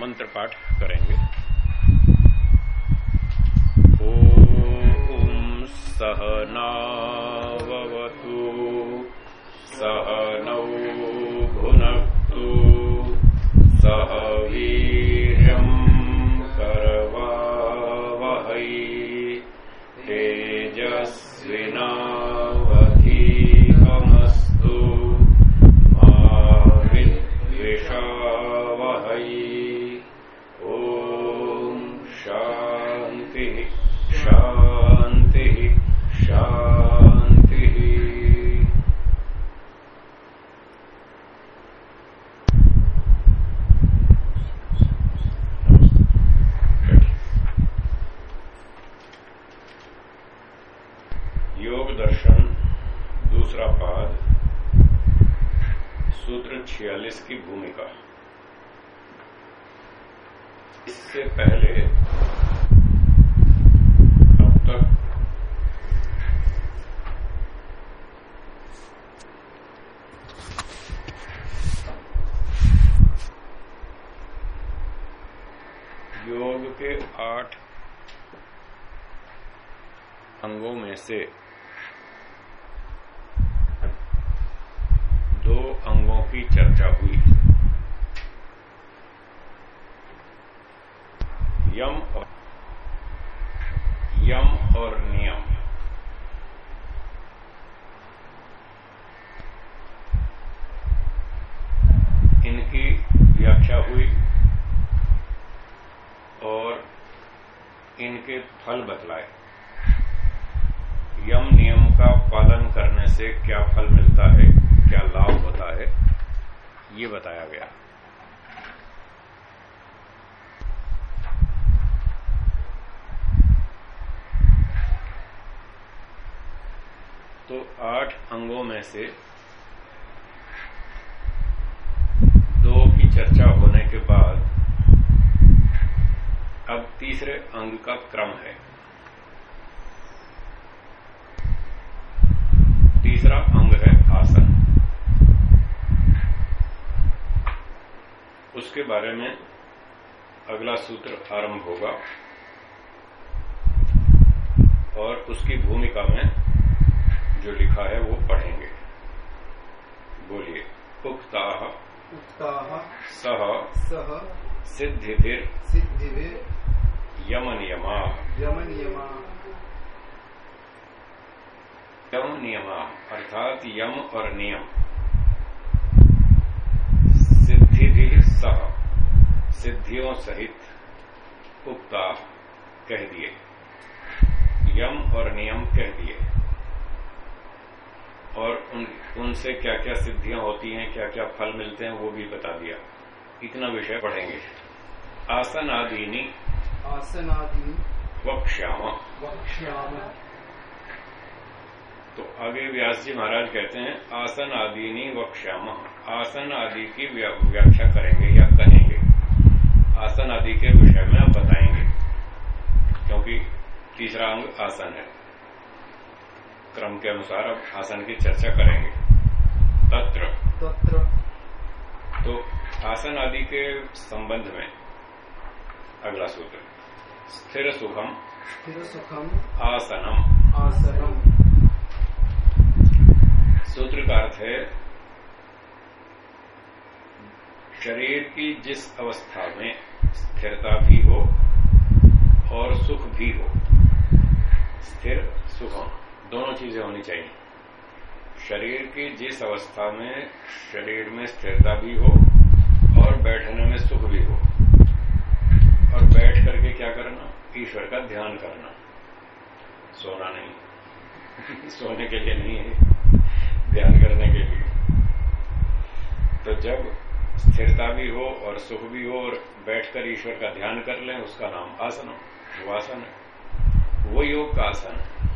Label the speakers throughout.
Speaker 1: मंत्र पाठ करेंगे। ओम सहना सहनौ सूत्र आरंभ होगा और उसकी भूमिका में जो लिखा है वो पढ़ेंगे। बोलिए उक्ता
Speaker 2: उक्ताः
Speaker 1: सह
Speaker 2: सह
Speaker 1: सिद्धिभिर
Speaker 2: सिद्धिभिर्
Speaker 1: यम नियमा
Speaker 2: यमनियमा
Speaker 1: यम नियमा अर्थात यम और नियम। सिद्धि भी सह सिद्धियों सहित। उक्ता कह दिए। यम और नियम कह दिए। और उन उनसे क्या क्या सिद्धियाँ होती हैं क्या क्या फल मिलते हैं वो भी बता दिया। इतना विषय पढ़ेंगे। आसन आदिनी आसन
Speaker 2: आसनादि
Speaker 1: वक्ष्याम।
Speaker 2: वक्ष्याम।
Speaker 1: तो आगे व्यास जी महाराज कहते हैं आसन आदिनी वक्ष्याम। आसन आदि की व्याख्या करेंगे या कहेंगे आसन आदि के विषय में अब बताएँगे क्योंकि तीसरा अंग आसन है। क्रम के अनुसार अब आसन की चर्चा करेंगे। तत्र।
Speaker 2: तत्र।
Speaker 1: तो आसन आदि के संबंध में अगला सूत्र। स्थिर सुखम
Speaker 2: स्थिर सुखम
Speaker 1: आसनम।
Speaker 2: आसनम।
Speaker 1: सूत्र का अर्थ है शरीर की जिस अवस्था में स्थिरता भी हो और सुख भी हो। स्थिर सुखम दोनों चीज़ें होनी चाहिए। शरीर की जिस अवस्था में शरीर में स्थिरता भी हो और बैठने में सुख भी हो। और बैठ करके क्या करना? ईश्वर का ध्यान करना। सोना नहीं। सोने के लिए नहीं है। ध्यान करने के लिए। तो जब स्थिरता भी हो और सुख भी हो और बैठकर ईश्वर का ध्यान कर लें, उसका नाम आसन हो वो आसन है। वो योग का आसन है।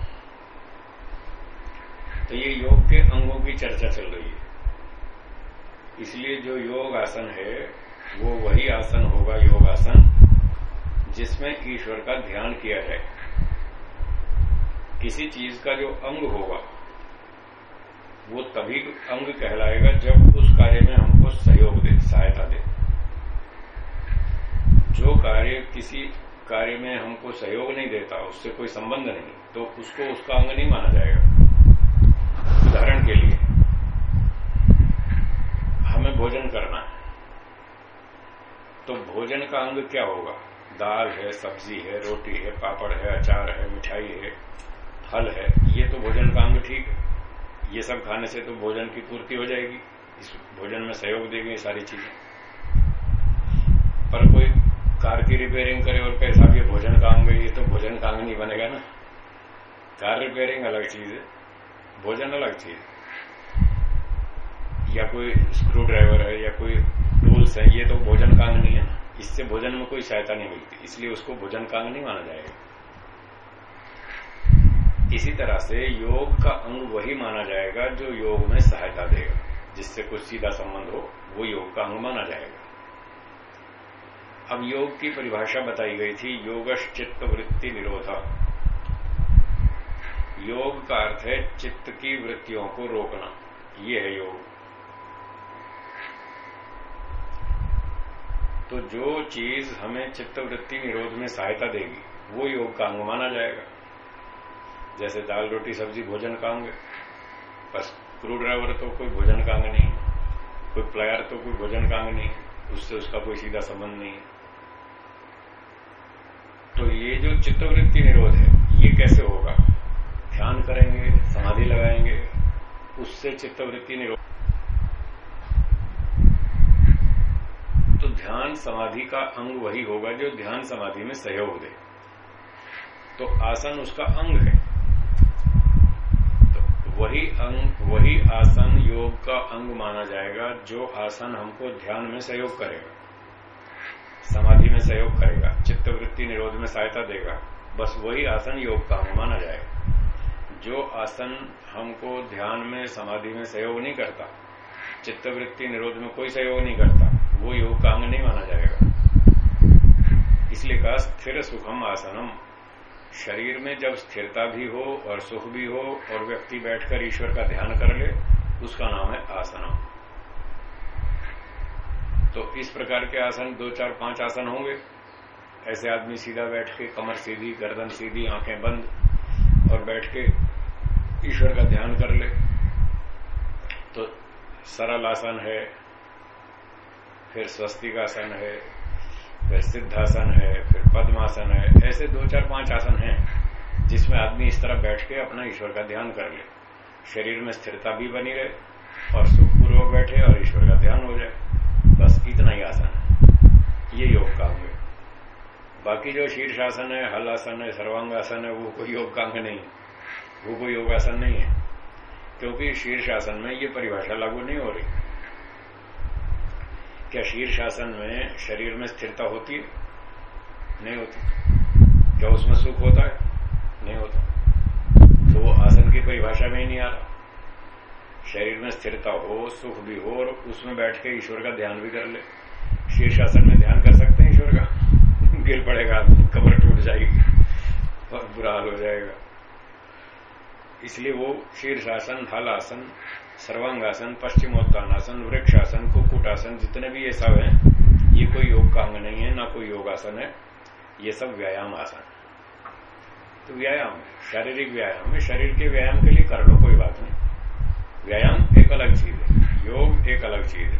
Speaker 1: तो ये योग के अंगों की चर्चा चल रही है। इसलिए जो योग आसन है, वो वही आसन होगा योग आसन जिसमें ईश्वर का ध्यान किया जाए। किसी चीज़ का जो अंग होगा, वो तभी अंग कहलाएगा जब उस कार्य में हमको सहयोग दे। सहायता दे। जो कार्य किसी कार्य में हमको सहयोग नहीं देता, उससे कोई संबंध नहीं तो उसको उसका अंग नहीं माना जाएगा। उदाहरण के लिए, हमें भोजन करना है। तो भोजन का अंग क्या होगा? दाल है, सब्ज़ी है, रोटी है, पापड़ है, अचार है, मिठाई है, फल है, ये तो भोजन का अंग ठीक है। ये सब खाने से तो भोजन की पूर्ति हो जाएगी। इस भोजन में सहयोग देंगे ये सारी चीज़ें। पर कोई कार की रिपेयरिंग करे और कैसा भी भोजन का अंग ये तो भोजन का अंग नहीं बनेगा ना। कार रिपेयरिंग अलग चीज़ है, भोजन अलग चीज़ या कोई स्क्रू ड्राइवर है, या कोई टूल्स है, ये तो भोजन का नहीं है ना। इससे भोजन में कोई सहायता नहीं मिलती, इसलिए उसको भोजन का अंग नहीं माना जाएगा। इसी तरह से योग का अंग वही माना जाएगा जो योग में सहायता देगा। जिससे कुछ सीधा संबंध हो, वो योग का अंग माना जाएगा। अब योग की परिभाषा बताई गई थी योगश चित्त वृत्ति निरोधा। योग का अर्थ है चित्त की वृत्तियों को रोकना। ये है योग। तो जो चीज़ हमें चित्त वृत्ति निरोध में सहायता देगी, वो योग का अंग माना जाएगा। जैसे दाल रोटी सब्ज़ी भोजन का अंग बस। स्क्रू ड्राइवर तो कोई भोजन का अंग नहीं, कोई प्लायर तो कोई भोजन का अंग नहीं, उससे उसका कोई सीधा संबंध नहीं। तो ये जो चित्तवृत्ति निरोध है, ये कैसे होगा? ध्यान करेंगे, समाधि लगाएँगे, उससे चित्तवृत्ति निरोध। तो ध्यान समाधि का अंग वही होगा जो ध्यान समाधि में सहयोग दे। तो आसन उसका अंग है। वही अंग, वही आसन योग का अंग माना जाएगा, जो आसन हमको ध्यान में सहयोग करेगा, समाधि में सहयोग करेगा चित्त वृत्ति निरोध में सहायता देगा, बस वही आसन योग का अंग माना जाएगा। जो आसन हमको ध्यान में, समाधि में सहयोग नहीं करता चित्त वृत्ति निरोध में कोई सहयोग नहीं करता, वो योग का अंग नहीं माना जाएगा। इसलिए कहा, स्थिर सुखम आसनम। शरीर में जब स्थिरता भी हो और सुख भी हो और व्यक्ति बैठकर ईश्वर का ध्यान कर ले, उसका नाम है आसनम तो इस प्रकार के आसन, दो चार पाँच आसन होंगे। ऐसे आदमी सीधा बैठ के, कमर सीधी, गर्दन सीधी, आँखें बंद और बैठ के ईश्वर का ध्यान कर ले। तो सरल आसन है, फिर स्वस्तिक आसन है फिर सिद्धासन है, फिर पद्मासन है, ऐसे दो, चार, पाँच आसन हैं, जिसमें आदमी इस तरह बैठ के अपना ईश्वर का ध्यान कर ले। शरीर में स्थिरता भी बनी रहे और सुखपूर्वक बैठे और ईश्वर का ध्यान हो जाए। बस इतना ही आसन है। ये योग का है। बाकी जो शीर्षासन है हल आसन है सर्वांग आसन है, वो कोई योग का नहीं है। वो कोई योगासन नहीं है। क्योंकि शीर्षासन में ये परिभाषा लागू नहीं हो रही। क्या शीर्षासन में शरीर में स्थिरता होती है? नहीं होती। क्या उसमें सुख होता है? नहीं होता। तो वो आसन की परिभाषा में ही नहीं आ रहा। शरीर में स्थिरता हो, सुख भी हो, और उसमें बैठ के ईश्वर का ध्यान भी कर ले। शीर्षासन में ध्यान कर सकते हैं ईश्वर का? गिर पड़ेगा कमर टूट जाएगी और बुरा हाल हो जाएगा। इसलिए वो शीर्षासन हल आसन सर्वांगासन, पश्चिमोत्तानासन, वृक्षासन कुकुटासन जितने भी ये सब हैं, ये कोई योग का अंग नहीं है, ना कोई योगासन है, ये सब व्यायाम आसन तो व्यायाम शारीरिक व्यायाम है। शरीर के व्यायाम के लिए कर लो, कोई बात नहीं। व्यायाम एक अलग चीज़ है, योग एक अलग चीज़ है।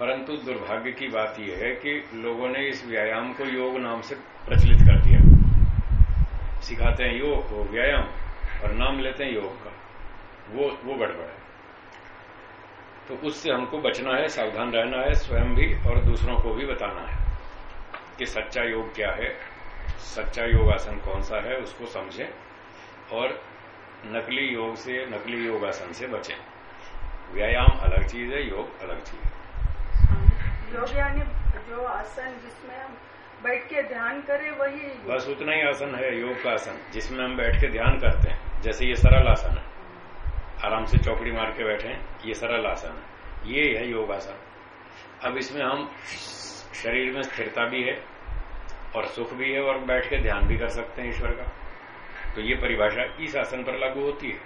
Speaker 1: परंतु दुर्भाग्य की बात यह है कि लोगों ने इस व्यायाम को योग नाम से प्रचलित कर दिया। सिखाते हैं योग व्यायाम, और नाम लेते हैं योग का। वो वो गड़बड़ है। तो उससे हमको बचना है सावधान रहना है स्वयं भी और दूसरों को भी बताना है कि सच्चा योग क्या है सच्चा योगासन कौन सा है उसको समझें और नकली योग से नकली योगासन से बचें। व्यायाम अलग चीज़ है योग अलग चीज़ है।
Speaker 3: योग यानी जो आसन जिसमें हम बैठ के ध्यान करें वही
Speaker 1: बस उतना ही आसन है योग का आसन जिसमें हम बैठ के ध्यान करते हैं जैसे ये सरल आसन है। आराम से चौकड़ी मार के बैठे ये सरल आसन है। ये है योगासन। अब इसमें हम शरीर में स्थिरता भी है और सुख भी है और बैठ के ध्यान भी कर सकते हैं ईश्वर का। तो ये परिभाषा इस आसन पर लागू होती है।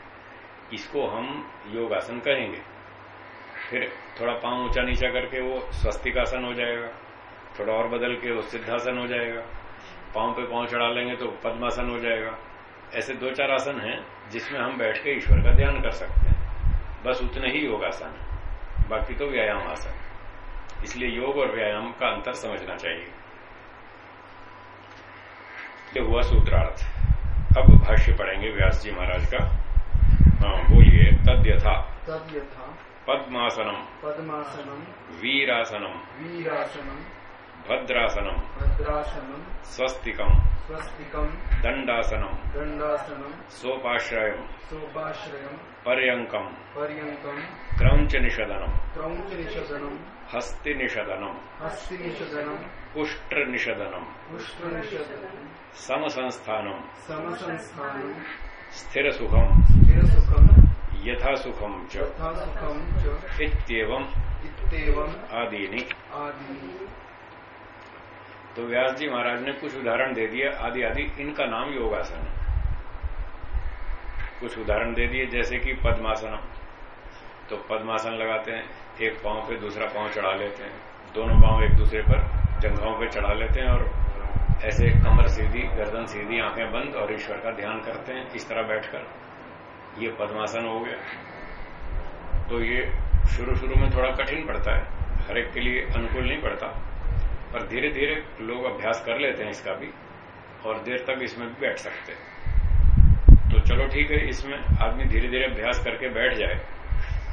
Speaker 1: इसको हम योगासन कहेंगे। फिर थोड़ा पाँव ऊँचा नीचा करके वो स्वस्तिक आसन हो जाएगा। थोड़ा और बदल के वो सिद्धासन हो जाएगा। पाँव पे पाँव चढ़ा लेंगे तो पद्मासन हो जाएगा। ऐसे दो चार आसन हैं जिसमें हम बैठ के ईश्वर का ध्यान कर सकते हैं। बस उतने ही योगासन है। बाकी तो व्यायाम आसन इसलिए योग और व्यायाम का अंतर समझना चाहिए। ये हुआ सूत्रार्थ। अब भाष्य पढ़ेंगे व्यास जी महाराज का। हाँ बोलिए तद्यथा।
Speaker 2: तद यथा
Speaker 1: पद्मासनम।
Speaker 2: पद्मासनम।
Speaker 1: वीरासनम।
Speaker 2: वीरासनम।
Speaker 1: भद्रासनम
Speaker 2: भद्रासनम
Speaker 1: स्वस्तिकम
Speaker 2: स्वस्तिकम
Speaker 1: दंडासनम
Speaker 2: दंडासनम
Speaker 1: सोपाश्रयम
Speaker 2: सोपाश्रयम
Speaker 1: पर्यंकम
Speaker 2: पर्यंकम
Speaker 1: क्रौंच निषदनम
Speaker 2: क्रौंच निषदनम
Speaker 1: हस्ति निषदनम
Speaker 2: हस्ति निषदनम
Speaker 1: कुष्ट्र निषदनम
Speaker 2: पुष्प निषदनम
Speaker 1: सम संस्थानम
Speaker 2: समसंस्थानम
Speaker 1: स्थिर सुखम
Speaker 2: स्थिर सुखम
Speaker 1: यथा सुखम च
Speaker 2: यथा सुखम च
Speaker 1: इत्येवम
Speaker 2: इत्येवम
Speaker 1: आदीनि
Speaker 2: आदि
Speaker 1: तो व्यास जी महाराज ने कुछ उदाहरण दे दिए, आदि आदि, इनका नाम योगासन। है कुछ उदाहरण दे दिए, जैसे कि पद्मासनम। तो पद्मासन लगाते हैं, एक पाँव पे दूसरा पाँव चढ़ा लेते हैं। दोनों पाँव एक दूसरे पर जंघाओं पे चढ़ा लेते हैं और ऐसे कमर सीधी, गर्दन सीधी, आँखें बंद और ईश्वर का ध्यान करते हैं, इस तरह बैठकर। ये पद्मासन हो गया। तो ये शुरू शुरू में थोड़ा कठिन पड़ता है। हर एक के लिए अनुकूल नहीं पड़ता। पर धीरे धीरे लोग अभ्यास कर लेते हैं इसका भी, और देर तक इसमें भी बैठ सकते हैं। तो चलो ठीक है, इसमें आदमी धीरे धीरे अभ्यास करके बैठ जाए,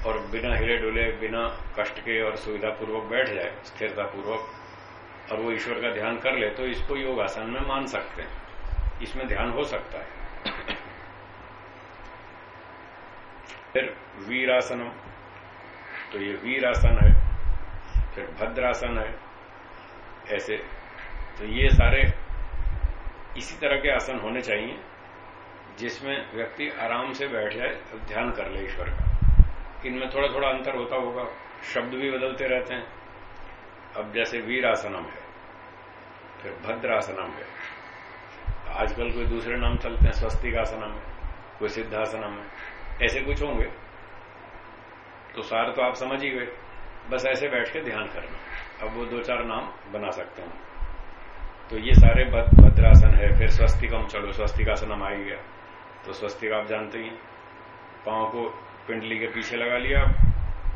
Speaker 1: और बिना हिले डुले, बिना कष्ट के और सुविधा पूर्वक बैठ जाए स्थिरता पूर्वक और वो ईश्वर का ध्यान कर ले तो इसको योग आसन में मान सकते हैं। इसमें ध्यान हो सकता है। फिर वीरासनम तो ये वीरासन है, फिर भद्रासन है ऐसे। तो ये सारे इसी तरह के आसन होने चाहिए, जिसमें व्यक्ति आराम से बैठ जाए और ध्यान कर ले ईश्वर का। इनमें थोड़ा थोड़ा अंतर होता होगा, शब्द भी बदलते रहते हैं। अब जैसे वीरासनम है, फिर भद्रासनम है। आजकल कोई दूसरे नाम चलते हैं स्वस्तिक स्वस्तिकासनम है, कोई सिद्धासनम है। ऐसे कुछ होंगे तो सार तो आप समझ ही गए। बस ऐसे बैठ के ध्यान करना। अब वो दो चार नाम बना सकते हैं। तो ये सारे भद्रासन है, फिर स्वस्तिकम चलो, स्वस्तिकासनम आ ही गया। तो स्वस्तिक आप जानते ही, पाँव को पिंडली के पीछे लगा लिया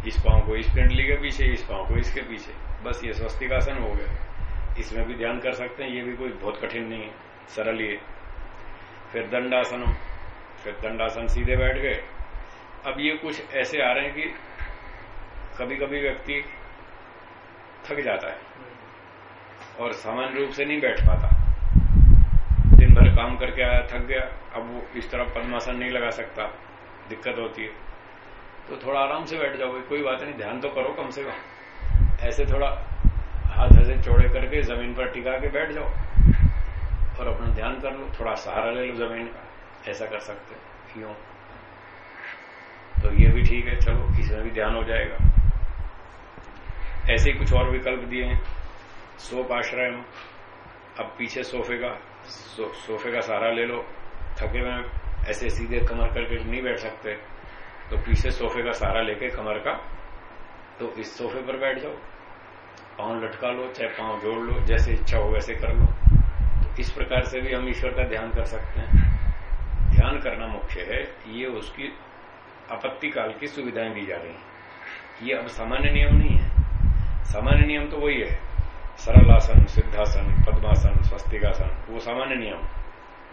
Speaker 1: इस पाँव को इस पिंडली के पीछे, इस पाँव को इसके पीछे। बस ये स्वस्तिकासन हो गया। इसमें भी ध्यान कर सकते हैं, ये भी कोई बहुत कठिन नहीं है, सरल ये। फिर दंडासनम, फिर दंडासन सीधे बैठ गए। अब ये कुछ ऐसे आ रहे हैं कि कभी कभी व्यक्ति थक जाता है। और सामान्य रूप से नहीं बैठ पाता। दिन भर काम करके आया, थक गया। अब वो इस तरह पद्मासन नहीं लगा सकता। दिक्कत होती है। तो थोड़ा आराम से बैठ जाओगे कोई बात नहीं, ध्यान तो करो कम से कम। ऐसे थोड़ा हाथ ऐसे चौड़े करके ज़मीन पर टिका के बैठ जाओ। और अपना ध्यान कर लो, थोड़ा सहारा ले लो ज़मीन का। ऐसा कर सकते क्यों? तो ये भी ठीक है, चलो इसमें भी ध्यान हो जाएगा। ऐसे ही कुछ और विकल्प दिए हैं। सोप आश्रय अब पीछे सोफे का सो, सोफे का सहारा ले लो। थके में ऐसे सीधे कमर करके नहीं बैठ सकते। तो पीछे सोफे का सहारा लेके कमर का तो इस सोफे पर बैठ जाओ। पाँव लटका लो चाहे पाँव जोड़ लो जैसे इच्छा हो वैसे कर लो। तो इस प्रकार से भी हम ईश्वर का ध्यान कर सकते हैं। ध्यान करना मुख्य है ये उसकी आपत्ति काल की सुविधाएँ दी जा रही हैं। ये अब सामान्य नियम नहीं है। सामान्य नियम तो वही है। सरल आसन सिद्धासन, पद्मासन, स्वस्तिकासन, वो सामान्य नियम।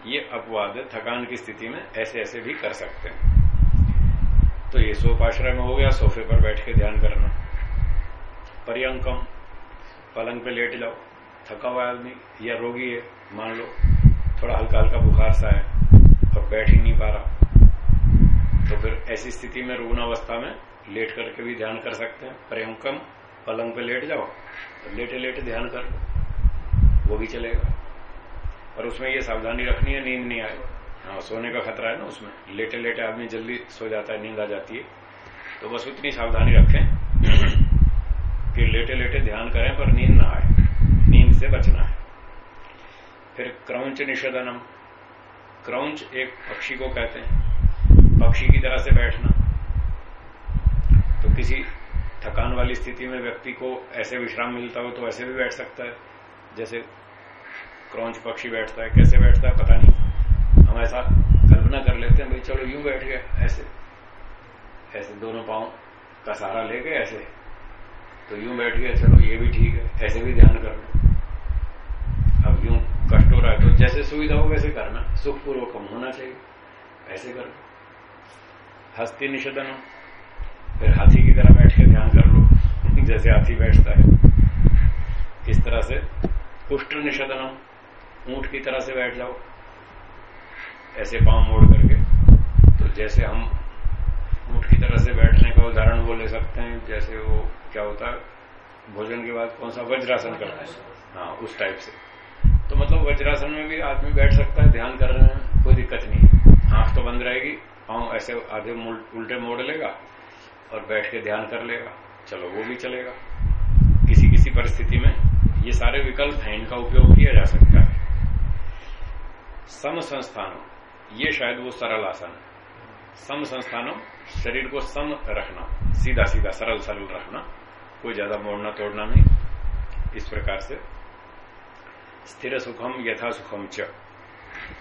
Speaker 1: ये अपवाद थकान की स्थिति में ऐसे ऐसे भी कर सकते हैं। तो ये सोपाश्रय में हो गया, सोफे पर बैठ के ध्यान करना। परियंकम, पलंग पे लेट जाओ। थका हुआ आदमी या रोगी है, मान लो, थोड़ा हल्का हल्का बुखार सा है और बैठ ही नहीं पा रहा तो फिर ऐसी स्थिति में रुग्ण अवस्था में लेट करके भी ध्यान कर सकते हैं। पर्यंकम पलंग पे लेट जाओ तो लेटे लेटे ध्यान कर लो वो भी चलेगा। और उसमें ये सावधानी रखनी है, नींद नहीं आए। हाँ सोने का खतरा है ना उसमें। लेटे लेटे आदमी जल्दी सो जाता है, नींद आ जाती है। तो बस उतनी सावधानी रखें कि लेटे लेटे ध्यान करें, पर नींद ना आए। नींद से बचना है। फिर क्रौंच निषेधनम। क्रौंच एक पक्षी को कहते हैं। पक्षी की तरह से बैठना। तो किसी थकान वाली स्थिति में व्यक्ति को ऐसे विश्राम मिलता हो तो ऐसे भी बैठ सकता है। जैसे क्रौच पक्षी बैठता है, कैसे बैठता है, पता नहीं। हम ऐसा कल्पना कर लेते हैं, भाई चलो यूँ बैठ गया, ऐसे। ऐसे दोनों पाँव का सहारा ले गए ऐसे। तो यूँ बैठ गया, चलो ये भी ठीक है, ऐसे भी ध्यान कर लो अब यूँ कष्ट हो रहा है तो जैसे सुविधा हो वैसे करना। सुखपूर्वक होना चाहिए, ऐसे कर हस्ती निषेधन हो फिर हाथी की तरह बैठ के ध्यान कर लो, जैसे हाथी बैठता है। इस तरह से कुष्ठ निषेधन हो ऊँट की तरह से बैठ जाओ। ऐसे पाँव मोड़ करके। तो जैसे हम ऊँट की तरह से बैठने का उदाहरण वो ले सकते हैं, जैसे वो क्या होता है, भोजन के बाद कौन सा वज्रासन करता है? हाँ उस टाइप से। तो मतलब वज्रासन में भी आदमी बैठ सकता है, ध्यान कर रहे हैं, कोई दिक्कत नहीं आँख तो बंद रहेगी, पाँव ऐसे आधे उल्टे मोड़ लेगा और बैठ के ध्यान कर लेगा। चलो, वो भी चलेगा। किसी किसी परिस्थिति में ये सारे विकल्प हैं, इनका उपयोग किया जा सकता है। सम संस्थानों ये शायद वो सरल आसन है। सम संस्थानों शरीर को सम रखना सीधा सीधा सरल सरल रखना, कोई ज़्यादा मोड़ना तोड़ना नहीं। इस प्रकार से स्थिर सुखम यथा सुखम च।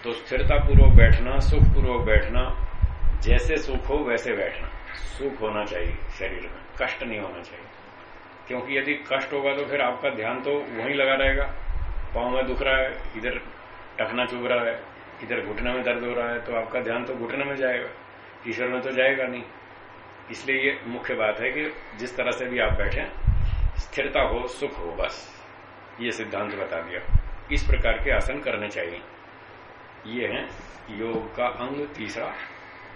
Speaker 1: तो स्थिरता पूर्वक बैठना सुख पूर्वक बैठना, जैसे सुख हो वैसे बैठना। सुख होना चाहिए शरीर में, कष्ट नहीं होना चाहिए। क्योंकि यदि कष्ट होगा तो फिर आपका ध्यान तो वहीं लगा रहेगा। पाँव में दुख रहा है, इधर टखना चुभ रहा है, इधर घुटने में दर्द हो रहा है तो आपका ध्यान तो घुटने में जाएगा। ईश्वर में तो जाएगा नहीं। इसलिए ये मुख्य बात है कि जिस तरह से भी आप बैठे, स्थिरता हो, सुख हो, बस। ये सिद्धांत बता दिया। इस प्रकार के आसन करने चाहिए। ये है योग का अंग तीसरा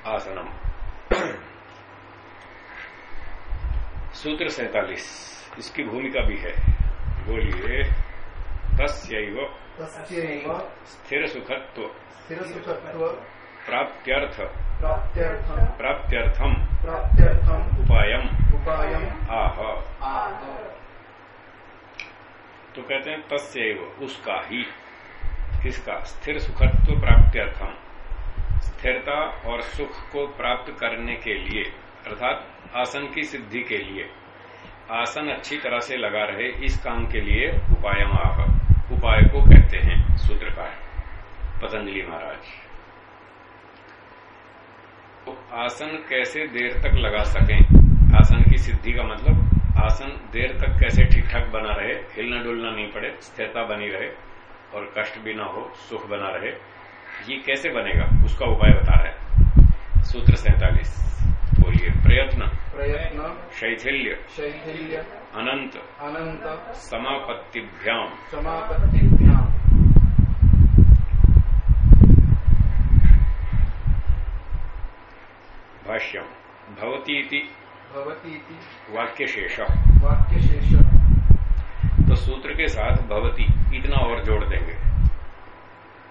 Speaker 1: आसनम। सूत्र सैतालीस। इसकी भूमिका भी है। बोलिए तस्व स्थिर सुखत्व।
Speaker 2: स्थिर सुखत्व
Speaker 1: प्राप्त्यर्थ।
Speaker 2: प्राप्त्यर्थम।
Speaker 1: प्राप्त्यर्थम। उपायम।
Speaker 2: उपायम।
Speaker 1: आह।
Speaker 2: आह।
Speaker 1: तो कहते हैं तस्व उसका ही। किसका? स्थिर सुखत्व प्राप्त्यर्थम। स्थिरता और सुख को प्राप्त करने के लिए। अर्थात आसन की सिद्धि के लिए। आसन अच्छी तरह से लगा रहे इस काम के लिए उपायम आह उपाय को कहते हैं सूत्रकार। पतंजलि महाराज। तो आसन कैसे देर तक लगा सकें? आसन की सिद्धि का मतलब आसन देर तक कैसे ठीक ठाक बना रहे, हिलना डुलना नहीं पड़े, स्थिरता बनी रहे, और कष्ट भी ना हो, सुख बना रहे, ये कैसे बनेगा? उसका उपाय बता रहे सूत्र सैतालीस। बोलिए प्रयत्न
Speaker 2: प्रयत्न
Speaker 1: शैथिल्य
Speaker 2: शैथिल्य
Speaker 1: अनंत
Speaker 2: अनंत
Speaker 1: समापत्तिभ्याम
Speaker 2: समापत्तिभ्याम
Speaker 1: भाष्यम भवती
Speaker 2: भवती इति
Speaker 1: वाक्य शेष
Speaker 2: वाक्य शेष
Speaker 1: तो सूत्र के साथ भवती इतना और जोड़ देंगे।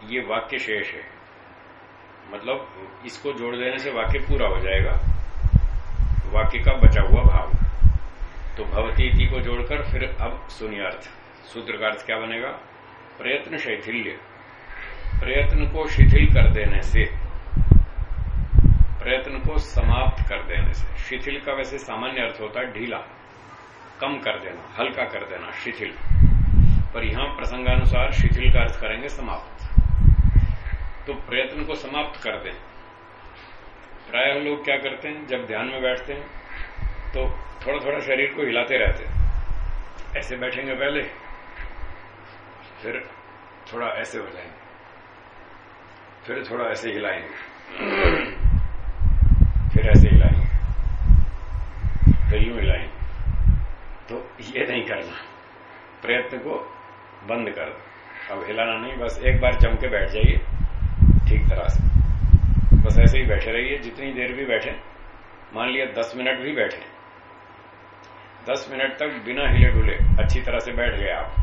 Speaker 1: ये वाक्य शेष है। मतलब इसको जोड़ देने से वाक्य पूरा हो जाएगा। वाक्य का बचा हुआ भाव। तो भवती को जोड़कर फिर अब सुनिए अर्थ सूत्र का अर्थ क्या बनेगा? प्रयत्न शैथिल्य। प्रयत्न को शिथिल कर देने से। प्रयत्न को समाप्त कर देने से। शिथिल का वैसे सामान्य अर्थ होता है ढीला। कम कर देना, हल्का कर देना, शिथिल। पर यहाँ प्रसंगानुसार शिथिल का अर्थ करेंगे समाप्त। तो प्रयत्न को समाप्त कर दें। प्राय हम लोग क्या करते हैं, जब ध्यान में बैठते हैं तो थोड़ा थोड़ा शरीर को हिलाते रहते हैं। ऐसे बैठेंगे पहले, फिर थोड़ा ऐसे हो जाएँगे। फिर थोड़ा ऐसे हिलाएँगे। फिर ऐसे हिलाएँगे। फिर यूँ हिलाएँगे। तो ये नहीं करना। प्रयत्न को बंद कर दो। अब हिलाना नहीं, बस एक बार जम के बैठ जाइए, ठीक तरह से। बस ऐसे ही बैठे रहिए, जितनी देर भी बैठे, मान लिया दस मिनट भी बैठे। दस मिनट तक बिना हिले डुले अच्छी तरह से बैठ गए आप।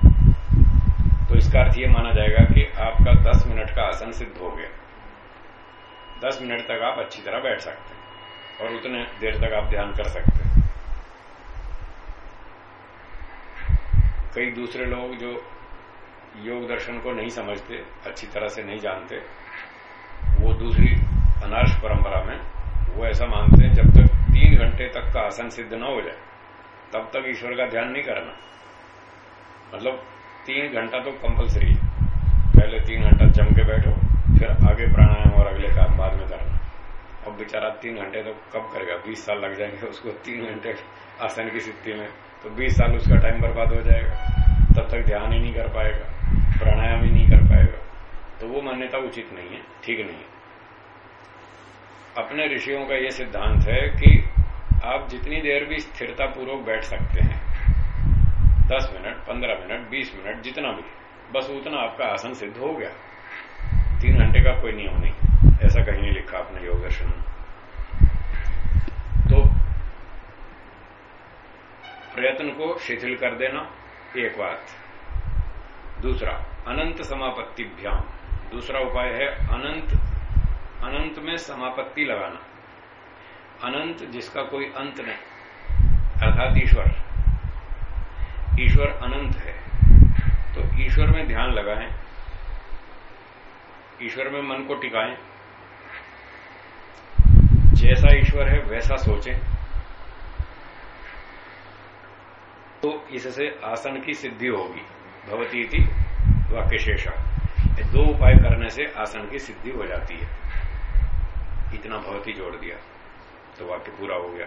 Speaker 1: तो इसका अर्थ ये माना जाएगा कि आपका दस मिनट का आसन सिद्ध हो गया। दस मिनट तक आप अच्छी तरह बैठ सकते हैं, और उतने देर तक आप ध्यान कर सकते हैं। कई दूसरे लोग जो योग दर्शन को नहीं समझते, अच्छी तरह से नहीं जानते, वो दूसरी अनार्श परंपरा में, वो ऐसा मानते हैं जब तक तीन घंटे तक का आसन सिद्ध न हो जाए, तब तक ईश्वर का ध्यान नहीं करना। मतलब तीन घंटा तो कंपलसरी है। पहले तीन घंटा जम के बैठो, फिर आगे प्राणायाम और अगले काम बाद में करना। अब बेचारा तीन घंटे तो कब करेगा? बीस साल लग जाएँगे उसको तीन घंटे आसन की स्थिति में तो बीस साल उसका टाइम बर्बाद हो जाएगा। तब तक ध्यान ही नहीं कर पाएगा, प्राणायाम ही नहीं कर पाएगा। तो वो मान्यता उचित नहीं है, ठीक नहीं है। अपने ऋषियों का ये सिद्धांत है कि आप जितनी देर भी स्थिरता पूर्वक बैठ सकते हैं, दस मिनट, पंद्रह मिनट, बीस मिनट, जितना भी, बस उतना आपका आसन सिद्ध हो गया। तीन घंटे का कोई नियम नहीं, ऐसा कहीं नहीं लिखा आपने योग दर्शन तो प्रयत्न को शिथिल कर देना, एक बात। दूसरा, अनंत समापत्ति भ्याम दूसरा उपाय है अनंत अनंत में समापत्ति लगाना। अनंत जिसका कोई अंत नहीं, अर्थात ईश्वर। ईश्वर अनंत है। तो ईश्वर में ध्यान लगाएँ, ईश्वर में मन को टिकाएँ। जैसा ईश्वर है, वैसा सोचें। तो इससे आसन की सिद्धि होगी। भवती थी वाक्य शेषा दो उपाय करने से आसन की सिद्धि हो जाती है। इतना भवती जोड़ दिया तो वाक्य पूरा हो गया।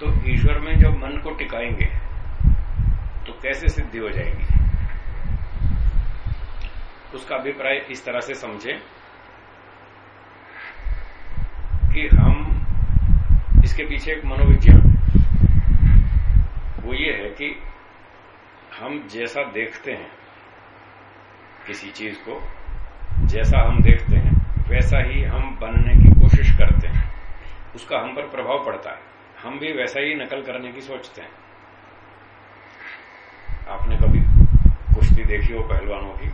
Speaker 1: तो ईश्वर में जब मन को टिकाएँगे तो कैसे सिद्धि हो जाएगी? उसका अभिप्राय इस तरह से समझे कि हम, इसके पीछे एक मनोविज्ञान, वो ये है कि हम जैसा देखते हैं किसी चीज़ को, जैसा हम देखते वैसा ही हम बनने की कोशिश करते हैं। उसका हम पर प्रभाव पड़ता है। हम भी वैसा ही नकल करने की सोचते हैं। आपने कभी कुश्ती देखी हो पहलवानों की?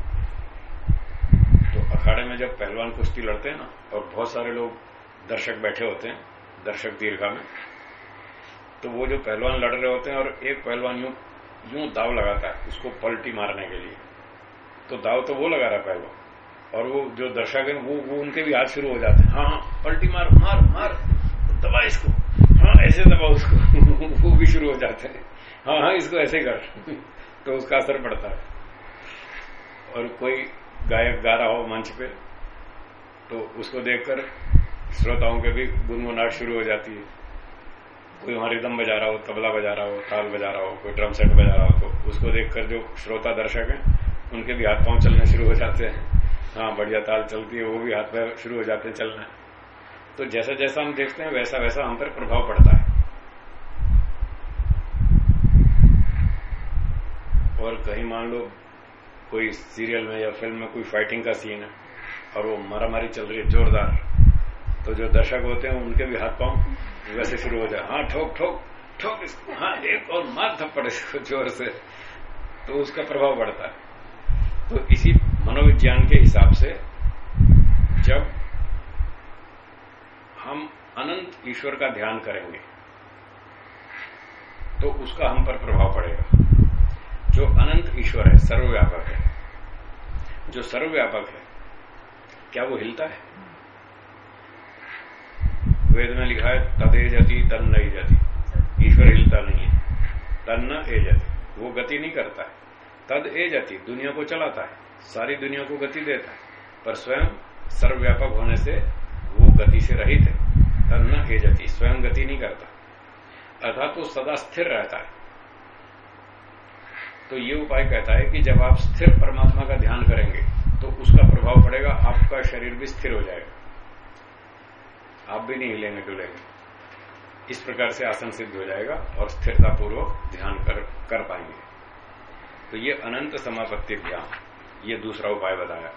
Speaker 1: तो अखाड़े में जब पहलवान कुश्ती लड़ते हैं ना, और बहुत सारे लोग दर्शक बैठे होते हैं, दर्शक दीर्घा में तो वो जो पहलवान लड़ रहे होते हैं और एक पहलवान यूँ यूँ दाव लगाता है उसको पलटी मारने के लिए। तो दाव तो वो लगा रहा है पहलवान। और वो जो दर्शक है वो वो उनके भी हाथ शुरू हो जाते हैं। हाँ हाँ। पलटी मार मार मार। दबा इसको। हाँ ऐसे दबा उसको। वो भी शुरू हो जाते हैं। हाँ हाँ इसको ऐसे कर। तो उसका असर पड़ता है। और कोई गायक गा रहा हो मंच पे तो उसको देखकर श्रोताओं के भी गुनगुनाहट शुरू हो जाती है। कोई वहाँ रिदम बजा रहा हो तबला बजा रहा हो ताल बजा रहा हो कोई ड्रम सेट बजा रहा हो तो उसको देखकर जो श्रोता दर्शक हैं उनके भी हाथ पाँव चलने शुरू हो जाते हैं। हाँ बढ़िया ताल चलती है, वो भी हाथ पैर शुरू हो जाते हैं चलना। तो जैसा जैसा हम देखते हैं वैसा वैसा हम पर प्रभाव पड़ता है। और कहीं मान लो, कोई सीरियल में या फ़िल्म में कोई फाइटिंग का सीन है, और वो मारामारी चल रही है, जोरदार तो जो दर्शक होते हैं, उनके भी हाथ पाँव वैसे शुरू हो जाए। हाँ ठोक ठोक ठोक, इसको हाँ एक और मार थप्पड़ इसको ज़ोर से तो उसका प्रभाव बढ़ता है। तो इसी मनोविज्ञान के हिसाब से जब हम अनंत ईश्वर का ध्यान करेंगे तो उसका हम पर प्रभाव पड़ेगा। जो अनंत ईश्वर है, सर्वव्यापक है। जो सर्वव्यापक है, क्या वो हिलता है? वेद में लिखा है, तद तदे जति, तन नहीं जाती। ईश्वर हिलता नहीं है। तन न ए जाती। वो गति नहीं करता है। तद ए जाती, दुनिया को चलाता है। सारी दुनिया को गति देता है। पर स्वयं सर्वव्यापक होने से वो गति से रहित है। तन ए जाती स्वयं गति नहीं करता। अर्थात वो सदा स्थिर रहता है। तो ये उपाय कहता है कि जब आप स्थिर परमात्मा का ध्यान करेंगे तो उसका प्रभाव पड़ेगा, आपका शरीर भी स्थिर हो जाएगा। आप भी नहीं हिलेंगे, डुलेंगे। इस प्रकार से आसन सिद्ध हो जाएगा और स्थिरता पूर्वक ध्यान कर कर पाएँगे। तो ये अनंत समापत्ति ध्यान ये दूसरा उपाय बताया।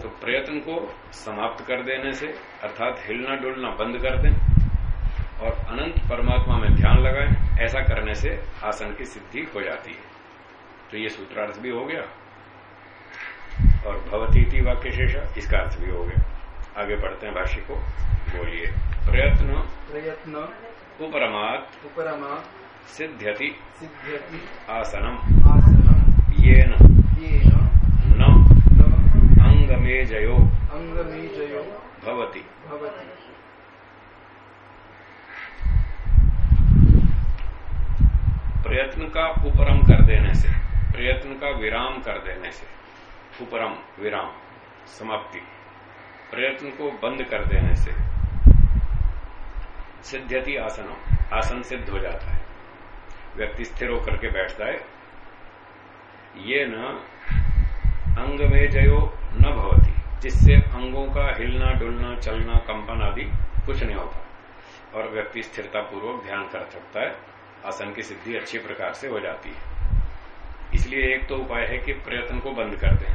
Speaker 1: तो प्रयत्न को समाप्त कर देने से अर्थात हिलना डुलना बंद कर दें और अनंत परमात्मा में ध्यान लगाएँ ऐसा करने से आसन की सिद्धि हो जाती है। तो ये सूत्रार्थ भी हो गया। और भवती वाक्य शेष इसका अर्थ भी हो गया। आगे बढ़ते हैं भाष्य को। बोलिए प्रयत्न
Speaker 2: प्रयत्न
Speaker 1: उपरमात
Speaker 2: उपरमा
Speaker 1: सिद्ध्यति
Speaker 2: सिद्ध्यति
Speaker 1: आसनम।
Speaker 2: आसनम।
Speaker 1: येन।
Speaker 2: येन।
Speaker 1: न
Speaker 2: न
Speaker 1: अंगमेजयो
Speaker 2: अंगमीजयो
Speaker 1: भवति
Speaker 2: भवति
Speaker 1: विराम कर देने से। उपरम विराम, समाप्ति। प्रयत्न को बंद कर देने से सिद्ध्यति आसनम आसन सिद्ध हो जाता है। व्यक्ति स्थिर होकर के बैठता है। ये न अंग में जयो न भवती, जिससे अंगों का हिलना, डुलना, चलना, कंपन आदि कुछ नहीं होता। और व्यक्ति स्थिरता पूर्वक ध्यान कर सकता है। आसन की सिद्धि अच्छी प्रकार से हो जाती है। इसलिए एक तो उपाय है कि प्रयत्न को बंद कर दें।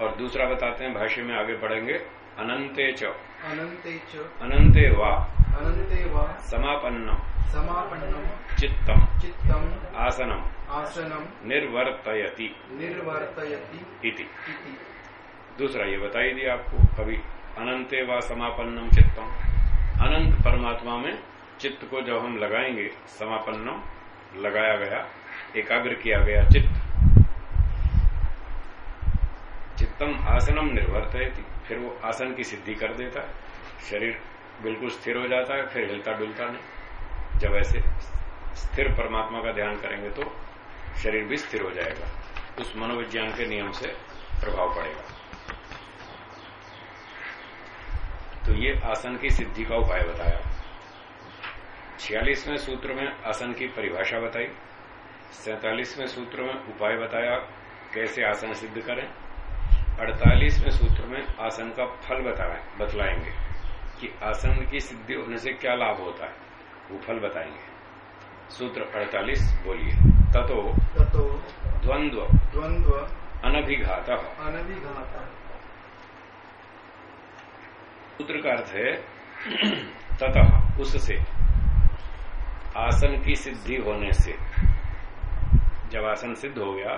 Speaker 1: और दूसरा बताते हैं भाष्य में आगे बढ़ेंगे। अनंते च।
Speaker 2: अनन्ते च।
Speaker 1: अनंते वा।
Speaker 2: अनन्ते वा।
Speaker 1: समापन्नम।
Speaker 2: समापन्नम।
Speaker 1: चित्तम।
Speaker 2: चित्तम।
Speaker 1: आसनम।
Speaker 2: आसनम।
Speaker 1: निर्वर्तयति।
Speaker 2: निर्वर्तयति।
Speaker 1: इति। दूसरा ये बताई दिया आपको अभी अनंते व समापन्नम चित्तम। अनंत परमात्मा में चित्त को जब हम लगाएँगे समापन्नम लगाया गया, एकाग्र किया गया चित्त। चित्तम आसनम निर्वर्तयति फिर वो आसन की सिद्धि कर देता है। शरीर बिल्कुल स्थिर हो जाता है, फिर हिलता डुलता नहीं। जब ऐसे स्थिर परमात्मा का ध्यान करेंगे तो शरीर भी स्थिर हो जाएगा। उस मनोविज्ञान के नियम से प्रभाव पड़ेगा। तो ये आसन की सिद्धि का उपाय बताया। छियालीसवें सूत्र में आसन की परिभाषा बताई। सैतालीसवें सूत्र में उपाय बताया कैसे आसन सिद्ध करें। अड़तालीसवें सूत्र में आसन का फल बताए बतलाएँगे कि आसन की सिद्धि होने से क्या लाभ होता है वो फल बताएँगे। सूत्र अड़तालीस बोलिए। ततो
Speaker 2: ततो
Speaker 1: द्वंद्व
Speaker 2: द्वंद्व
Speaker 1: अनभिघात।
Speaker 2: अनभिघात।
Speaker 1: सूत्र का अर्थ है ततः उससे। आसन की सिद्धि होने से। जब आसन सिद्ध हो गया,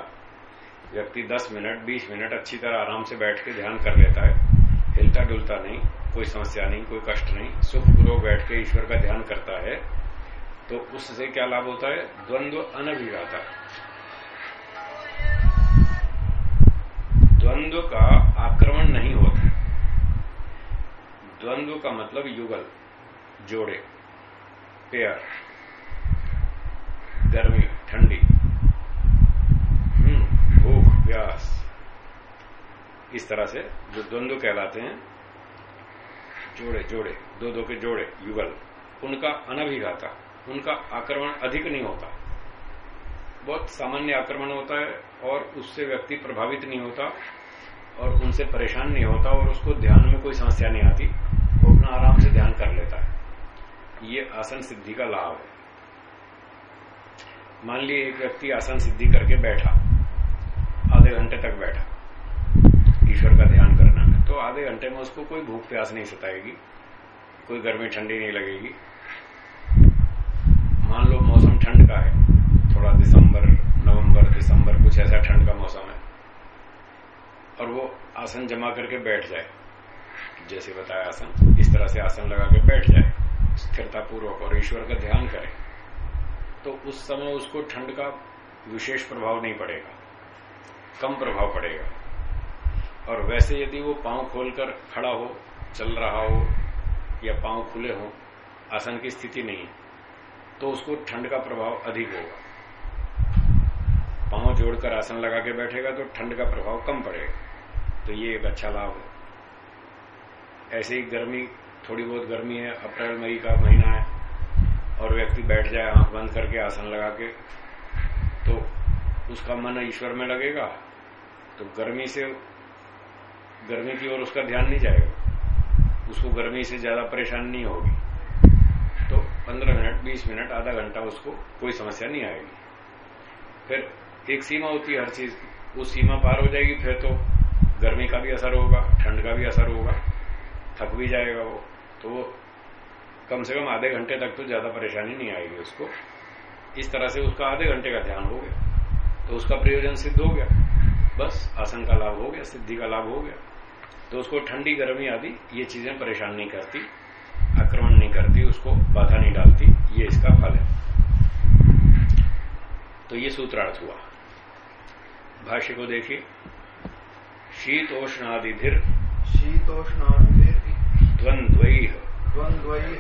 Speaker 1: व्यक्ति 10 मिनट 20 मिनट अच्छी तरह आराम से बैठ के ध्यान कर लेता है। हिलता डुलता नहीं, कोई समस्या नहीं, कोई कष्ट नहीं सुखपूर्वक बैठ के ईश्वर का ध्यान करता है तो उससे क्या लाभ होता है? द्वंद्व अनभिघाता द्वंद्व का आक्रमण नहीं होता। द्वंद्व का मतलब युगल, जोड़े पेयर गर्मी ठंडी। हम्म, भूख प्यास। इस तरह से जो द्वंद्व कहलाते हैं जोड़े जोड़े दो दो के जोड़े युगल उनका अनभिघाता उनका आक्रमण अधिक नहीं होता। बहुत सामान्य आक्रमण होता है और उससे व्यक्ति प्रभावित नहीं होता और उनसे परेशान नहीं होता और उसको ध्यान में कोई समस्या नहीं आती वो अपना आराम से ध्यान कर लेता है। ये आसन सिद्धि का लाभ है। मान लीजिए एक व्यक्ति आसन सिद्धि करके बैठा, आधे घंटे तक बैठा, ईश्वर का ध्यान करना है तो आधे घंटे में उसको कोई भूख प्यास नहीं सताएगी, कोई गर्मी ठंडी नहीं लगेगी। मान लो मौसम ठंड का है, थोड़ा दिसंबर, नवंबर, दिसंबर, कुछ ऐसा ठंड का मौसम है, और वो आसन जमा करके बैठ जाए, जैसे बताया आसन, इस तरह से आसन लगा के बैठ जाए स्थिरता पूर्वक और ईश्वर का ध्यान करे। तो उस समय उसको ठंड का विशेष प्रभाव नहीं पड़ेगा, कम प्रभाव पड़ेगा। और वैसे यदि वो पाँव खोलकर खड़ा हो, चल रहा हो, या पाँव खुले हो, आसन की स्थिति नहीं तो उसको ठंड का प्रभाव अधिक होगा। पाँव जोड़कर आसन लगा के बैठेगा तो ठंड का प्रभाव कम पड़ेगा। तो ये एक अच्छा लाभ है। ऐसे ही गर्मी, थोड़ी बहुत गर्मी है, अप्रैल मई का महीना और व्यक्ति बैठ जाए, आँख बंद करके, आसन लगा के तो उसका मन ईश्वर में लगेगा तो गर्मी से, गर्मी की ओर उसका ध्यान नहीं जाएगा। उसको गर्मी से ज़्यादा परेशानी नहीं होगी। तो 15 मिनट 20 मिनट, आधा घंटा उसको कोई समस्या नहीं आएगी। फिर एक सीमा होती है हर चीज़ की। उस सीमा पार हो जाएगी, फिर तो गर्मी का भी असर होगा, ठंड का भी असर होगा, थक भी जाएगा वो। तो वो कम से कम आधे घंटे तक तो ज़्यादा परेशानी नहीं आएगी उसको। इस तरह से उसका आधे घंटे का ध्यान हो गया। तो उसका प्रयोजन सिद्ध हो गया। बस आसन का लाभ हो गया सिद्धि का लाभ हो गया। तो उसको ठंडी गर्मी आदि ये चीज़ें परेशान नहीं करती आक्रमण नहीं करती उसको बाधा नहीं डालती ये इसका फल है। तो ये सूत्रार्थ हुआ। भाष्य को देखिए। शीतोष्णादिधिर।
Speaker 2: शीतोष्णादिभिः
Speaker 1: द्वंद्वै।
Speaker 2: द्वन्द्वैः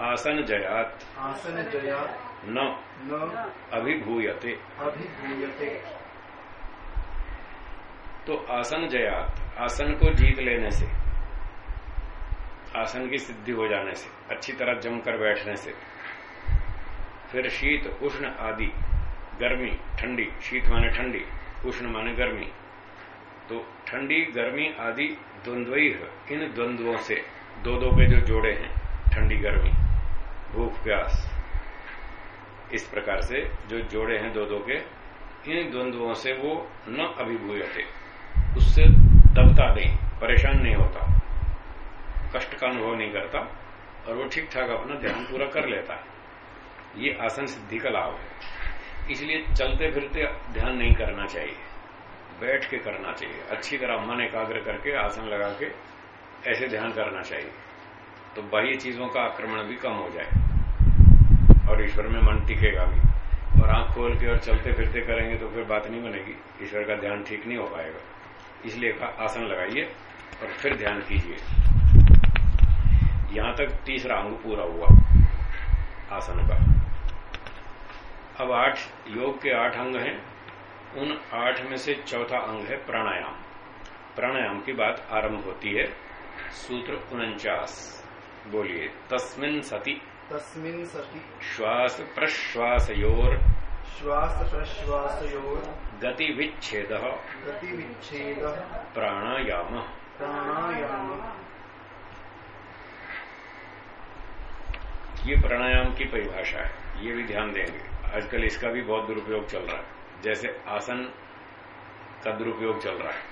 Speaker 1: आसन जयात।
Speaker 2: आसनजया
Speaker 1: न।
Speaker 2: न।
Speaker 1: अभिभूयते।
Speaker 2: अभिभूयते।
Speaker 1: तो आसन जयात आसन को जीत लेने से आसन की सिद्धि हो जाने से अच्छी तरह जमकर बैठने से फिर शीत उष्ण आदि गर्मी ठंडी शीत माने ठंडी उष्ण माने गर्मी। तो ठंडी गर्मी आदि द्वंद्वी इन द्वंद्वों से दो दो के जो जोड़े हैं ठंडी गर्मी। भूख, प्यास। इस प्रकार से जो जोड़े हैं दो दो के, इन द्वंद्वों से वो न अभिभूयते उससे दबता नहीं, परेशान नहीं होता। कष्ट का अनुभव नहीं करता और वो ठीक ठाक अपना ध्यान पूरा कर लेता है। ये आसन सिद्धि का लाभ है। इसलिए चलते फिरते ध्यान नहीं करना चाहिए। बैठ के करना चाहिए। अच्छी तरह मन एकाग्र करके आसन लगा के ऐसे ध्यान करना चाहिए। तो बाह्य चीज़ों का आक्रमण भी कम हो जाए। और ईश्वर में मन टिकेगा भी। और आँख खोल के और चलते फिरते करेंगे तो फिर बात नहीं बनेगी। ईश्वर का ध्यान ठीक नहीं हो पाएगा। इसलिए आसन लगाइए और फिर ध्यान कीजिए। यहाँ तक तीसरा अंग पूरा हुआ, आसन का। अब आठ, योग के आठ अंग हैं। उन आठ में से चौथा अंग है प्राणायाम। प्राणायाम की बात आरंभ होती है, सूत्र उनचास। बोलिए तस्मिन सती।
Speaker 2: तस्मिन सती।
Speaker 1: श्वास प्रश्वासयोर।
Speaker 2: श्वास प्रश्वासयोर।
Speaker 1: गति विच्छेद
Speaker 2: गति विच्छेद
Speaker 1: प्राणायाम।
Speaker 2: प्राणायाम।
Speaker 1: ये प्राणायाम की परिभाषा है ये भी ध्यान देंगे। आजकल इसका भी बहुत दुरुपयोग चल रहा है। जैसे आसन का दुरुपयोग चल रहा है।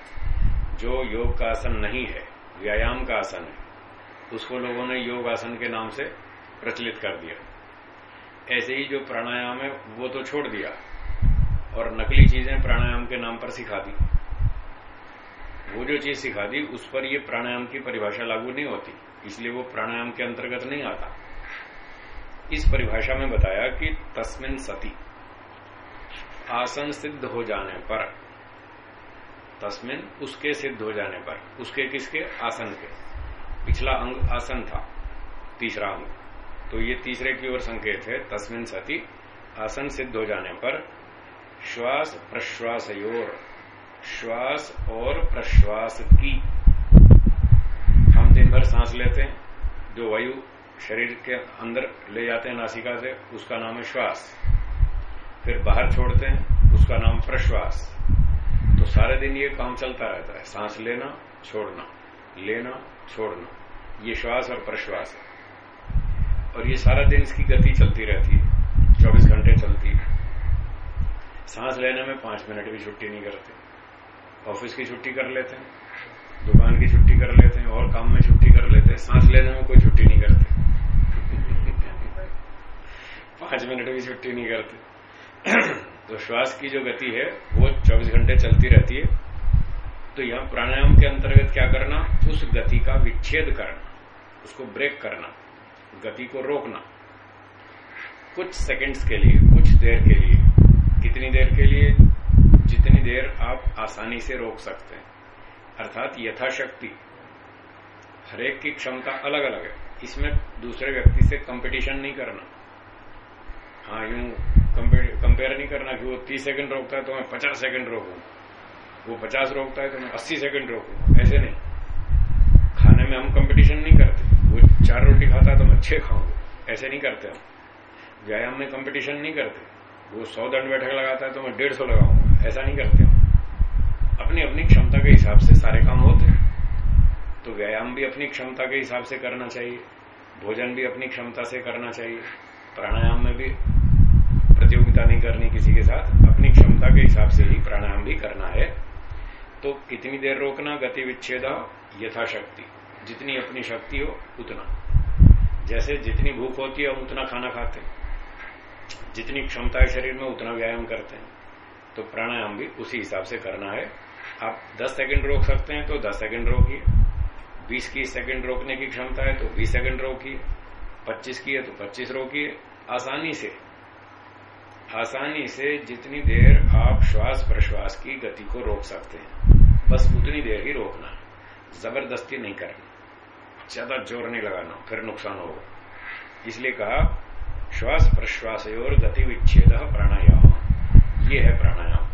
Speaker 1: जो योग का आसन नहीं है व्यायाम का आसन है उसको लोगों ने योग आसन के नाम से प्रचलित कर दिया। ऐसे ही जो प्राणायाम है, वो तो छोड़ दिया और नकली चीज़ें प्राणायाम के नाम पर सिखा दी। वो जो चीज़ सिखा दी, उस पर ये प्राणायाम की परिभाषा लागू नहीं होती, इसलिए वो प्राणायाम के अंतर्गत नहीं आता। इस परिभाषा में बताया कि तस्मिन सती, आसन सिद्ध हो जाने पर, तस्मिन उसके सिद्ध हो जाने पर, उसके किसके? आसन के। पिछला अंग आसन था, तीसरा अंग। तो ये तीसरे की ओर संकेत है, तस्मिन सती आसन सिद्ध हो जाने पर श्वास प्रश्वास योर श्वास और प्रश्वास की। हम दिन भर सांस लेते हैं, जो वायु शरीर के अंदर ले जाते हैं नासिका से, उसका नाम है श्वास। फिर बाहर छोड़ते हैं, उसका नाम प्रश्वास। तो सारे दिन ये काम चलता रहता है, सांस लेना, छोड़ना लेना, छोड़ना। ये श्वास और प्रश्वास। है और ये सारा दिन इसकी गति चलती रहती है। चौबीस घंटे चलती है। सांस लेने में पाँच मिनट भी छुट्टी नहीं करते। ऑफ़िस की छुट्टी कर लेते हैं, दुकान की छुट्टी कर लेते हैं, और काम में छुट्टी कर लेते हैं। सांस लेने में कोई छुट्टी नहीं करते। पाँच मिनट भी छुट्टी नहीं करते। तो श्वास की जो गति है, वो 24 घंटे चलती रहती है। तो यहाँ प्राणायाम के अंतर्गत क्या करना, उस गति का विच्छेद करना। उसको ब्रेक करना, गति को रोकना। कुछ सेकंड्स के लिए, कुछ देर के लिए, कितनी देर के लिए? जितनी देर आप आसानी से रोक सकते हैं। अर्थात यथाशक्ति। हरेक की क्षमता अलग अलग है। इसमें दूसरे व्यक्ति से कंपटीशन नहीं करना। हाँ यूँ कंपेयर नहीं करना कि वो तीस सेकंड रोकता है तो मैं पचास सेकंड रोकू। वो पचास रोकता है तो मैं अस्सी सेकंड रोकू। ऐसे नहीं। खाने में हम कंपटीशन नहीं करते। चार रोटी खाता है तो मैं छह खाऊँगा। ऐसे नहीं करते हम। व्यायाम में कंपटीशन नहीं करते। वो सौ दंड बैठक लगाता है तो मैं डेढ़ सौ लगाऊँगा। ऐसा नहीं करते हम। अपनी अपनी क्षमता के हिसाब से सारे काम होते हैं। तो व्यायाम भी अपनी क्षमता के हिसाब से करना चाहिए। भोजन भी अपनी क्षमता से करना चाहिए। प्राणायाम में भी प्रतियोगिता नहीं करनी किसी के साथ। अपनी क्षमता के हिसाब से ही प्राणायाम भी करना है। तो कितनी देर रोकना, गति विच्छेद, यथाशक्ति। जितनी अपनी शक्ति हो, उतना। जैसे जितनी भूख होती है, हम उतना खाना खाते हैं। जितनी क्षमता है शरीर में, उतना व्यायाम करते हैं। तो प्राणायाम भी उसी हिसाब से करना है। आप 10 सेकंड रोक सकते हैं तो 10 सेकंड रोकिए। 20 की सेकंड रोकने की क्षमता है तो 20 सेकंड रोकिए। 25 की है तो 25 रोकिए। आसानी से आसानी से जितनी देर आप श्वास प्रश्वास की गति को रोक सकते हैं। बस उतनी देर ही रोकना ज़बरदस्ती नहीं करनी। ज़्यादा ज़ोर नहीं लगाना, फिर नुकसान होगा। इसलिए कहा, श्वास प्रश्वास और गति विच्छेद प्राणायाम। ये है प्राणायाम।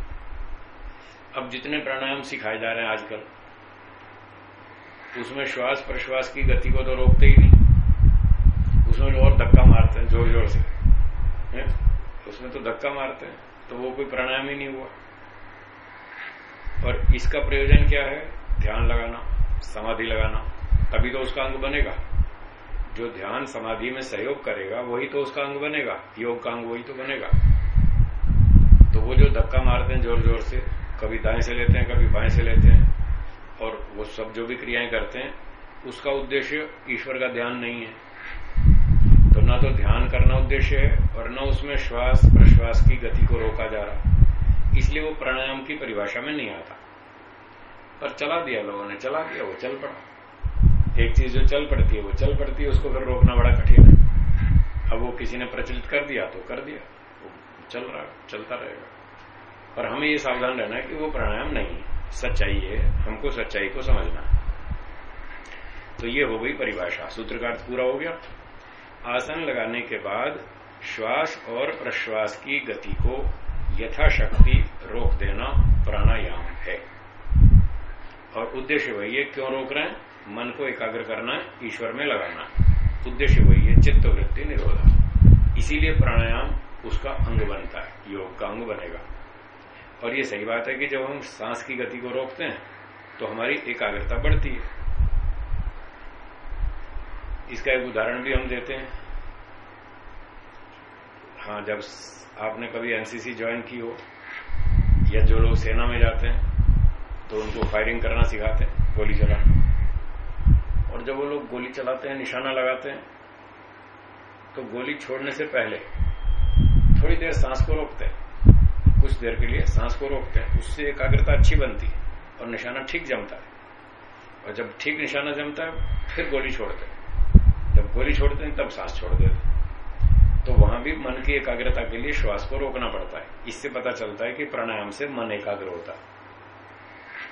Speaker 1: अब जितने प्राणायाम सिखाए जा रहे हैं आजकल, उसमें श्वास प्रश्वास की गति को तो रोकते ही नहीं। उसमें और धक्का मारते हैं ज़ोर ज़ोर से। है? उसमें तो धक्का मारते हैं तो वो कोई प्राणायाम ही नहीं हुआ। और इसका प्रयोजन क्या है? ध्यान लगाना, समाधि लगाना। तभी तो उसका अंग बनेगा। जो ध्यान समाधि में सहयोग करेगा, वही तो उसका अंग बनेगा। योग का अंग वही तो बनेगा। तो वो जो धक्का मारते हैं ज़ोर ज़ोर से, कभी दाएँ से लेते हैं, कभी बाएँ से लेते हैं, और वो सब जो भी क्रियाएँ करते हैं, उसका उद्देश्य ईश्वर का ध्यान नहीं है। तो ना तो ध्यान करना उद्देश्य है, और न उसमें श्वास प्रश्वास की गति को रोका जा रहा। इसलिए वो प्राणायाम की परिभाषा में नहीं आता। पर चला दिया लोगों ने, चला दिया वो, चल पड़ा। एक चीज़ जो चल पड़ती है, वो चल पड़ती है, उसको फिर रोकना बड़ा कठिन है। अब वो किसी ने प्रचलित कर दिया तो कर दिया। वो चल रहा, चलता रहेगा। पर हमें ये सावधान रहना है कि वो प्राणायाम नहीं है। सच्चाई है, हमको सच्चाई को समझना है। तो ये हो गई परिभाषा। सूत्र का पूरा हो गया। आसन लगाने के बाद श्वास और प्रश्वास की गति को यथाशक्ति रोक देना प्राणायाम है। और उद्देश्य वही है, क्यों रोक रहे हैं? मन को एकाग्र करना, ईश्वर में लगाना। उद्देश्य वही है, चित्त वृत्ति निरोधा। इसीलिए प्राणायाम उसका अंग बनता है, योग का अंग बनेगा। और ये सही बात है कि जब हम सांस की गति को रोकते हैं तो हमारी एकाग्रता बढ़ती है। इसका एक उदाहरण भी हम देते हैं। हाँ जब आपने कभी एनसीसी ज्वाइन की हो, या जो लोग सेना में जाते हैं तो उनको फायरिंग करना सिखाते हैं, गोली चलाना। और जब वो लोग गोली चलाते हैं, निशाना लगाते हैं तो गोली छोड़ने से पहले थोड़ी देर सांस को रोकते हैं। कुछ देर के लिए सांस को रोकते हैं। उससे एकाग्रता अच्छी बनती है और निशाना ठीक जमता है। और जब ठीक निशाना जमता है, फिर गोली छोड़ते हैं। जब गोली छोड़ते हैं, तब सांस छोड़ देते हैं। तो वहाँ भी मन की एकाग्रता के लिए श्वास को रोकना पड़ता है। इससे पता चलता है कि प्राणायाम से मन एकाग्र होता है।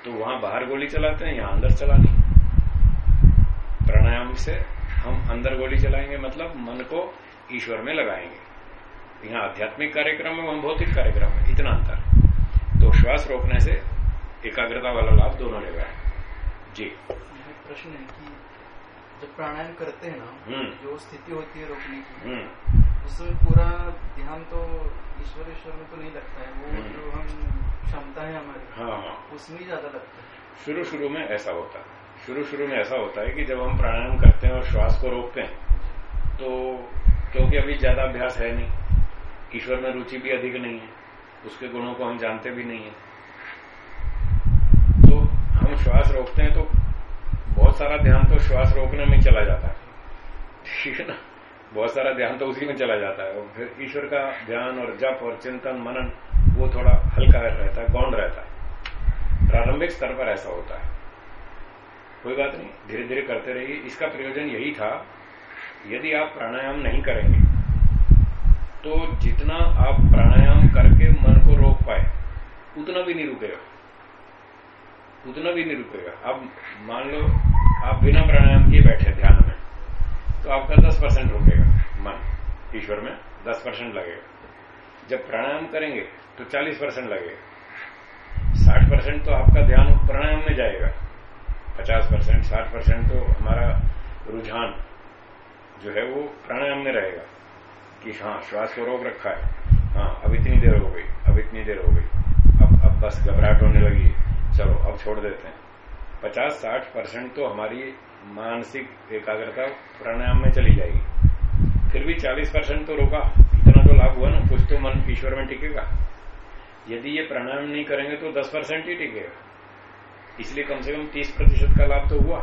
Speaker 1: तो वहाँ बाहर गोली चलाते हैं, यहाँ अंदर चलानी प्राणायाम से हम अंदर गोली चलाएँगे मतलब मन को ईश्वर में लगाएँगे। यहाँ आध्यात्मिक कार्यक्रम है वहाँ भौतिक कार्यक्रम है इतना अंतर। तो श्वास रोकने से एकाग्रता वाला लाभ दोनों लेगा जी।
Speaker 2: प्रश्न है कि जब प्राणायाम करते हैं ना जो स्थिति होती है रोकने की उसमें पूरा ध्यान तो ईश्वर ईश्वर में तो नहीं लगता है वो जो हम क्षमता है हमारी
Speaker 1: हाँ हाँ।
Speaker 2: उसमें ज़्यादा लगता है।
Speaker 1: शुरू शुरू में ऐसा होता है। शुरू शुरू में ऐसा होता है कि जब हम प्राणायाम करते हैं और श्वास को रोकते हैं तो क्योंकि अभी ज़्यादा अभ्यास है नहीं, ईश्वर में रुचि भी अधिक नहीं है, उसके गुणों को हम जानते भी नहीं है। तो हम श्वास रोकते हैं तो बहुत सारा ध्यान तो श्वास रोकने में चला जाता है। ठीक है ना? बहुत सारा ध्यान तो उसी में चला जाता है। और फिर ईश्वर का ध्यान और जप और चिंतन, मनन, वो थोड़ा हल्का रहता है गौण रहता है। प्रारंभिक स्तर पर ऐसा होता है। कोई बात नहीं धीरे धीरे करते रहिए। इसका प्रयोजन यही था, यदि आप प्राणायाम नहीं करेंगे तो जितना आप प्राणायाम करके मन को रोक पाए, उतना भी नहीं रुकेगा। उतना भी नहीं रुकेगा। अब मान लो, आप बिना प्राणायाम किए बैठे ध्यान में तो आपका 10 परसेंट रुकेगा मन, ईश्वर में 10 परसेंट लगेगा। जब प्राणायाम करेंगे तो 40 परसेंट लगेगा। 60 परसेंट तो आपका ध्यान प्राणायाम में जाएगा। 50 परसेंट, साठ परसेंट तो हमारा रुझान जो है वो प्राणायाम में रहेगा कि हाँ श्वास को रोक रखा है। हाँ अब इतनी देर हो गई, अब इतनी देर हो गई। अब अब बस घबराहट होने लगी चलो, अब छोड़ देते हैं। पचास साठ परसेंट तो हमारी मानसिक एकाग्रता प्राणायाम में चली जाएगी। फिर भी 40 परसेंट तो रोका। इतना तो लाभ हुआ ना, कुछ तो मन ईश्वर में टिकेगा। यदि ये प्राणायाम नहीं करेंगे तो 10 परसेंट ही टिकेगा। इसलिए कम से कम 30 प्रतिशत का लाभ तो हुआ।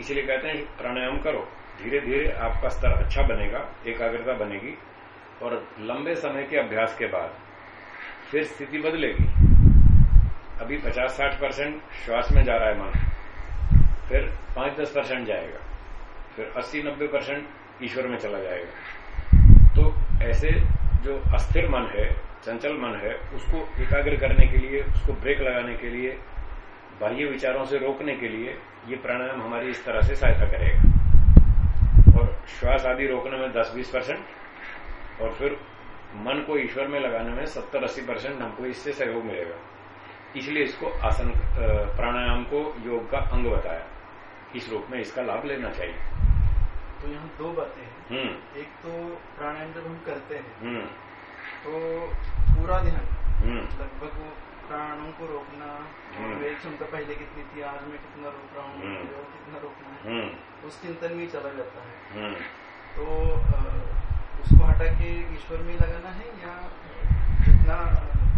Speaker 1: इसलिए कहते हैं, प्राणायाम करो। धीरे धीरे आपका स्तर अच्छा बनेगा, एकाग्रता बनेगी और लंबे समय के अभ्यास के बाद फिर स्थिति बदलेगी। अभी 50-60 परसेंट श्वास में जा रहा है मन, फिर 5-10 परसेंट जाएगा, फिर 80-90 परसेंट ईश्वर में चला जाएगा। तो ऐसे जो अस्थिर मन है, चंचल मन है, उसको एकाग्र करने के लिए, उसको ब्रेक लगाने के लिए बाह्य विचारों से रोकने के लिए ये प्राणायाम हमारी इस तरह से सहायता करेगा और श्वास आदि रोकने में 10-20 परसेंट और फिर मन को ईश्वर में लगाने में सत्तर अस्सी परसेंट हमको इससे सहयोग मिलेगा इसलिए इसको आसन प्राणायाम को योग का अंग बताया इस रूप में इसका लाभ लेना चाहिए
Speaker 2: तो यहाँ दो बातें हैं हम्म। एक तो प्राणायाम जब हम करते हैं हम्म। तो पूरा ध्यान हम्म। लगभग वो प्राणों को रोकना मेरी क्षमता पहले कितनी थी आज मैं कितना रोक रहा हूँ और कितना रोकना है। उस चिंतन में चला जाता है। तो उसको हटा के ईश्वर में लगाना है या जितना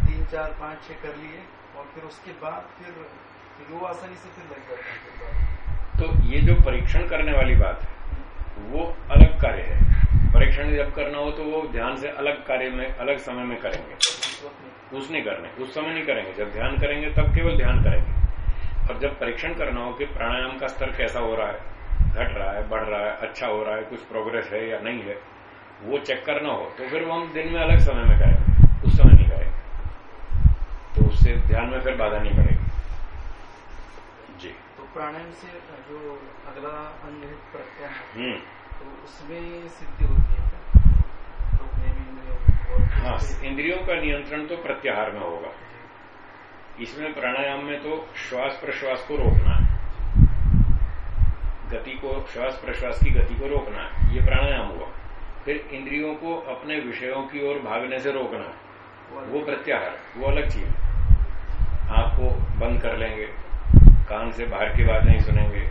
Speaker 2: तीन चार पाँच छह कर लिए और फिर उसके बाद फिर वो आसानी से फिर लग जाता है
Speaker 1: तो ये जो परीक्षण करने वाली बात है वो अलग कार्य है। परीक्षण जब करना हो तो वो ध्यान से अलग कार्य में अलग समय में करेंगे। उस नहीं करने उस समय नहीं करेंगे। जब ध्यान करेंगे तब केवल ध्यान करेंगे। और जब परीक्षण करना हो कि प्राणायाम का स्तर कैसा हो रहा है घट रहा है बढ़ रहा है अच्छा हो रहा है कुछ प्रोग्रेस है या नहीं है वो चेक करना हो तो फिर वो हम दिन में अलग समय में करेंगे उस समय नहीं करेंगे तो उससे ध्यान में फिर बाधा नहीं पड़ेगी। जी।
Speaker 2: तो प्राणायाम से जो अगला अंग है हम्म। तो उसमें सिद्धि होती है।
Speaker 1: हाँ। इंद्रियों का नियंत्रण तो प्रत्याहार में होगा। इसमें प्राणायाम में तो श्वास प्रश्वास को रोकना है। गति को श्वास प्रश्वास की गति को रोकना है। ये प्राणायाम हुआ। फिर इंद्रियों को अपने विषयों की ओर भागने से रोकना है। वो प्रत्याहार वो अलग चीज़। आँख को बंद कर लेंगे कान से बाहर की बात नहीं सुनेंगे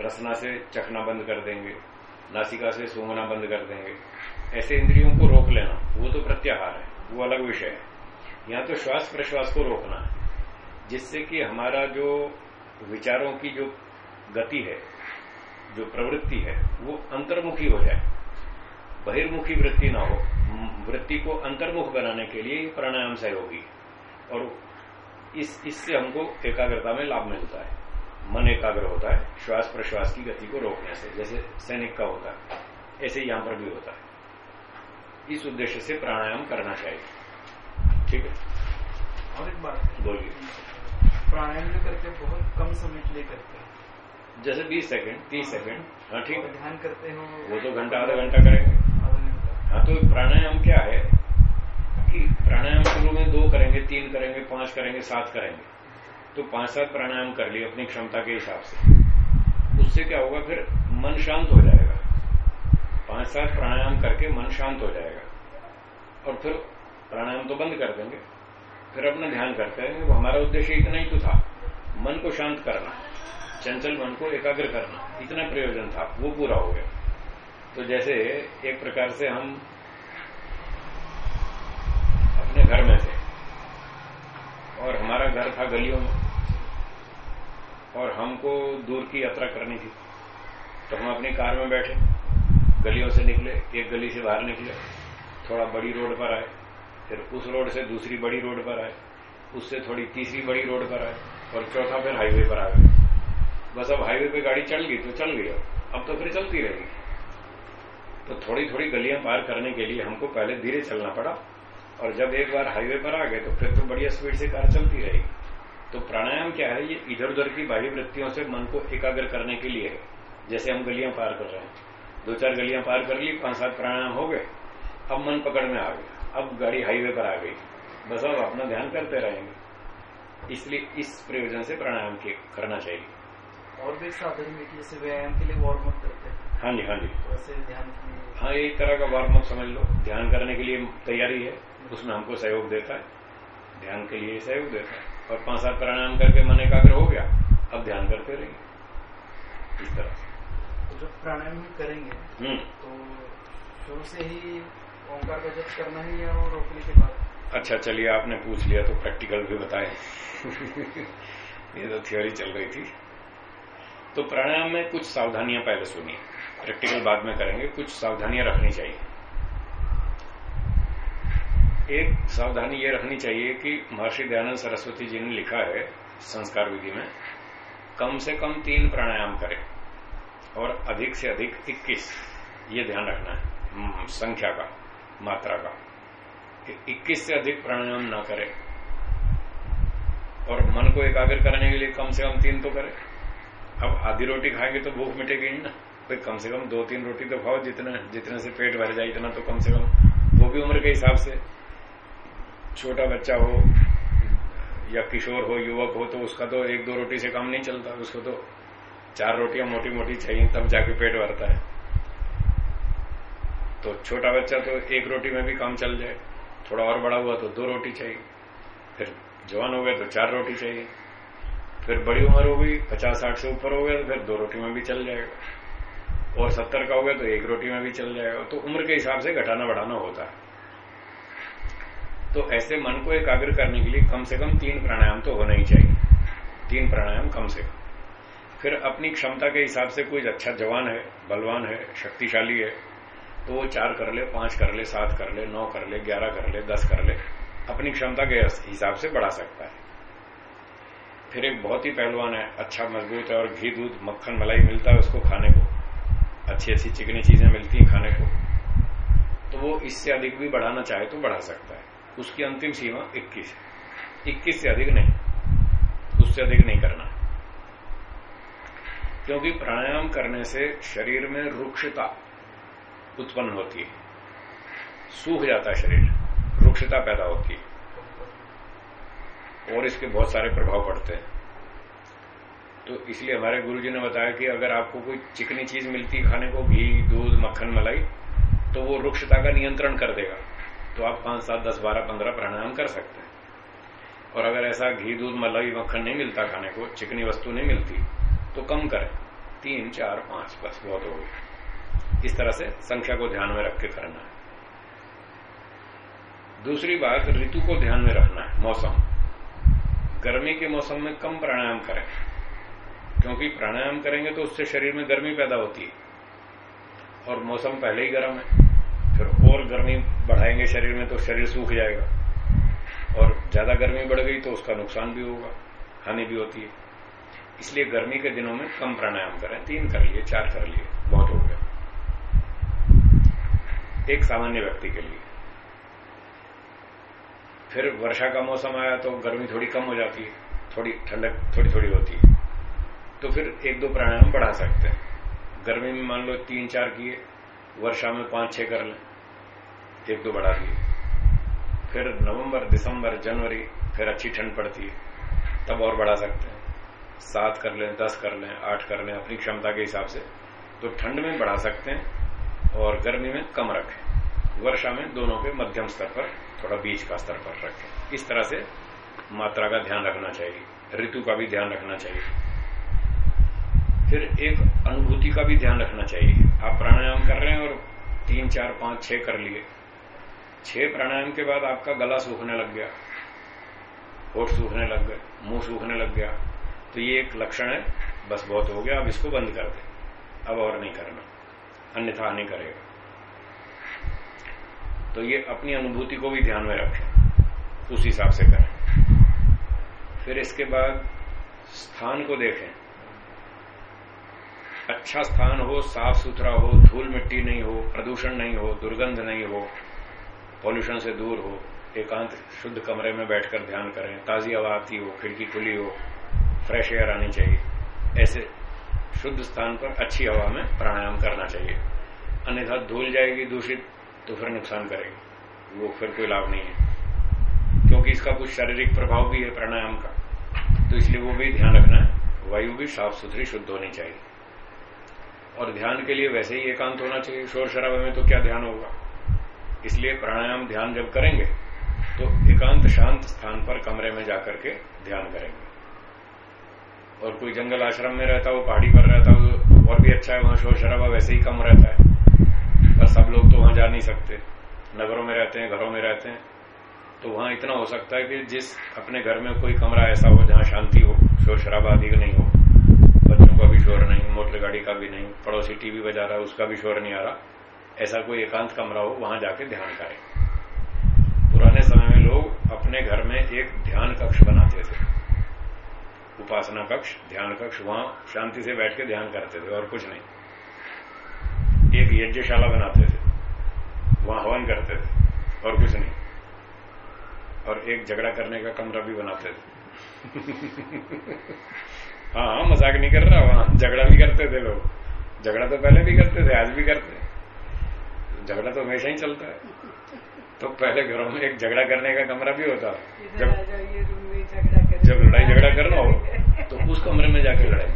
Speaker 1: रसना से चखना बंद कर देंगे नासिका से सूंघना बंद कर देंगे। ऐसे इंद्रियों को रोक लेना। वो तो प्रत्याहार है, वो अलग विषय है। यहाँ तो श्वास प्रश्वास को रोकना है, जिससे कि हमारा जो विचारों की जो गति है, जो प्रवृत्ति है, वो अंतर्मुखी हो जाए। बहिर्मुखी वृत्ति ना हो। वृत्ति को अंतर्मुख बनाने के लिए प्राणायाम सहयोगी और इस, इससे हमको एकाग्रता में लाभ मिलता है। मन एकाग्र होता है श्वास प्रश्वास की गति को रोकने से, जैसे सैनिक का होता है, ऐसे यहाँ पर भी होता है। इस उद्देश्य से प्राणायाम करना चाहिए। ठीक है?
Speaker 2: और एक बात।
Speaker 1: बोलिए।
Speaker 2: प्राणायाम जो करके बहुत कम समय के लिए करते हैं।
Speaker 1: जैसे 20 सेकंड 30 सेकंड हाँ ठीक। है
Speaker 2: ध्यान करते हो।
Speaker 1: वो तो घंटा आधा घंटा करेंगे। हाँ तो प्राणायाम क्या है कि प्राणायाम शुरू में दो करेंगे तीन करेंगे पाँच करेंगे सात करेंगे। तो पाँच सात प्राणायाम कर लिए अपनी क्षमता के हिसाब से। उससे क्या होगा फिर मन शांत हो जाएगा। पाँच सात प्राणायाम करके मन शांत हो जाएगा। और फिर प्राणायाम तो बंद कर देंगे। फिर अपना ध्यान करते हैं वो हमारा उद्देश्य इतना ही तो था। मन को शांत करना, चंचल मन को एकाग्र करना, इतना प्रयोजन था। वो पूरा हो गया। तो जैसे एक प्रकार से हम अपने घर में थे और हमारा घर था गलियों में और हमको दूर की यात्रा करनी थी। तो हम अपनी कार में बैठे, गलियों से निकले, एक गली से बाहर निकले। थोड़ा बड़ी रोड पर आए, फिर उस रोड से दूसरी बड़ी रोड पर आए, उससे थोड़ी तीसरी बड़ी रोड पर आए और चौथा फिर हाईवे पर आ गए। बस अब हाईवे पे गाड़ी चल गई तो चल गई अब। तो फिर चलती रहेगी। तो थोड़ी थोड़ी गलियाँ पार करने के लिए हमको पहले धीरे चलना पड़ा और जब एक बार हाईवे पर आ गए तो फिर तो बढ़िया स्पीड से कार चलती रहेगी। तो प्राणायाम क्या है? ये इधर उधर की बाह्य वृत्तियों से मन को एकाग्र करने के लिए है। जैसे हम गलियाँ पार कर रहे हैं। दो चार गलियाँ पार कर ली पाँच सात प्राणायाम हो गए अब मन पकड़ में आ गया। अब गाड़ी हाईवे पर आ गई। बस अब अपना ध्यान करते रहेंगे। इसलिए इस प्रयोजन से प्राणायाम के करना चाहिए।
Speaker 2: और भी साधन जैसे व्यायाम के लिए वार्म अप करते हैं।
Speaker 1: हाँ जी हाँ जी।
Speaker 2: वैसे ध्यान
Speaker 1: हाँ एक तरह का वार्म अप समझ लो। ध्यान करने के लिए तैयारी है। उसमें हमको सहयोग देता है। ध्यान के लिए सहयोग देता है। और पाँच सात प्राणायाम करके मन एकाग्र हो गया। अब ध्यान करते रहेंगे। इस तरह से।
Speaker 2: तो जब प्राणायाम करेंगे हम्म। तो शुरू से ही ओंकार का जब करना है या रोकने के बाद।
Speaker 1: अच्छा चलिए आपने पूछ लिया तो प्रैक्टिकल भी बताए। ये तो थ्योरी चल रही थी। तो प्राणायाम में कुछ सावधानियाँ पहले सुनिए। प्रैक्टिकल बाद में करेंगे। कुछ सावधानियाँ रखनी चाहिए। एक सावधानी ये रखनी चाहिए कि महर्षि दयानंद सरस्वती जी ने लिखा है संस्कार विधि में कम से कम तीन प्राणायाम करें और अधिक से अधिक 21 ये ध्यान रखना है। हम्म, संख्या का। मात्रा का। 21 से अधिक प्राणायाम ना करे। और मन को एकाग्र करने के लिए कम से कम तीन तो करे। अब आधी रोटी खाएँगे तो भूख मिटेगी ना। भाई कम से कम दो तीन रोटी तो खाओ, जितना, जितने से पेट भर जाए इतना तो कम से कम। वो भी उम्र के हिसाब से। छोटा बच्चा हो, या किशोर हो, युवक हो तो उसका तो एक दो रोटी से काम नहीं चलता। उसको तो चार रोटियाँ मोटी मोटी चाहिए, तब जाके पेट भरता है। तो छोटा बच्चा तो एक रोटी में भी काम चल जाए, थोड़ा और बड़ा हुआ तो दो रोटी चाहिए, फिर जवान हो गया तो चार रोटी चाहिए, फिर बड़ी उम्र हो गई पचास साठ से ऊपर हो गया तो फिर दो रोटी में भी चल जाएगा, और सत्तर का हो गया तो एक रोटी में भी चल जाएगा तो उम्र के हिसाब से घटाना बढ़ाना होता है। तो ऐसे मन को एकाग्र करने के लिए कम से कम तीन प्राणायाम तो होना ही चाहिए, तीन प्राणायाम कम से कम। फिर अपनी क्षमता के हिसाब से कोई अच्छा जवान है, बलवान है, शक्तिशाली है तो वो चार कर ले, पाँच कर ले, सात कर ले, नौ कर ले, ग्यारह कर ले, दस कर ले। अपनी क्षमता के हिसाब से बढ़ा सकता है। फिर एक बहुत ही पहलवान है अच्छा मज़बूत है और घी, दूध, मक्खन, मलाई मिलता है उसको खाने को। अच्छी अच्छी चिकनी चीज़ें मिलती हैं खाने को। तो वो इससे अधिक भी बढ़ाना चाहे तो बढ़ा सकता है। उसकी अंतिम सीमा 21 है। 21 से अधिक नहीं। उससे अधिक नहीं करना क्योंकि प्राणायाम करने से शरीर में रुक्षता उत्पन्न होती है। सूख जाता है शरीर, रुक्षता पैदा होती है। और इसके बहुत सारे प्रभाव पड़ते हैं। तो इसलिए हमारे गुरुजी ने बताया कि अगर आपको कोई चिकनी चीज़ मिलती खाने को, घी, दूध, मक्खन, मलाई तो वो रुक्षता का नियंत्रण कर देगा। तो आप पाँच, सात, दस, बारह, पंद्रह प्राणायाम कर सकते हैं। और अगर ऐसा घी, दूध, मलाई, मक्खन नहीं मिलता खाने को, चिकनी वस्तु नहीं मिलती तो कम करें। तीन, चार, पाँच, बस, बहुत हो गई इस तरह से संख्या को ध्यान में रख के करना है। दूसरी बात, ऋतु को ध्यान में रखना है, मौसम। गर्मी के मौसम में कम प्राणायाम करें, क्योंकि प्राणायाम करेंगे तो उससे शरीर में गर्मी पैदा होती है। और मौसम पहले ही गर्म है, फिर और गर्मी बढ़ाएँगे शरीर में तो शरीर सूख जाएगा। और ज़्यादा गर्मी बढ़ गई तो उसका नुकसान भी होगा, हानि भी होती है। इसलिए गर्मी के दिनों में कम प्राणायाम करें, तीन कर लिए, चार कर लिए, बहुत हो गया। एक सामान्य व्यक्ति के लिए। फिर वर्षा का मौसम आया तो गर्मी थोड़ी कम हो जाती है, थोड़ी ठंडक थोड़ी थोड़ी होती है। तो फिर एक दो प्राणायाम बढ़ा सकते हैं। गर्मी में मान लो तीन चार किए, वर्षा में पाँच छह कर लें, एक दो बढ़ा दिए। फिर नवंबर, दिसंबर, जनवरी, फिर अच्छी ठंड पड़ती है, तब और बढ़ा सकते हैं। सात कर लें, दस कर लें, आठ कर लें अपनी क्षमता के हिसाब से तो ठंड में बढ़ा सकते हैं। और गर्मी में कम रखें। वर्षा में दोनों के मध्यम स्तर पर, थोड़ा बीच का स्तर पर रखें। इस तरह से मात्रा का ध्यान रखना चाहिए। ऋतु का भी ध्यान रखना चाहिए। फिर एक अनुभूति का भी ध्यान रखना चाहिए। आप प्राणायाम कर रहे हैं और तीन, चार, पाँच, छह कर लिए। छह प्राणायाम के बाद आपका गला सूखने लग गया, होठ सूखने लग गए, मुँह सूखने लग गया। तो ये एक लक्षण है। बस बहुत हो गया। अब इसको बंद कर दे। अब और नहीं करना। अन्यथा नहीं करेगा। तो ये अपनी अनुभूति को भी ध्यान में रखें। उस हिसाब से करें। फिर इसके बाद स्थान को देखें। अच्छा स्थान हो, साफ़ सुथरा हो, धूल मिट्टी नहीं हो, प्रदूषण नहीं हो, दुर्गंध नहीं हो पॉल्यूशन से दूर हो, एकांत शुद्ध कमरे में बैठकर ध्यान करें, ताजी हवा आती हो, खिड़की खुली हो फ्रेश एयर आनी चाहिए, ऐसे शुद्ध स्थान पर अच्छी हवा में प्राणायाम करना चाहिए। अन्यथा धूल जाएगी दूषित तो फिर नुकसान करेगी। वो फिर कोई लाभ नहीं है। क्योंकि इसका कुछ शारीरिक प्रभाव भी है प्राणायाम का। तो इसलिए वो भी ध्यान रखना है। वायु भी साफ़ सुथरी शुद्ध होनी चाहिए। और ध्यान के लिए वैसे ही एकांत होना चाहिए। शोर शराबे में तो क्या ध्यान होगा? इसलिए प्राणायाम ध्यान जब करेंगे तो एकांत शांत स्थान पर कमरे में जाकर के ध्यान करेंगे। और कोई जंगल आश्रम में रहता हो पहाड़ी पर रहता हो और भी अच्छा है, वहाँ शोर शराबा वैसे ही कम रहता है। पर सब लोग तो वहाँ जा नहीं सकते। नगरों में रहते हैं, घरों में रहते हैं। तो वहाँ इतना हो सकता है कि जिस अपने घर में कोई कमरा ऐसा हो जहाँ शांति हो शोर शराबा अधिक नहीं हो। बच्चों का भी शोर नहीं, मोटर गाड़ी का भी नहीं, पड़ोसी टीवी बजा रहा है, उसका भी शोर नहीं आ रहा। ऐसा कोई एकांत कमरा हो, वहाँ जाके ध्यान करें। पुराने समय में लोग अपने घर में एक ध्यान कक्ष बनाते थे। उपासना कक्ष, ध्यान कक्ष, वहाँ शांति से बैठ के ध्यान करते थे और कुछ नहीं। एक यज्ञशाला बनाते थे। वहाँ हवन करते थे और कुछ नहीं। और एक झगड़ा करने का कमरा भी बनाते थे। हाँ हाँ मज़ाक नहीं कर रहा, वहाँ झगड़ा भी करते थे लोग। झगड़ा तो पहले भी करते थे, आज भी करते झगड़ा तो हमेशा ही चलता है। तो पहले घरों में एक झगड़ा करने का कमरा भी होता। जब जब लड़ाई झगड़ा करना हो तो उस कमरे में जाके लड़ाई।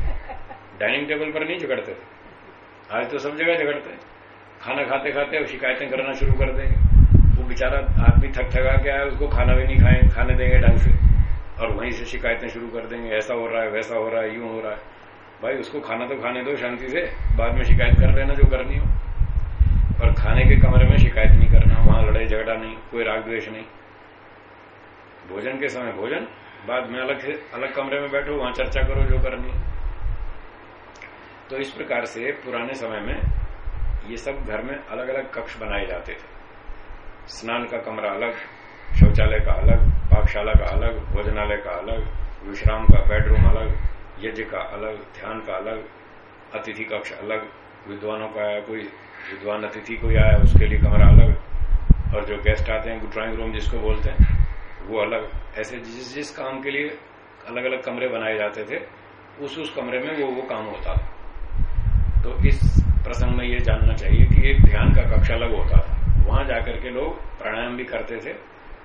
Speaker 1: डाइनिंग टेबल पर नहीं झगड़ते थे। आज तो सब जगह झगड़ते खाना खाते खाते शिकायतें करना शुरू कर देंगे। वो बेचारा आदमी थक थका के आया, उसको खाना भी नहीं खाए, खाने देंगे ढंग से। और वहीं से शिकायतें शुरू कर देंगे, ऐसा हो रहा है, वैसा हो रहा है, यूँ हो रहा है। भाई, उसको खाना तो खाने दो शांति से, बाद में शिकायत कर लेना जो करनी हो। और खाने के कमरे में शिकायत नहीं करना, वहाँ लड़ाई झगड़ा नहीं, कोई राग द्वेष नहीं। भोजन के समय, भोजन बाद में अलग से, अलग कमरे में बैठो, वहाँ चर्चा करो, जो करनी तो इस प्रकार से पुराने समय में ये सब घर में अलग अलग कक्ष बनाए जाते थे। स्नान का कमरा अलग, शौचालय का अलग, पाकशाला का अलग, भोजनालय का अलग, विश्राम का बेडरूम अलग, यज्ञ का अलग, ध्यान का अलग, अतिथि कक्ष अलग, विद्वानों का आया कोई, विद्वान अतिथि कोई आया, उसके लिए कमरा अलग, और जो गेस्ट आते हैं ड्राइंग रूम जिसको बोलते हैं वो अलग, ऐसे जिस जिस काम के लिए अलग अलग कमरे बनाए जाते थे, उस उस कमरे में वो वो काम होता था। तो इस प्रसंग में ये जानना चाहिए कि एक ध्यान का कक्ष अलग होता था। वहाँ जाकर के लोग प्राणायाम भी करते थे,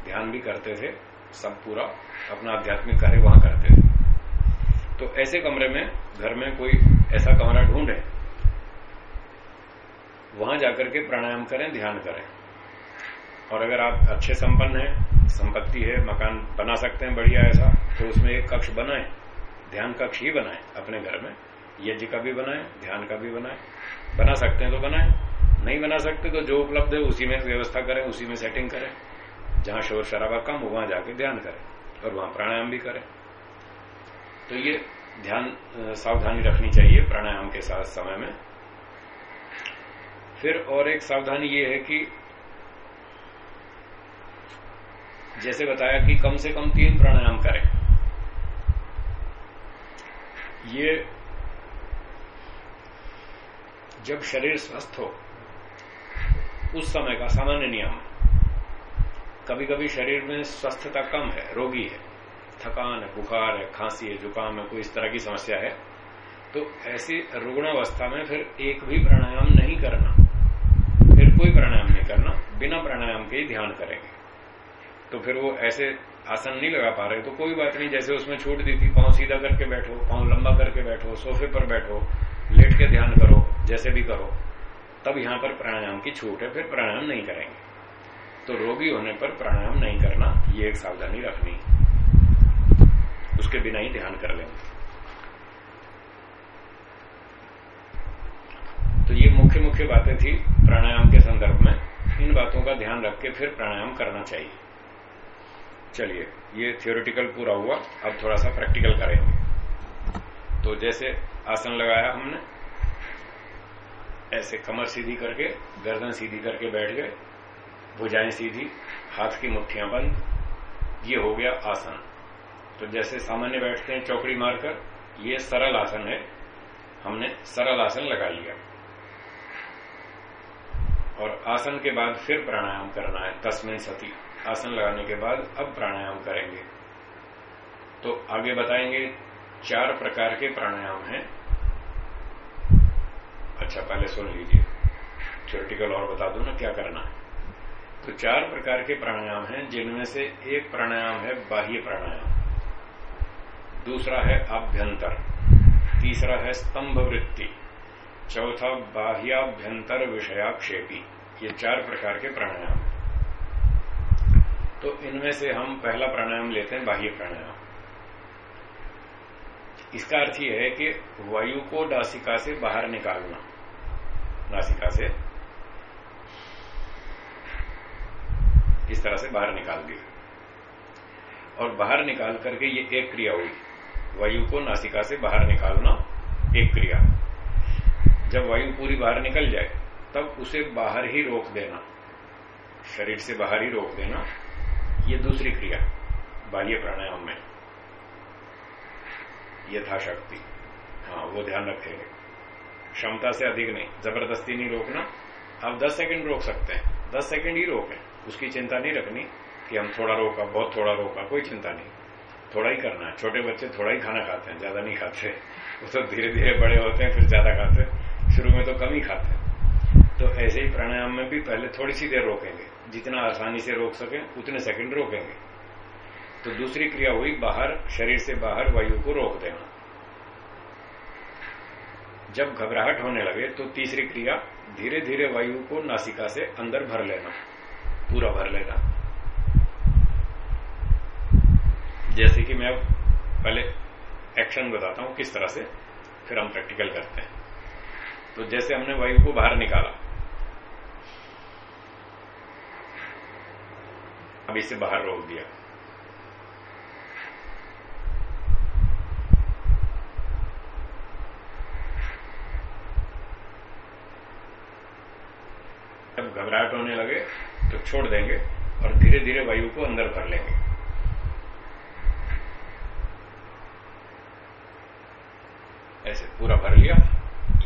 Speaker 1: ध्यान भी करते थे, सब पूरा अपना आध्यात्मिक कार्य वहाँ करते थे। तो ऐसे कमरे में, घर में कोई ऐसा कमरा ढूंढे, वहाँ जाकर के प्राणायाम करें, ध्यान करें। और अगर आप अच्छे संपन्न हैं, संपत्ति है, मकान बना सकते हैं बढ़िया ऐसा तो उसमें एक कक्ष बनाए, ध्यान कक्ष ही बनाए अपने घर में। यज्ञ का भी बनाए, ध्यान का भी बनाए। बना सकते हैं तो बनाए, नहीं बना सकते तो जो उपलब्ध है उसी में व्यवस्था करें, उसी में सेटिंग करें। जहाँ शोर शराबा कम हो, वहाँ जाके ध्यान करें और वहाँ प्राणायाम भी करें। तो ये ध्यान, सावधानी रखनी चाहिए प्राणायाम के साथ समय में। फिर और एक सावधानी ये है कि जैसे बताया कि कम से कम तीन प्राणायाम करें। ये जब शरीर स्वस्थ हो, उस समय का सामान्य नियम कभी कभी शरीर में स्वस्थता कम है, रोगी है, थकान है, बुखार है, खांसी है, जुकाम है, कोई इस तरह की समस्या है तो ऐसी रुग्णावस्था में फिर एक भी प्राणायाम नहीं करना। फिर कोई प्राणायाम नहीं करना, बिना प्राणायाम के ही ध्यान करेंगे। तो फिर वो ऐसे आसन नहीं लगा पा रहे। तो कोई बात नहीं, जैसे उसमें छूट दी थी, पाँव सीधा करके बैठो, पाँव लंबा करके बैठो, सोफे पर बैठो, लेट के ध्यान करो, जैसे भी करो, तब यहाँ पर प्राणायाम की छूट है, फिर प्राणायाम नहीं करेंगे। तो रोगी होने पर प्राणायाम नहीं करना, ये एक सावधानी रखनी। उसके बिना ही ध्यान कर लेंगे। तो ये मुख्य मुख्य बातें थी प्राणायाम के संदर्भ में। इन बातों का ध्यान रख के फिर प्राणायाम करना चाहिए। चलिए, ये थियोरिटिकल पूरा हुआ, अब थोड़ा सा प्रैक्टिकल करेंगे। तो जैसे आसन लगाया हमने, ऐसे कमर सीधी करके, गर्दन सीधी करके बैठ गए, भुजाएँ सीधी, हाथ की मुठ्ठियाँ बंद, ये हो गया आसन। तो जैसे सामान्य बैठते हैं चौकड़ी मारकर, ये सरल आसन है, हमने सरल आसन लगा लिया। और आसन के बाद फिर प्राणायाम करना है तस्मिन सती। आसन लगाने के बाद अब प्राणायाम करेंगे। तो आगे बताएँगे, चार प्रकार के प्राणायाम हैं। अच्छा पहले सुन लीजिए। थ्योरेटिकल और बता दू ना, क्या करना है? तो चार प्रकार के प्राणायाम हैं, जिनमें से एक प्राणायाम है बाह्य प्राणायाम। दूसरा है आभ्यंतर तीसरा है स्तंभ वृत्ति चौथा बाह्याभ्यंतर विषयाक्षेपी। ये चार प्रकार के प्राणायाम तो इनमें से हम पहला प्राणायाम लेते हैं, बाह्य प्राणायाम। इसका अर्थ यह है कि वायु को नासिका से बाहर निकालना। नासिका से इस तरह से बाहर निकाल दिया। और बाहर निकाल करके ये एक क्रिया हुई। वायु को नासिका से बाहर निकालना एक क्रिया। जब वायु पूरी बाहर निकल जाए, तब उसे बाहर ही रोक देना। शरीर से बाहर ही रोक देना। ये दूसरी क्रिया, बाह्य प्राणायाम में। यथाशक्ति। हाँ वो ध्यान रखेंगे। क्षमता से अधिक नहीं, ज़बरदस्ती नहीं रोकना। आप 10 सेकंड रोक सकते हैं। 10 सेकंड ही रोकें। उसकी चिंता नहीं रखनी कि हम थोड़ा रोका, बहुत थोड़ा रोका, कोई चिंता नहीं। थोड़ा ही करना है। छोटे बच्चे थोड़ा ही खाना खाते हैं, ज़्यादा नहीं खाते। वो तो धीरे धीरे बड़े होते हैं, फिर ज़्यादा खाते शुरू में तो कम ही खाते हैं। तो ऐसे ही प्राणायाम में भी पहले थोड़ी सी देर रोकेंगे। जितना आसानी से रोक सके, उतने सेकंड रोकेंगे। तो दूसरी क्रिया हुई, बाहर, शरीर से बाहर वायु को रोक देना। जब घबराहट होने लगे तो तीसरी क्रिया धीरे धीरे वायु को नासिका से अंदर भर लेना, पूरा भर लेना। जैसे कि मैं पहले एक्शन बताता हूँ, किस तरह से, फिर हम प्रैक्टिकल करते हैं। तो जैसे हमने वायु को बाहर निकाला अब इसे बाहर रोक दिया। जब घबराहट होने लगे तो छोड़ देंगे और धीरे धीरे वायु को अंदर भर लेंगे। ऐसे पूरा भर लिया।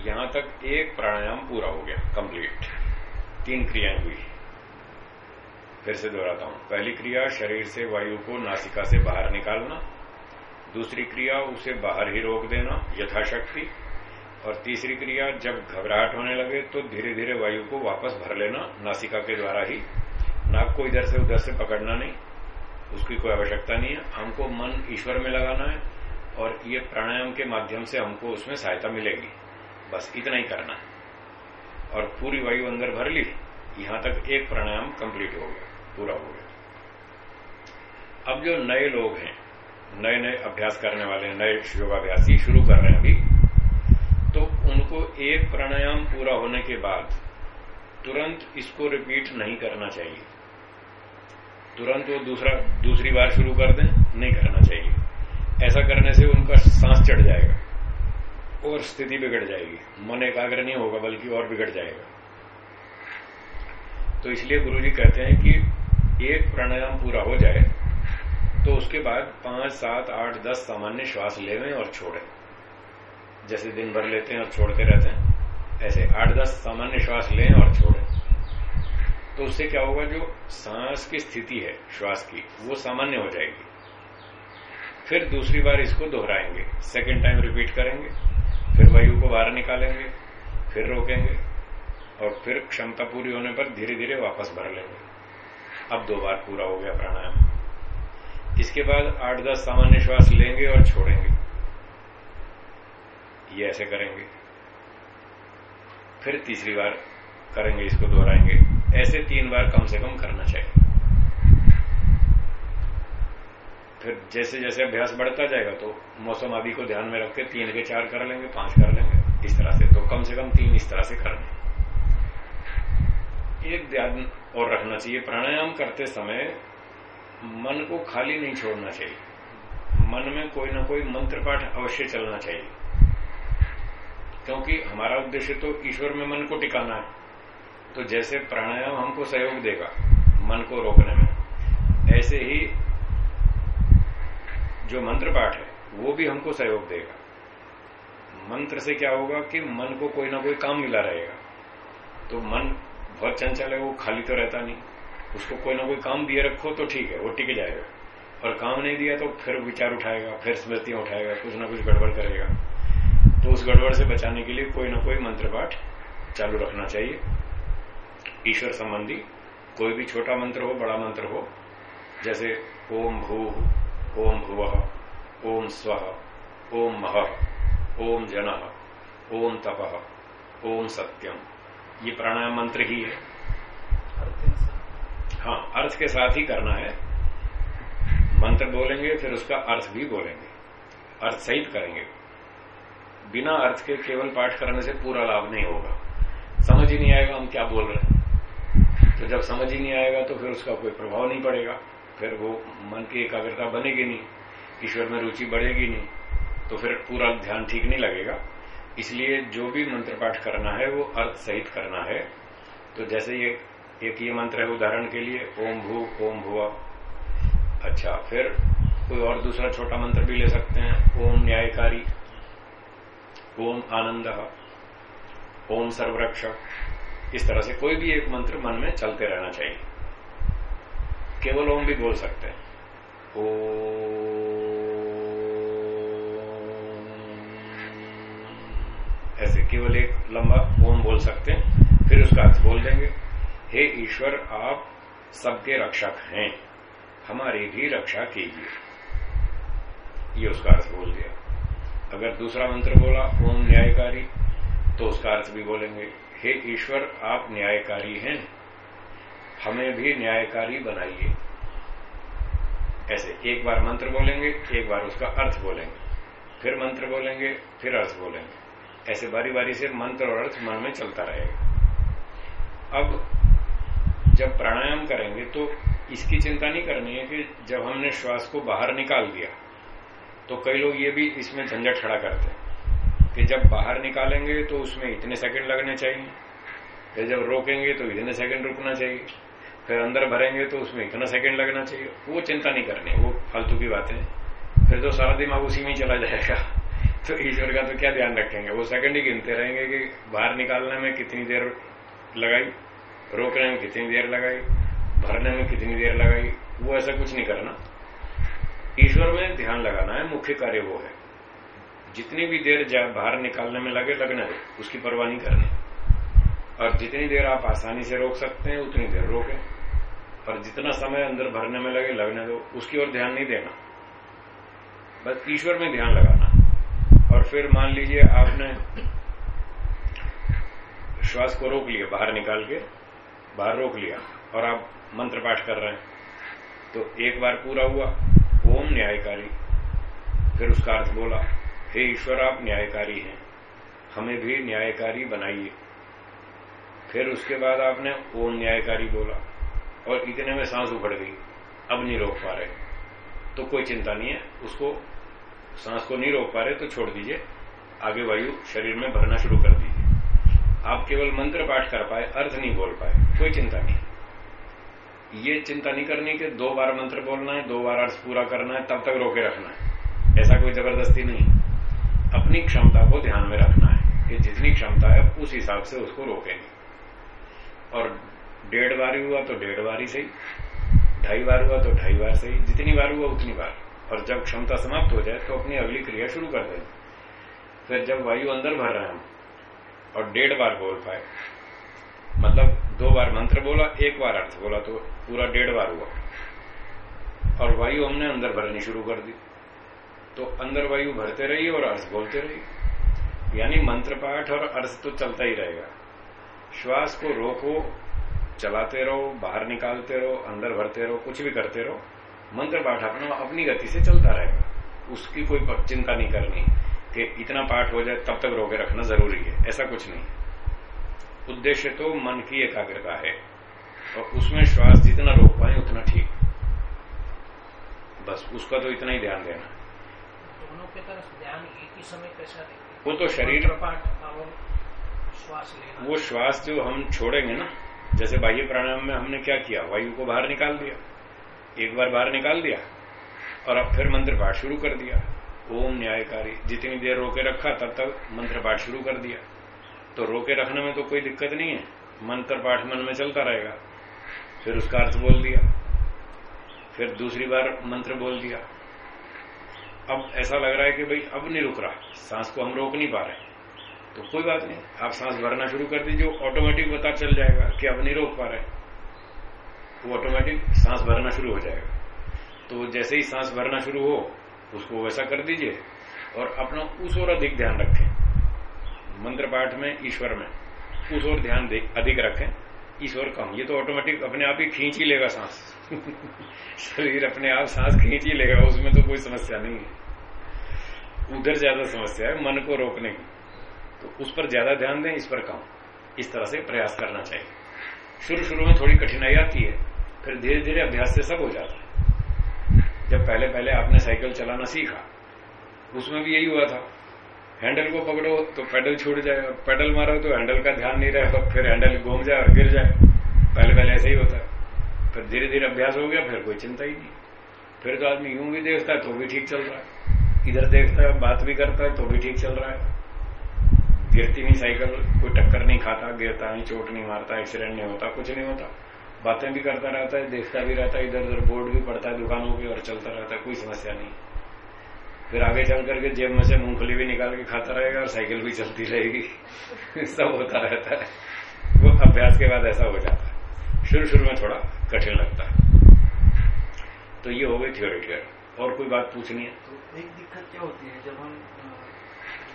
Speaker 1: यहाँ तक एक प्राणायाम पूरा हो गया कंप्लीट तीन क्रियाएँ हुई। फिर से दोहराता हूँ। पहली क्रिया, शरीर से वायु को नासिका से बाहर निकालना। दूसरी क्रिया, उसे बाहर ही रोक देना, यथाशक्ति। और तीसरी क्रिया, जब घबराहट होने लगे तो धीरे धीरे वायु को वापस भर लेना, नासिका के द्वारा ही। नाक को इधर से उधर से पकड़ना नहीं, उसकी कोई आवश्यकता नहीं है। हमको मन ईश्वर में लगाना है, और ये प्राणायाम के माध्यम से हमको उसमें सहायता मिलेगी। बस इतना ही करना है। और पूरी वायु अंदर भर ली, यहाँ तक एक प्राणायाम कंप्लीट हो गया। पूरा हो गया। अब जो नए लोग हैं नए नए अभ्यास करने वाले नए योगाभ्यासी शुरू कर रहे हैं अभी तो उनको एक प्राणायाम पूरा होने के बाद तुरंत इसको रिपीट नहीं करना चाहिए। तुरंत वो दूसरा, दूसरी बार शुरू कर दें, नहीं करना चाहिए। ऐसा करने से उनका सांस चढ़ जाएगा और स्थिति बिगड़ जाएगी। मन एकाग्र नहीं होगा, बल्कि और बिगड़ जाएगा। तो इसलिए गुरुजी कहते हैं कि एक प्राणायाम पूरा हो जाए तो उसके बाद पाँच, सात, आठ, दस सामान्य श्वास लेवें और छोड़ें। जैसे दिन भर लेते हैं और छोड़ते रहते हैं, ऐसे आठ, दस सामान्य श्वास लें और छोड़ें। तो उससे क्या होगा, जो सांस की स्थिति है श्वास की, वो सामान्य हो जाएगी। फिर दूसरी बार इसको दोहराएँगे। सेकेंड टाइम रिपीट करेंगे, फिर वायु को बाहर निकालेंगे, फिर रोकेंगे, और फिर क्षमता पूरी होने पर धीरे धीरे वापस भर लेंगे। अब दो बार पूरा हो गया प्राणायाम। इसके बाद आठ दस सामान्य श्वास लेंगे और छोड़ेंगे। ये ऐसे करेंगे। फिर तीसरी बार करेंगे, इसको दोहराएँगे। ऐसे तीन बार कम से कम करना चाहिए। फिर जैसे जैसे अभ्यास बढ़ता जाएगा तो मौसम आदि को ध्यान में रख के तीन के चार कर लेंगे, पाँच कर लेंगे, इस तरह से। तो कम से कम तीन इस तरह से करने। एक ध्यान और रखना चाहिए। प्राणायाम करते समय मन को खाली नहीं छोड़ना चाहिए। मन में कोई ना कोई मंत्र पाठ अवश्य चलना चाहिए। क्योंकि हमारा उद्देश्य तो ईश्वर में मन को टिकाना है। तो जैसे प्राणायाम हमको सहयोग देगा मन को रोकने में, ऐसे ही जो मंत्र पाठ है, वो भी हमको सहयोग देगा। मंत्र से क्या होगा कि मन को कोई ना कोई काम मिला रहेगा। तो मन बहुत चंचल है, वो खाली तो रहता नहीं। उसको कोई ना कोई काम दिए रखो तो ठीक है, वो टिक जाएगा। और काम नहीं दिया तो फिर विचार उठाएगा, फिर स्मृतियाँ उठाएगा, कुछ ना कुछ गड़बड़ करेगा। तो उस गड़बड़ से बचाने के लिए कोई ना कोई मंत्र पाठ चालू रखना चाहिए। ईश्वर संबंधी कोई भी छोटा मंत्र हो, बड़ा मंत्र हो, जैसे ओम भू, ओम भुव, ओम स्व, ओम मह, ओम जन, ओम तप, ओम सत्यम। ये प्राणायाम मंत्र ही है। हाँ अर्थ के साथ ही करना है। मंत्र बोलेंगे फिर उसका अर्थ भी बोलेंगे। अर्थ सहित करेंगे। बिना अर्थ के केवल पाठ करने से पूरा लाभ नहीं होगा। समझ ही नहीं आएगा हम क्या बोल रहे हैं। तो जब समझ ही नहीं आएगा तो फिर उसका कोई प्रभाव नहीं पड़ेगा। फिर वो मन की एकाग्रता बनेगी नहीं। ईश्वर में रुचि बढ़ेगी नहीं। तो फिर पूरा ध्यान ठीक नहीं लगेगा। इसलिए जो भी मंत्र पाठ करना है, वो अर्थ सहित करना है। तो जैसे ये, एक ये मंत्र है उदाहरण के लिए, ओम भू, ओम भुआ अच्छा फिर कोई और दूसरा छोटा मंत्र भी ले सकते हैं, ओम न्यायकारी, ओम आनंद, ओम सर्वरक्षक इस तरह से कोई भी एक मंत्र मन में चलते रहना चाहिए। केवल ओम भी बोल सकते हैं। ओ ऐसे केवल एक लंबा ओम बोल सकते हैं, फिर उसका अर्थ बोल देंगे, हे ईश्वर, आप सबके रक्षक हैं, हमारी भी रक्षा कीजिए। ये उसका अर्थ बोल दिया। अगर दूसरा मंत्र बोला, ओम न्यायकारी तो उसका अर्थ भी बोलेंगे, हे ईश्वर, आप न्यायकारी हैं, हमें भी न्यायकारी बनाइए। ऐसे एक बार मंत्र बोलेंगे, एक बार उसका अर्थ बोलेंगे, फिर मंत्र बोलेंगे, फिर अर्थ बोलेंगे। ऐसे बारी बारी से मंत्र और अर्थ मन में चलता रहेगा। अब जब प्राणायाम करेंगे तो इसकी चिंता नहीं करनी है कि जब हमने श्वास को बाहर निकाल दिया तो कई लोग ये भी इसमें झंझट खड़ा करते हैं कि जब बाहर निकालेंगे तो उसमें इतने सेकंड लगने चाहिए, फिर जब रोकेंगे तो इतने सेकंड रुकना चाहिए, फिर अंदर भरेंगे तो उसमें इतना सेकंड लगना चाहिए। वो चिंता नहीं करनी, वो फालतू की बातें फिर तो सारा दिमाग उसी में चला जाएगा। तो ईश्वर का तो क्या ध्यान रखेंगे? वो सेकंड ही गिनते रहेंगे कि बाहर निकालने में कितनी देर लगाई, रोकने में कितनी देर लगाई, भरने में कितनी देर लगाई, वो ऐसा कुछ नहीं करना। ईश्वर में ध्यान लगाना है, मुख्य कार्य वो है। जितनी भी देर बाहर निकालने में लगे, लगने दो, उसकी परवाह नहीं करनी। और जितनी देर आप आसानी से रोक सकते हैं, उतनी देर रोकें। और जितना समय अंदर भरने में लगे, लगने दो, उसकी ओर ध्यान नहीं देना। बस ईश्वर में ध्यान लगाना। और फिर मान लीजिए आपने श्वास को रोक लिया, बाहर निकाल के, बाहर रोक लिया, और आप मंत्र पाठ कर रहे हैं तो एक बार पूरा हुआ, ओम न्यायकारी। फिर उसका अर्थ बोला, हे ईश्वर, आप न्यायकारी हैं, हमें भी न्यायकारी बनाइए। फिर उसके बाद आपने ओम न्यायकारी बोला, और इतने में सांस उखड़ गई, अब नहीं रोक पा रहे। तो कोई चिंता नहीं है, उसको सांस को नहीं रोक पा रहे तो छोड़ दीजिए। आगे वायु शरीर में भरना शुरू कर दीजिए। आप केवल मंत्र पाठ कर पाए, अर्थ नहीं बोल पाए, कोई चिंता नहीं। ये चिंता नहीं करनी कि दो बार मंत्र बोलना है, दो बार अर्थ पूरा करना है, तब तक रोके रखना है। ऐसा कोई ज़बरदस्ती नहीं। अपनी क्षमता को ध्यान में रखना है। कि जितनी क्षमता है, उस हिसाब से उसको रोकेंगे। और डेढ़ बार हुआ तो डेढ़ बार ही सही। ढाई बार हुआ तो ढाई बार सही। जितनी बार हुआ उतनी बार। और जब क्षमता समाप्त हो जाए तो अपनी अगली क्रिया शुरू कर दें। फिर जब वायु अंदर भर रहे हैं हम और डेढ़ बार बोल पाए। मतलब दो बार मंत्र बोला, एक बार अर्थ बोला तो पूरा डेढ़ बार हुआ। और वायु हमने अंदर भरनी शुरू कर दी। तो अंदर वायु भरते रही और अर्थ बोलते रही यानी मंत्र पाठ और अर्थ तो चलता ही रहेगा। श्वास को रोको, चलाते रहो, बाहर निकालते रहो, अंदर भरते रहो, कुछ भी करते रहो। मंत्र पाठ अपना अपनी गति से चलता रहेगा। उसकी कोई चिंता नहीं करनी कि इतना पाठ हो जाए तब तक रोके रखना ज़रूरी है। ऐसा कुछ नहीं। उद्देश्य तो मन की एकाग्रता है और उसमें श्वास जितना रोक पाए उतना ठीक। बस उसका तो इतना ही ध्यान देना।
Speaker 4: दोनों की तरफ़ ध्यान एक ही समय कैसा
Speaker 1: वो तो शरीर श्वास लेना। वो श्वास जो हम छोड़ेंगे ना जैसे बाह्य प्राणायाम में हमने क्या किया? वायु को बाहर निकाल दिया। एक बार बाहर निकाल दिया और अब फिर मंत्र पाठ शुरू कर दिया। ओम न्यायकारी, जितनी देर रोके रखा, तब तक मंत्र पाठ शुरू कर दिया। तो रोके रखने में तो कोई दिक्कत नहीं है, मंत्र पाठ मन में चलता रहेगा। फिर उसका अर्थ बोल दिया। फिर दूसरी बार मंत्र बोल दिया। अब ऐसा लग रहा है कि भाई अब नहीं रुक रहा, सांस को हम रोक नहीं पा रहे। तो कोई बात नहीं, आप सांस भरना शुरू कर दीजिए ऑटोमेटिक पता चल जाएगा कि अब नहीं रोक पा रहे। वो ऑटोमेटिक सांस भरना शुरू हो जाएगा। तो जैसे ही सांस भरना शुरू हो, उसको वैसा कर दीजिए और अपना उस और अधिक ध्यान रखें। मंत्र पाठ में, ईश्वर में, उस और ध्यान अधिक रखें। ईश्वर कम, ये तो ऑटोमेटिक अपने आप ही खींच ही लेगा सांस। शरीर अपने आप सांस खींच ही लेगा, उसमें तो कोई समस्या नहीं है। उधर ज़्यादा समस्या है, मन को रोकने की। तो उस पर ज़्यादा ध्यान दें, इस पर कम। इस तरह से प्रयास करना चाहिए। शुरू शुरू में थोड़ी कठिनाई आती है फिर धीरे धीरे अभ्यास से सब हो जाता है। जब पहले पहले आपने साइकिल चलाना सीखा, उसमें भी यही हुआ था। हैंडल को पकड़ो तो पैडल छूट जाए, पैडल मारो तो हैंडल का ध्यान नहीं रहे फिर हैंडल घूम जाए और गिर जाए। पहले पहले ऐसे ही होता है। फिर धीरे धीरे अभ्यास हो गया, फिर कोई चिंता ही नहीं। फिर तो आदमी यूँ भी देखता है तो भी ठीक चल रहा है। इधर देखता है, बात भी करता है तो भी ठीक चल रहा है। गिरती नहीं साइकिल, कोई टक्कर नहीं खाता, गिरता नहीं, चोट नहीं मारता, एक्सीडेंट नहीं होता, कुछ नहीं होता। बातें भी करता रहता है देखता भी रहता है इधर उधर बोर्ड भी पड़ता है दुकानों की और चलता रहता है कोई समस्या नहीं। फिर आगे चल करके जेब में से मूंगफली भी निकाल के खाता रहेगा और साइकिल भी चलती रहेगी। सब होता रहता है। वो अभ्यास के बाद ऐसा हो जाता है। शुरू शुरू में थोड़ा कठिन लगता है। तो ये हो गई थियोरिटिकल और कोई बात पूछनी है?
Speaker 2: तो एक दिक्कत क्या होती है जब हम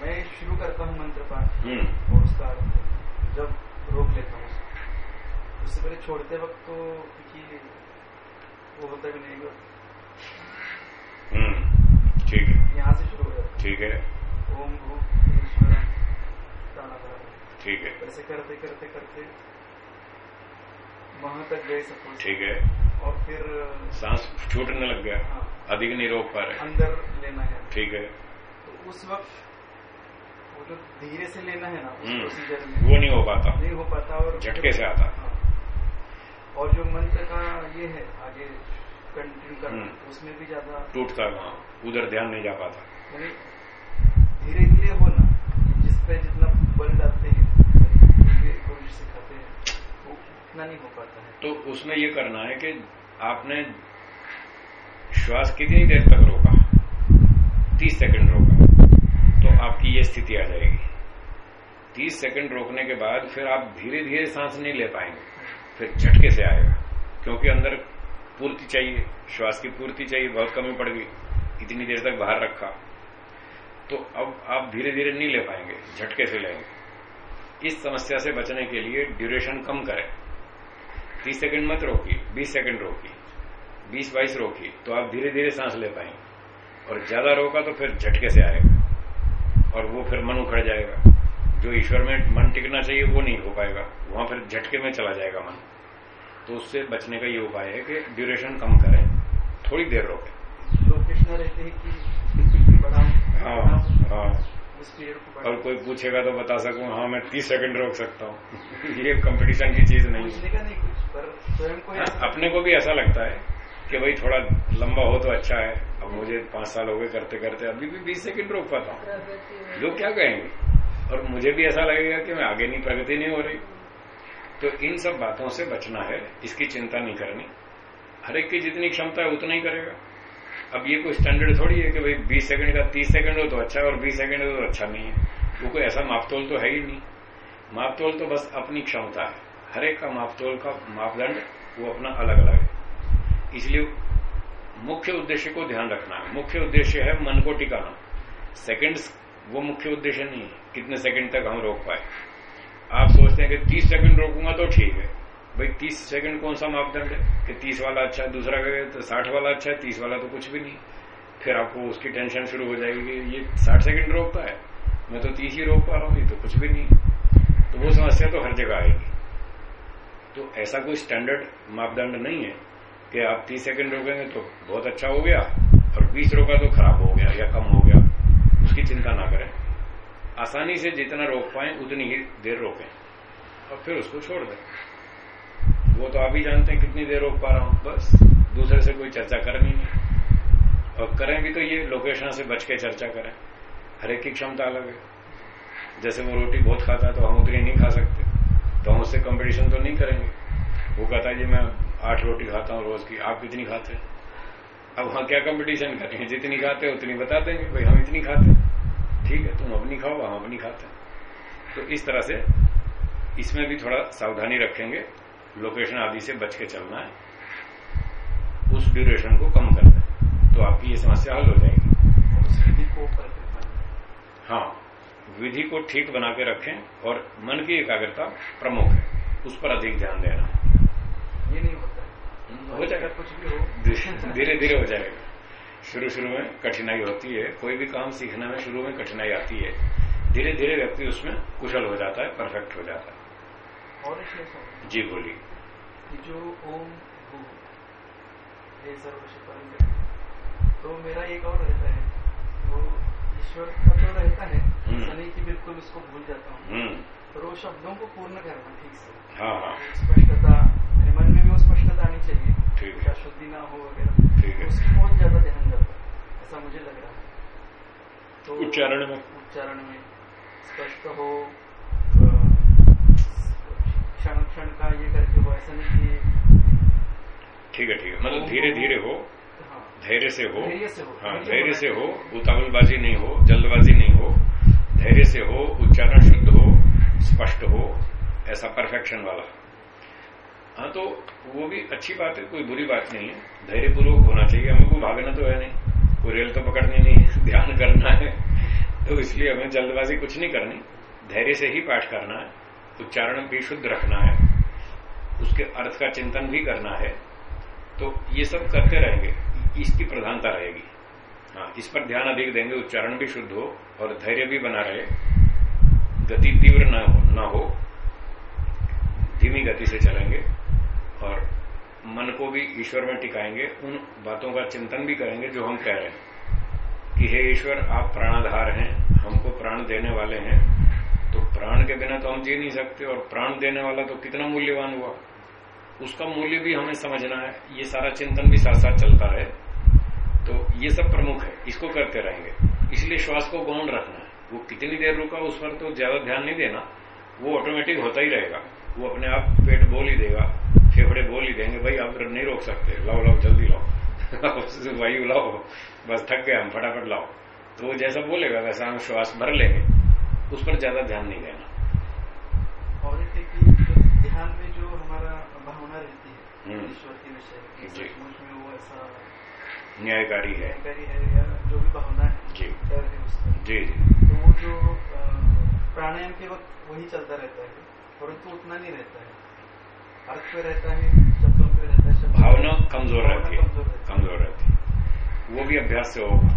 Speaker 2: मैं शुरू करता हूँ मंत्र पाठ
Speaker 1: हम्म।
Speaker 2: उसका जब रोक लेता हूँ। उससे पहले छोड़ते वक्त तो कि वो होता भी नहीं
Speaker 1: हम्म ठीक है।
Speaker 2: यहाँ से शुरू हो
Speaker 1: ठीक है।
Speaker 2: ओम भू ईश्वर
Speaker 1: ठीक है।
Speaker 2: ऐसे करते करते करते वहाँ तक गए सपोज़
Speaker 1: ठीक है।
Speaker 2: और फिर
Speaker 1: सांस छूटने लग गया।
Speaker 2: हाँ,
Speaker 1: अधिक नहीं रोक पा रहे।
Speaker 2: अंदर लेना है।
Speaker 1: ठीक है।
Speaker 2: तो उस वक्त वो जो धीरे से लेना है ना उस
Speaker 1: हम्म।
Speaker 2: प्रोसीजर में
Speaker 1: वो नहीं हो पाता।
Speaker 2: नहीं हो पाता और
Speaker 1: झटके से आता।
Speaker 2: हाँ। और जो मंत्र का ये है आगे कंटिन्यू करना
Speaker 1: हम्म।
Speaker 2: उसमें भी ज़्यादा
Speaker 1: टूटता वहाँ उधर ध्यान नहीं जा पाता।
Speaker 2: यानी धीरे धीरे होना जिस पे जितना बल डालते हैं कोशिश सिखाते हैं वो उतना नहीं हो पाता है।
Speaker 1: तो उसमें ये करना है कि आपने श्वास कितनी देर तक रोका? तीस सेकंड रोका तो आपकी ये स्थिति आ जाएगी। तीस सेकंड रोकने के बाद फिर आप धीरे धीरे सांस नहीं ले पाएँगे। फिर झटके से आएगा क्योंकि अंदर पूर्ति चाहिए, श्वास की पूर्ति चाहिए, बहुत कमी पड़ गई, इतनी देर तक बाहर रखा। तो अब आप धीरे धीरे नहीं ले पाएँगे, झटके से लेंगे। इस समस्या से बचने के लिए ड्यूरेशन कम करें। तीस सेकंड मत रोकी बीस सेकंड रोकी बीस बाईस रोकी तो आप धीरे धीरे सांस ले पाएँगे। और ज़्यादा रोका तो फिर झटके से आएगा, और वो फिर मन उखड़ जाएगा। जो ईश्वर में मन टिकना चाहिए वो नहीं हो पाएगा। वहाँ फिर झटके में चला जाएगा मन। तो उससे बचने का ये उपाय है कि ड्यूरेशन कम करें थोड़ी देर रोके।
Speaker 2: लोकेशन रहते हैं कि बढ़ाऊं
Speaker 1: हाँ हाँ। और कोई पूछेगा तो बता सकूँ हाँ मैं तीस सेकंड रोक सकता हूँ। ये कंपटीशन की चीज़ नहीं है।
Speaker 2: पूछने का नहीं कुछ पर स्वयं को
Speaker 1: हाँ, अपने को भी ऐसा लगता है कि भाई थोड़ा लंबा हो तो अच्छा है। अब मुझे पाँच साल हो गए करते करते अभी भी बीस सेकंड रोक पाता हूँ। लोग क्या कहेंगे? और मुझे भी ऐसा लगेगा कि मैं आगे नहीं, प्रगति नहीं हो रही। तो इन सब बातों से बचना है, इसकी चिंता नहीं करनी। हर एक की जितनी क्षमता है, उतना ही करेगा। अब ये कोई स्टैंडर्ड थोड़ी है कि भाई 20 सेकंड का 30 सेकंड हो तो अच्छा है और 20 सेकंड हो तो अच्छा नहीं है। वो कोई ऐसा मापतोल तो है ही नहीं। मापतोल तो बस अपनी क्षमता है। हर एक का मापतोल का मापदंड, वो अपना अलग अलग है। इसलिए मुख्य उद्देश्य को ध्यान रखना है। मुख्य उद्देश्य है मन को टिकाना। सेकंड्स वो मुख्य उद्देश्य नहीं है। कितने सेकंड तक हम रोक पाए? आप सोचते हैं कि 30 सेकंड रोकूँगा तो ठीक है। भाई 30 सेकंड कौन सा मापदंड है? कि 30 वाला अच्छा है, दूसरा कहे तो 60 वाला अच्छा है 30 वाला तो कुछ भी नहीं। फिर आपको उसकी टेंशन शुरू हो जाएगी ये 60 सेकंड रोकता है, मैं तो 30 ही रोक पा रहा हूँ, ये तो कुछ भी नहीं। तो वो समस्या तो हर जगह आएगी। तो ऐसा कोई स्टैंडर्ड मापदंड नहीं है कि आप 30 सेकंड रोकेंगे तो बहुत अच्छा हो गया और 20 रोका तो खराब हो गया या कम हो गया। उसकी चिंता ना करें। आसानी से जितना रोक पाए, उतनी ही देर रोकें। और फिर उसको छोड़ दें। वो तो आप ही जानते हैं कितनी देर रोक पा रहा हूँ। बस, दूसरे से कोई चर्चा करनी नहीं और करें भी तो ये, लोकेशन से बच के चर्चा करें। हर एक की क्षमता अलग है। जैसे वो रोटी बहुत खाता है तो हम उतनी नहीं खा सकते। तो हम उससे कंपटीशन तो नहीं करेंगे। वो कहता है, जी, मैं आठ रोटी खाता हूँ रोज की, आप कितनी खाते हैं? अब वहाँ क्या कंपटीशन करेंगे जितनी खाते उतनी बता देंगे। भाई, हम इतनी खाते ठीक है तुम अपनी खाओ हम अपनी खाते हैं। तो इस तरह से इसमें भी थोड़ा सावधानी रखेंगे। लोकेशन आदि से बच के चलना है। उस ड्यूरेशन को कम कर दें तो आपकी ये समस्या हल हो जाएगी।
Speaker 2: विधि को
Speaker 1: हाँ विधि को ठीक बना के रखें और मन की एकाग्रता प्रमुख है। उस पर अधिक ध्यान देना।
Speaker 2: ये नहीं होता है।
Speaker 1: हो जाएगा।
Speaker 2: कुछ भी हो।
Speaker 1: धीरे धीरे हो जाएगा। शुरू शुरू में कठिनाई होती है कोई भी काम सीखने में शुरू में कठिनाई आती है धीरे धीरे व्यक्ति उसमें कुशल हो जाता है परफेक्ट हो जाता है।
Speaker 2: और
Speaker 1: जी बोलिए।
Speaker 2: जो ओम तो मेरा एक और रहता है वो ईश्वर का तो रहता है
Speaker 1: हम्म।
Speaker 2: ऐसा नहीं कि बिल्कुल उसको भूल जाता हूँ।
Speaker 1: हम्म।
Speaker 2: पर वो शब्दों को पूर्ण करना ठीक से।
Speaker 1: हाँ हाँ।
Speaker 2: स्पष्टता मन में भी वो स्पष्टता आनी चाहिए
Speaker 1: ठीक है।
Speaker 2: ना हो वगैरह। उसकी बहुत ज़्यादा ध्यान ऐसा मुझे लग रहा है तो
Speaker 1: उच्चारण में
Speaker 2: उच्चारण में स्पष्ट हो क्षण क्षण का ये करके हो ऐसा नहीं कि
Speaker 1: ठीक है ठीक है मतलब धीरे धीरे हो, धैर्य से हो
Speaker 2: धैर्य से हो। धैर्य
Speaker 1: से हो। उतावलबाजी नहीं हो, जल्दबाजी नहीं हो धैर्य से हो, उच्चारण शुद्ध हो, स्पष्ट हो, ऐसा परफेक्शन वाला हाँ तो वो भी अच्छी बात है, कोई बुरी बात नहीं है। धैर्यपूर्वक होना चाहिए, हमें को भागना तो है नहीं। कोई रेल तो पकड़नी नहीं है, ध्यान करना है। तो इसलिए हमें जल्दबाजी कुछ नहीं करनी। धैर्य से ही पाठ करना है, उच्चारण भी शुद्ध रखना है, उसके अर्थ का चिंतन भी करना है। तो ये सब करते रहेंगे, इसकी प्रधानता रहेगी। हाँ इस पर ध्यान अधिक देंगे, उच्चारण भी शुद्ध हो और धैर्य भी बना रहे। गति तीव्र न न हो, धीमी गति से चलेंगे। और मन को भी ईश्वर में टिकाएँगे, उन बातों का चिंतन भी करेंगे जो हम कह रहे हैं। कि हे ईश्वर, आप प्राणाधार हैं, हमको प्राण देने वाले हैं तो प्राण के बिना तो हम जी नहीं सकते, और प्राण देने वाला तो कितना मूल्यवान हुआ। उसका मूल्य भी हमें समझना है, ये सारा चिंतन भी साथ साथ चलता रहे। तो ये सब प्रमुख है, इसको करते रहेंगे। इसलिए श्वास को गौण रखना है। वो कितनी देर रुका, उस पर तो ज़्यादा ध्यान नहीं देना, वो ऑटोमेटिक होता ही रहेगा। वो अपने आप पेट बोल ही देगा। फेफड़े बोल ही देंगे भाई आप नहीं रोक सकते। लाओ लाओ जल्दी लाओ। वायु लाओ। बस थक गए हम फटाफट लाओ। तो वो जैसा बोलेगा वैसा हम श्वास भर लेंगे। उस पर ज़्यादा ध्यान नहीं देना।
Speaker 2: और ध्यान में जो हमारा भावना रहती है हम्म। ईश्वर के विषय में वो ऐसा
Speaker 1: न्यायकारी है।
Speaker 2: है जो भी भावना है
Speaker 1: जी। जी जी।
Speaker 2: तो वो जो प्राणायाम के वक्त वही चलता रहता है परंतु उतना नहीं रहता है। अर्थ पे रहता है शब्दों पे रहता है
Speaker 1: भावना कमज़ोर रहती है। कमज़ोर रहती है। वो भी अभ्यास से होगा।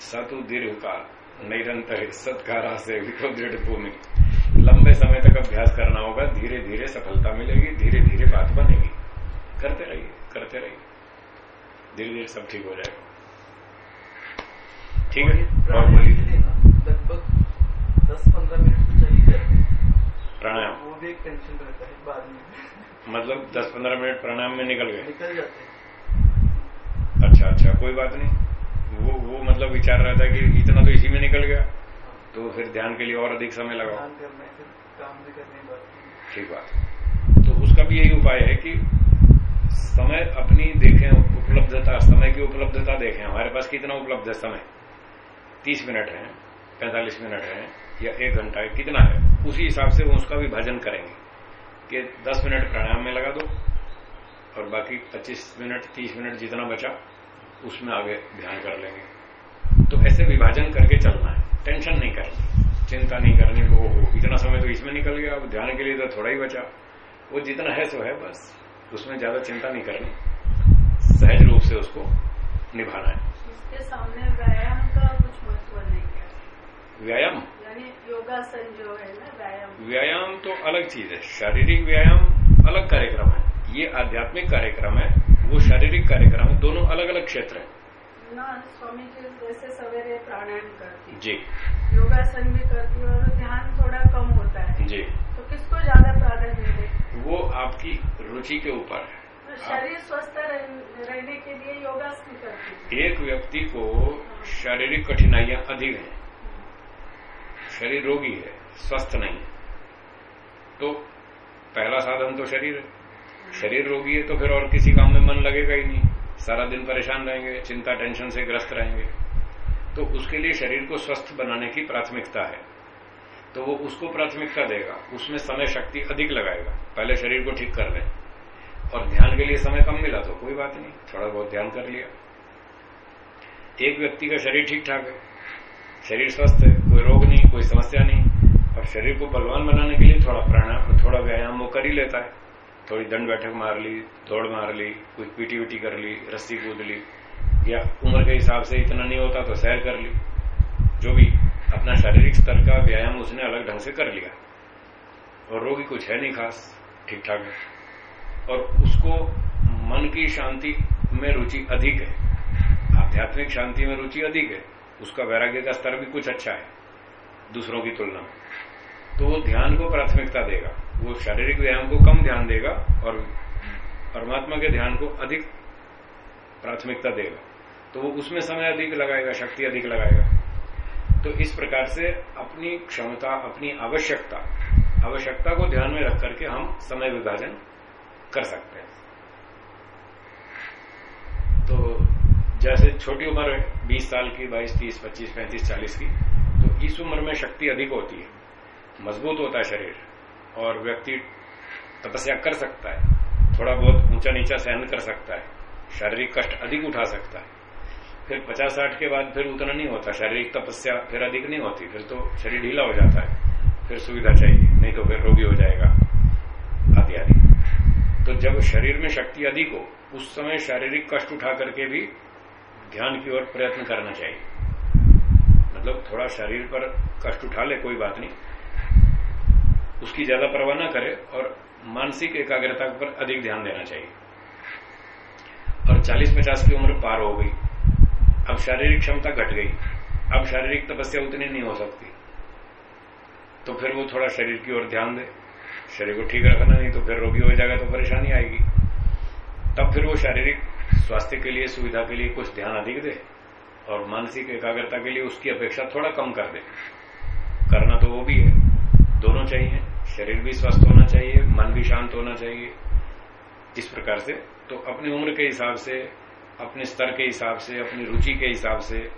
Speaker 1: सतु दीर्घ काल निरंतर सत्कारा से दृढ़ भूमि। लंबे समय तक अभ्यास करना होगा धीरे धीरे सफलता मिलेगी धीरे धीरे बात बनेगी। करते रहिए करते रहिए। धीरे धीरे सब ठीक हो जाएगा। ठीक है? और
Speaker 2: बोलिए। लगभग दस पंद्रह मिनट तो चली जाए
Speaker 1: प्राणायाम।
Speaker 2: वो भी एक टेंशन रहता है बाद में।
Speaker 1: मतलब दस पंद्रह मिनट प्राणायाम में निकल गए।
Speaker 2: निकल जाते
Speaker 1: अच्छा अच्छा कोई बात नहीं। वो वो मतलब विचार रहता है कि इतना तो इसी में निकल गया। तो फिर ध्यान के लिए और अधिक समय लगाओ। ठीक बात तो उसका भी यही उपाय है कि समय अपनी देखें उपलब्धता समय की उपलब्धता देखें। हमारे पास कितना उपलब्ध है समय? तीस मिनट है पैंतालीस मिनट है। या एक घंटा कितना है? उसी हिसाब से वो उसका विभाजन करेंगे। कि दस मिनट प्राणायाम में लगा दो और बाकी पच्चीस मिनट तीस मिनट जितना बचा उसमें आगे ध्यान कर लेंगे। तो ऐसे विभाजन करके चलना है। टेंशन नहीं करनी। चिंता नहीं करनी वो हो इतना समय तो इसमें निकल गया अब ध्यान के लिए तो थोड़ा ही बचा। वो जितना है सो है बस। उसमें ज़्यादा चिंता नहीं करनी। सहज रूप से उसको निभाना है।
Speaker 3: इसके सामने व्यायाम का कुछ महत्व नहीं है।
Speaker 1: व्यायाम?
Speaker 3: योगासन जो है ना व्यायाम।
Speaker 1: व्यायाम तो अलग चीज़ है। शारीरिक व्यायाम अलग कार्यक्रम है। ये आध्यात्मिक कार्यक्रम है। वो शारीरिक कार्यक्रम है। दोनों अलग अलग क्षेत्र है।
Speaker 3: ना स्वामी जी जैसे सवेरे प्राणायाम करती
Speaker 1: जी।
Speaker 3: योगासन भी करती और ध्यान थोड़ा कम होता है।
Speaker 1: जी।
Speaker 3: तो किसको ज़्यादा प्राधान्य दे?
Speaker 1: वो आपकी रुचि के ऊपर है।
Speaker 3: तो शरीर स्वस्थ रहने के लिए योगासन करती
Speaker 1: एक व्यक्ति को शारीरिक कठिनाइयाँ अधिक है। शरीर रोगी है, स्वस्थ नहीं तो पहला साधन तो शरीर है। शरीर रोगी है तो फिर और किसी काम में मन लगेगा ही नहीं। सारा दिन परेशान रहेंगे, चिंता, टेंशन से ग्रस्त रहेंगे। तो उसके लिए शरीर को स्वस्थ बनाने की प्राथमिकता है। तो वो उसको प्राथमिकता देगा, उसमें समय शक्ति अधिक लगाएगा। पहले शरीर को ठीक कर ले। और ध्यान के लिए समय कम मिला तो कोई बात नहीं, थोड़ा बहुत ध्यान कर लिया। एक व्यक्ति का शरीर ठीक ठाक है, शरीर स्वस्थ है, कोई रोग नहीं कोई समस्या नहीं। और शरीर को बलवान बनाने के लिए थोड़ा प्राणायाम, थोड़ा व्यायाम वो कर ही लेता है। थोड़ी दंड बैठक मार ली, दौड़ मार ली कुछ पीटी वीटी कर ली, रस्सी कूद ली, या उम्र के हिसाब से इतना नहीं होता तो सैर कर ली। जो भी अपना शारीरिक स्तर का व्यायाम उसने अलग ढंग से कर लिया। और रोगी कुछ है नहीं खास ठीक ठाक है और उसको मन की शांति में रुचि अधिक है। आध्यात्मिक शांति में रुचि अधिक है। उसका वैराग्य का स्तर भी कुछ अच्छा है। दूसरों की तुलना। तो वो ध्यान को प्राथमिकता देगा वो शारीरिक व्यायाम को कम ध्यान देगा और परमात्मा के ध्यान को अधिक प्राथमिकता देगा। तो वो उसमें समय अधिक लगाएगा शक्ति अधिक लगाएगा। तो इस प्रकार से अपनी क्षमता अपनी आवश्यकता आवश्यकता को ध्यान में रख करके हम समय विभाजन कर सकते हैं। तो जैसे छोटी उम्र 20 साल की 22, 30, 25, 35, 40 की इस उम्र में शक्ति अधिक होती है, मज़बूत होता है शरीर, और व्यक्ति तपस्या कर सकता है, थोड़ा बहुत ऊँचा नीचा सहन कर सकता है, शारीरिक कष्ट अधिक उठा सकता है। फिर पचास साठ के बाद फिर उतना नहीं होता, शारीरिक तपस्या फिर अधिक नहीं होती, फिर तो शरीर ढीला हो जाता है, फिर सुविधा चाहिए, नहीं तो फिर रोगी हो जाएगा, आदि आदि। तो जब शरीर में शक्ति अधिक हो, उस समय शारीरिक कष्ट उठा करके भी ध्यान की ओर प्रयत्न करना चाहिए। मतलब थोड़ा शरीर पर कष्ट उठा ले, कोई बात नहीं। उसकी ज़्यादा परवाह ना करे और मानसिक एकाग्रता पर अधिक ध्यान देना चाहिए। और 40-50 की उम्र पार हो गई। अब शारीरिक क्षमता घट गई। अब शारीरिक तपस्या उतनी नहीं हो सकती। तो फिर वो थोड़ा शरीर की ओर ध्यान दे। शरीर को ठीक रखना नहीं तो फिर रोगी हो जाएगा तो परेशानी आएगी। तब फिर वो शारीरिक स्वास्थ्य के लिए, सुविधा के लिए कुछ ध्यान अधिक दे। और मानसिक एकाग्रता के लिए उसकी अपेक्षा थोड़ा कम कर दे। करना तो वो भी है। दोनों चाहिए। शरीर भी स्वस्थ होना चाहिए, मन भी शांत होना चाहिए। इस प्रकार से। तो अपनी उम्र के हिसाब से, अपने स्तर के हिसाब से, अपनी रुचि के हिसाब से,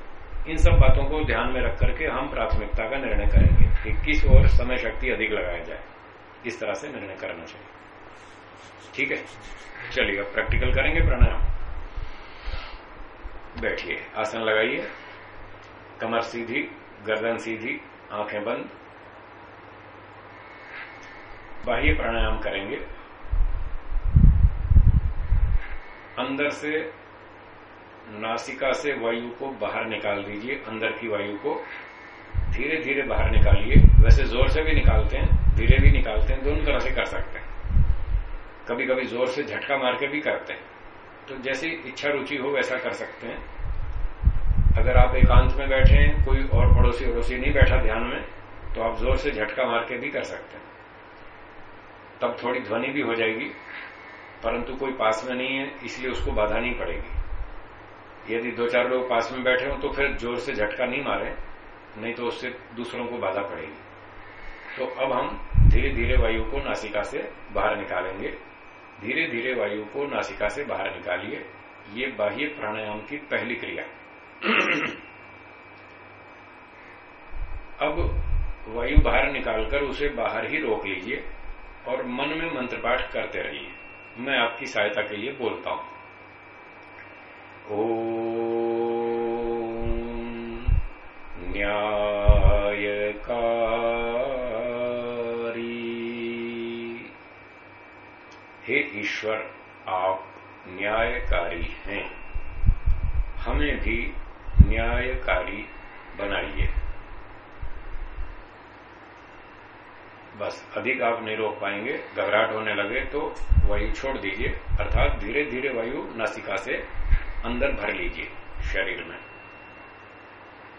Speaker 1: इन सब बातों को ध्यान में रख करके हम प्राथमिकता का निर्णय करेंगे कि किस ओर समय शक्ति अधिक लगाया जाए। इस तरह से निर्णय करना चाहिए। ठीक है? चलिए, अब प्रैक्टिकल करेंगे, प्राणायाम। बैठिए। आसन लगाइए। कमर सीधी, गर्दन सीधी, आँखें बंद। बाह्य प्राणायाम करेंगे। अंदर से नासिका से वायु को बाहर निकाल दीजिए। अंदर की वायु को धीरे धीरे बाहर निकालिए। वैसे ज़ोर से भी निकालते हैं, धीरे भी निकालते हैं, दोनों तरह से कर सकते हैं। कभी कभी ज़ोर से झटका मार के भी करते हैं। तो जैसी इच्छा रुचि हो वैसा कर सकते हैं। अगर आप एकांत में बैठे हैं, कोई और पड़ोसी पड़ोसी नहीं बैठा ध्यान में तो आप ज़ोर से झटका मार के भी कर सकते हैं। तब थोड़ी ध्वनि भी हो जाएगी, परंतु कोई पास में नहीं है, इसलिए उसको बाधा नहीं पड़ेगी। यदि दो चार लोग पास में बैठे हो तो फिर ज़ोर से झटका नहीं मारे, नहीं तो उससे दूसरों को बाधा पड़ेगी। तो अब हम धीरे धीरे वायु को नासिका से बाहर निकालेंगे। धीरे धीरे वायु को नासिका से बाहर निकालिए। ये बाह्य प्राणायाम की पहली क्रिया। अब वायु बाहर निकालकर उसे बाहर ही रोक लीजिए और मन में मंत्र पाठ करते रहिए। मैं आपकी सहायता के लिए बोलता हूँ। हे ईश्वर, आप न्यायकारी हैं। हमें भी न्यायकारी बनाइए। बस, अधिक आप नहीं रोक पाएँगे, घबराहट होने लगे तो वायु छोड़ दीजिए, अर्थात धीरे धीरे वायु नासिका से अंदर भर लीजिए शरीर में।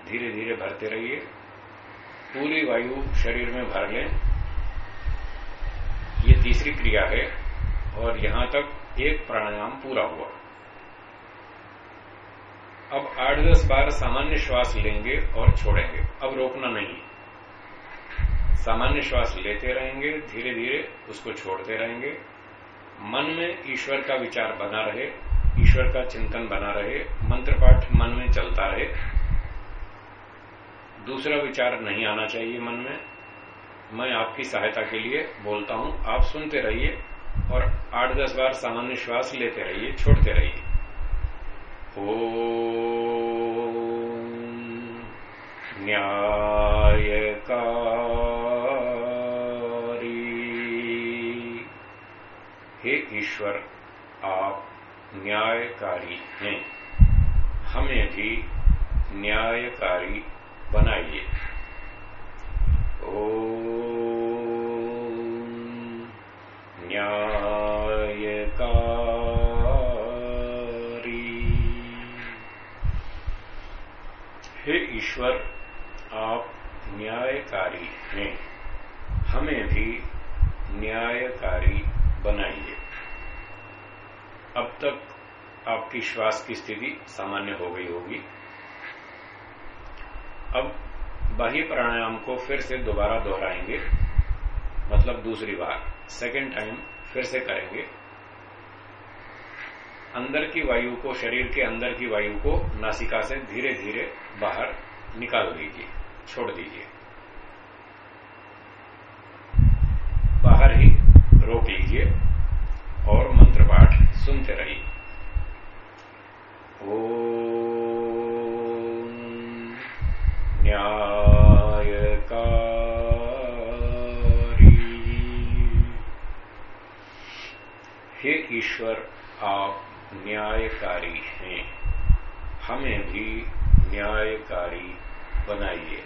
Speaker 1: धीरे धीरे भरते रहिए, पूरी वायु शरीर में भर लें। ये तीसरी क्रिया है और यहाँ तक एक प्राणायाम पूरा हुआ। अब आठ दस बार सामान्य श्वास लेंगे और छोड़ेंगे। अब रोकना नहीं। सामान्य श्वास लेते रहेंगे धीरे धीरे उसको छोड़ते रहेंगे। मन में ईश्वर का विचार बना रहे, ईश्वर का चिंतन बना रहे, मंत्र पाठ मन में चलता रहे। दूसरा विचार नहीं आना चाहिए मन में। मैं आपकी सहायता के लिए बोलता हूँ, आप सुनते रहिए। और आठ दस बार सामान्य श्वास लेते रहिए, छोड़ते रहिए। ओ न्यायकारी। हे ईश्वर, आप न्यायकारी हैं। हमें भी न्यायकारी बनाइए। ओ न्यायकारी। हे ईश्वर, आप न्यायकारी हैं। हमें भी न्यायकारी बनाइए। अब तक आपकी श्वास की स्थिति सामान्य हो गई होगी। अब बाह्य प्राणायाम को फिर से दोबारा दोहराएँगे मतलब दूसरी बार। सेकेंड टाइम फिर से करेंगे। अंदर की वायु को, शरीर के अंदर की वायु को नासिका से धीरे धीरे बाहर निकाल दीजिए, छोड़ दीजिए। बाहर ही रोक लीजिए और मंत्र पाठ सुनते रहिए। ओ हे ईश्वर आप न्यायकारी हैं। हमें भी न्यायकारी बनाइए।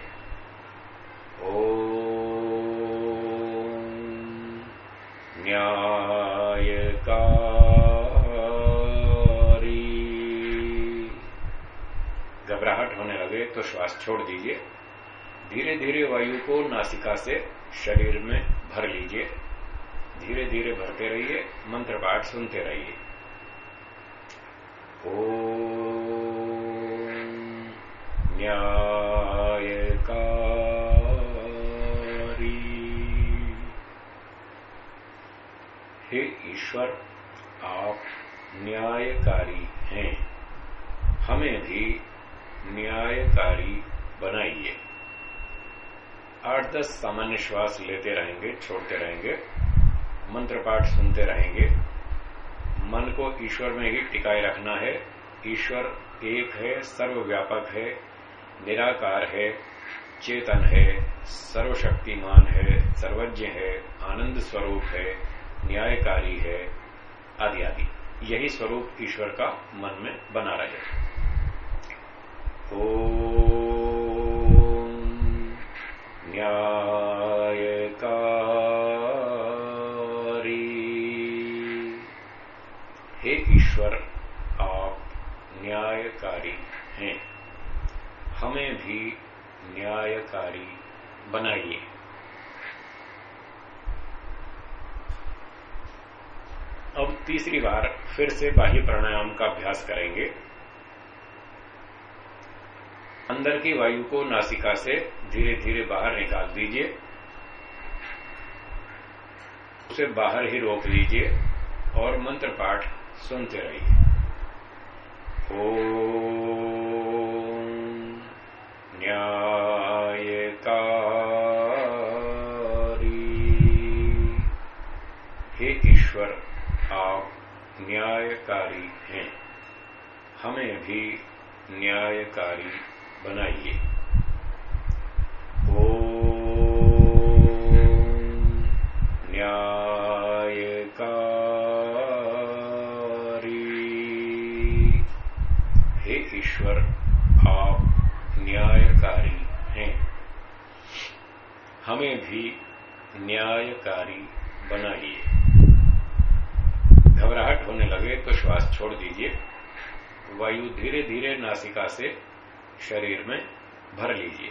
Speaker 1: ओ न्यायकारी। घबराहट होने लगे तो श्वास छोड़ दीजिए। धीरे धीरे वायु को नासिका से शरीर में भर लीजिए। धीरे धीरे भरते रहिए, मंत्र पाठ सुनते रहिए। ओ न्यायकारी। हे ईश्वर, आप न्यायकारी हैं। हमें भी न्यायकारी बनाइए। आठ दस सामान्य श्वास लेते रहेंगे, छोड़ते रहेंगे। मंत्र पाठ सुनते रहेंगे। मन को ईश्वर में ही टिकाए रखना है। ईश्वर एक है, सर्वव्यापक है, निराकार है, चेतन है, सर्वशक्तिमान है, सर्वज्ञ है, आनंद स्वरूप है, न्यायकारी है, आदि आदि। यही स्वरूप ईश्वर का मन में बना रहे। ओ ईश्वर आप न्यायकारी हैं हमें भी न्यायकारी बनाइए अब तीसरी बार फिर से बाह्य प्राणायाम का अभ्यास करेंगे। अंदर की वायु को नासिका से धीरे धीरे बाहर निकाल दीजिए। उसे बाहर ही रोक लीजिए और मंत्र पाठ सुनते रहिए। ओ न्यायकारी हे ईश्वर आप न्यायकारी हैं हमें भी न्यायकारी बनाइए। ओ न्यायकारी। हे ईश्वर, आप न्यायकारी हैं। हमें भी न्यायकारी बनाइए। घबराहट होने लगे तो श्वास छोड़ दीजिए। वायु धीरे धीरे नासिका से शरीर में भर लीजिए।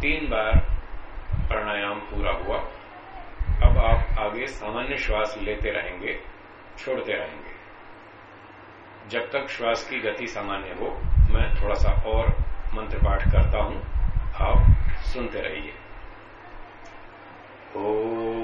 Speaker 1: तीन बार प्राणायाम पूरा हुआ। अब आप आगे सामान्य श्वास लेते रहेंगे, छोड़ते रहेंगे। जब तक श्वास की गति सामान्य हो, मैं थोड़ा सा और मंत्र पाठ करता हूँ। आप सुनते रहिए। ओ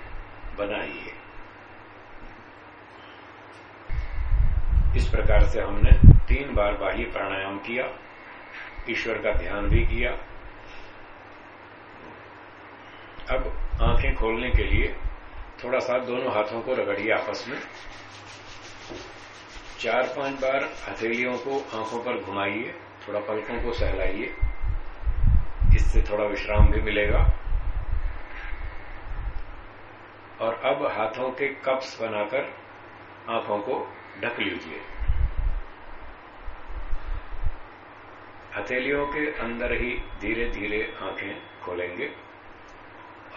Speaker 1: बनाइए इस प्रकार से हमने तीन बार बाह्य प्राणायाम किया, ईश्वर का ध्यान भी किया। अब आँखें खोलने के लिए थोड़ा सा दोनों हाथों को रगड़िए आपस में। चार पाँच बार हथेलियों को आँखों पर घुमाइए, थोड़ा पलकों को सहलाइए। इससे थोड़ा विश्राम भी मिलेगा। और अब हाथों के कप्स बनाकर आँखों को ढक लीजिए। हथेलियों के अंदर ही धीरे धीरे आँखें खोलेंगे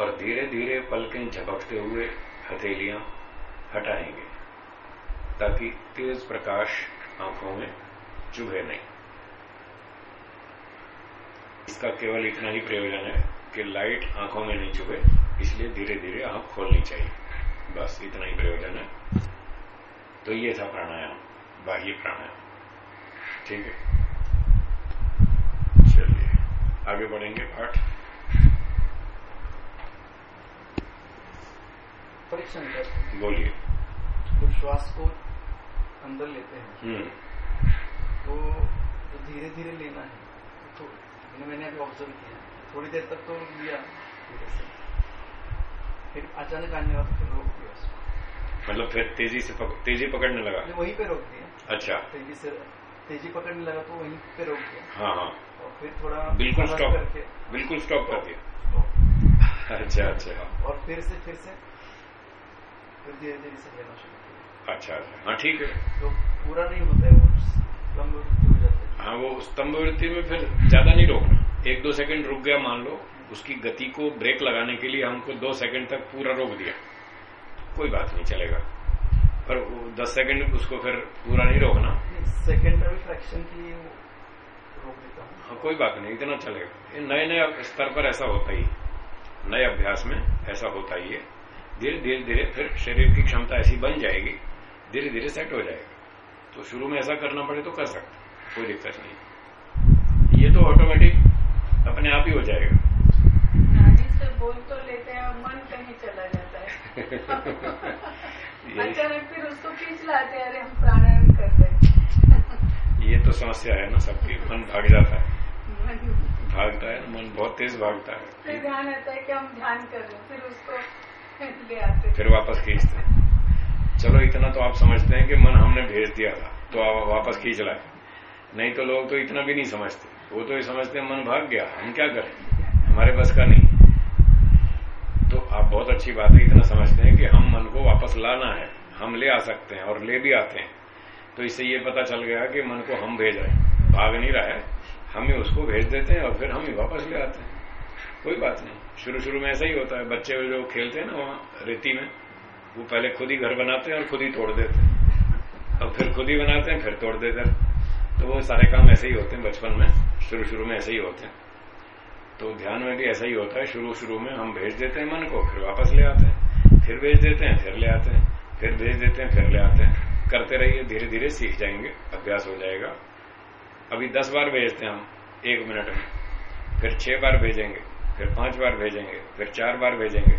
Speaker 1: और धीरे धीरे पलकें झपकते हुए हथेलियाँ हटाएँगे ताकि तेज प्रकाश आँखों में चुभे नहीं। इसका केवल इतना ही प्रयोजन है। कि लाइट आँखों में नहीं चुभे इसलिए धीरे धीरे आँख खोलनी चाहिए। बस इतना ही प्रयोजन है। तो ये था प्राणायाम बाह्य प्राणायाम। ठीक है? चलिए आगे बढ़ेंगे पाठ।
Speaker 2: परीक्षण कर
Speaker 1: बोलिए।
Speaker 2: तो श्वास को अंदर लेते हैं
Speaker 1: हम्म।
Speaker 2: तो तो धीरे धीरे लेना है तो मैंने अभी ऑब्ज़र्व किया थोड़ी देर तक तो लिया। फिर अचानक आने तो फिर रोक दिया उसको।
Speaker 1: मतलब फिर तेज़ी से पक, तेज़ी पकड़ने लगा?
Speaker 2: वहीं पे रोक दिया।
Speaker 1: अच्छा।
Speaker 2: तेज़ी से तेज़ी पकड़ने लगा तो वहीं पे रोक दिया।
Speaker 1: हाँ हाँ।
Speaker 2: और फिर थोड़ा
Speaker 1: बिल्कुल स्टॉप
Speaker 2: करके
Speaker 1: बिल्कुल स्टॉप कर दिया। अच्छा अच्छा।
Speaker 2: और फिर से फिर से। फिर धीरे धीरे से लेना शुरू किया।
Speaker 1: अच्छा अच्छा। हाँ ठीक है।
Speaker 2: तो पूरा नहीं होता है वो स्तंभ वृत्ति हो जाता है।
Speaker 1: हाँ वो स्तंभ वृत्ति में फिर ज़्यादा नहीं रोकना। एक दो सेकंड रुक गया मान लो उसकी गति को ब्रेक लगाने के लिए हमको दो सेकंड तक पूरा रोक दिया। कोई बात नहीं चलेगा। पर दस सेकंड उसको फिर पूरा नहीं रोकना।
Speaker 2: सेकेंडरी फ्रैक्शन की रोक देता हूँ।
Speaker 1: हाँ कोई बात नहीं इतना चलेगा। नए नए स्तर पर ऐसा होता ही नए अभ्यास में ऐसा होता ही है। धीरे धीरे धीरे फिर शरीर की क्षमता ऐसी बन जाएगी धीरे धीरे सेट हो जाएगा। तो शुरू में ऐसा करना पड़े तो कर सकते कोई दिक्कत नहीं। ये तो ऑटोमेटिक अपने आप ही हो जाएगा।
Speaker 3: से बोल तो लेते हैं और मन कहीं चला जाता है। अचानक फिर उसको खींच लाते हैं अरे हम प्राणायाम कर रहे
Speaker 1: ये तो समस्या है ना सबकी मन भाग जाता है। भागता है मन बहुत तेज भागता है।
Speaker 3: फिर ध्यान आता है कि हम ध्यान कर रहे हैं फिर उसको ले आते हैं।
Speaker 1: फिर वापस खींचते हैं। चलो इतना तो आप समझते हैं कि मन हमने भेज दिया था तो आप वापस खींच लाए। नहीं तो लोग तो इतना भी नहीं समझते। वो तो ये समझते हैं, मन भाग गया। हम क्या करें? हमारे बस का नहीं। तो आप बहुत अच्छी बात है इतना समझते हैं कि हम मन को वापस लाना है। हम ले आ सकते हैं और ले भी आते हैं। तो इससे ये पता चल गया कि मन को हम भेज रहे हैं। भाग नहीं रहा है। हम ही उसको भेज देते हैं और फिर हम ही वापस ले आते हैं। कोई बात नहीं। शुरू शुरू में ऐसा ही होता है। बच्चे जो खेलते हैं ना वहाँ, रेती में, वो पहले खुद ही घर बनाते हैं और खुद ही तोड़ देते हैं। और फिर खुद ही बनाते हैं, फिर तोड़ देते हैं। तो वो सारे काम ऐसे ही होते हैं, बचपन में शुरू शुरू में ऐसे ही होते हैं। तो ध्यान में भी ऐसा ही होता है शुरू शुरू में हम भेज देते हैं मन को, फिर वापस ले आते हैं, फिर भेज देते हैं, फिर ले आते हैं, फिर भेज देते हैं, फिर ले आते हैं। करते रहिए धीरे धीरे सीख जाएँगे, अभ्यास हो जाएगा। अभी दस बार भेजते हैं हम, एक मिनट में। फिर छह बार भेजेंगे, फिर पाँच बार भेजेंगे, फिर चार बार भेजेंगे।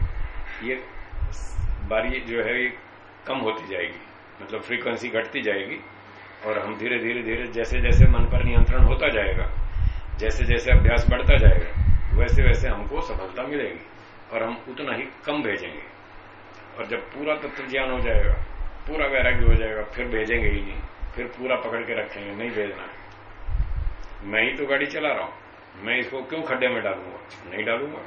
Speaker 1: ये बारी जो है, ये कम होती जाएगी मतलब फ्रीक्वेंसी घटती जाएगी। और हम धीरे धीरे धीरे जैसे जैसे मन पर नियंत्रण होता जाएगा, जैसे जैसे अभ्यास बढ़ता जाएगा, वैसे वैसे हमको सफलता मिलेगी और हम उतना ही कम भेजेंगे। और जब पूरा तत्व ज्ञान हो जाएगा, पूरा वैराग्य हो जाएगा, फिर भेजेंगे ही नहीं, फिर पूरा पकड़ के रखेंगे, नहीं भेजना है। मैं ही तो गाड़ी चला रहा हूँ, मैं इसको क्यों खड्डे में डालूँगा? नहीं डालूँगा,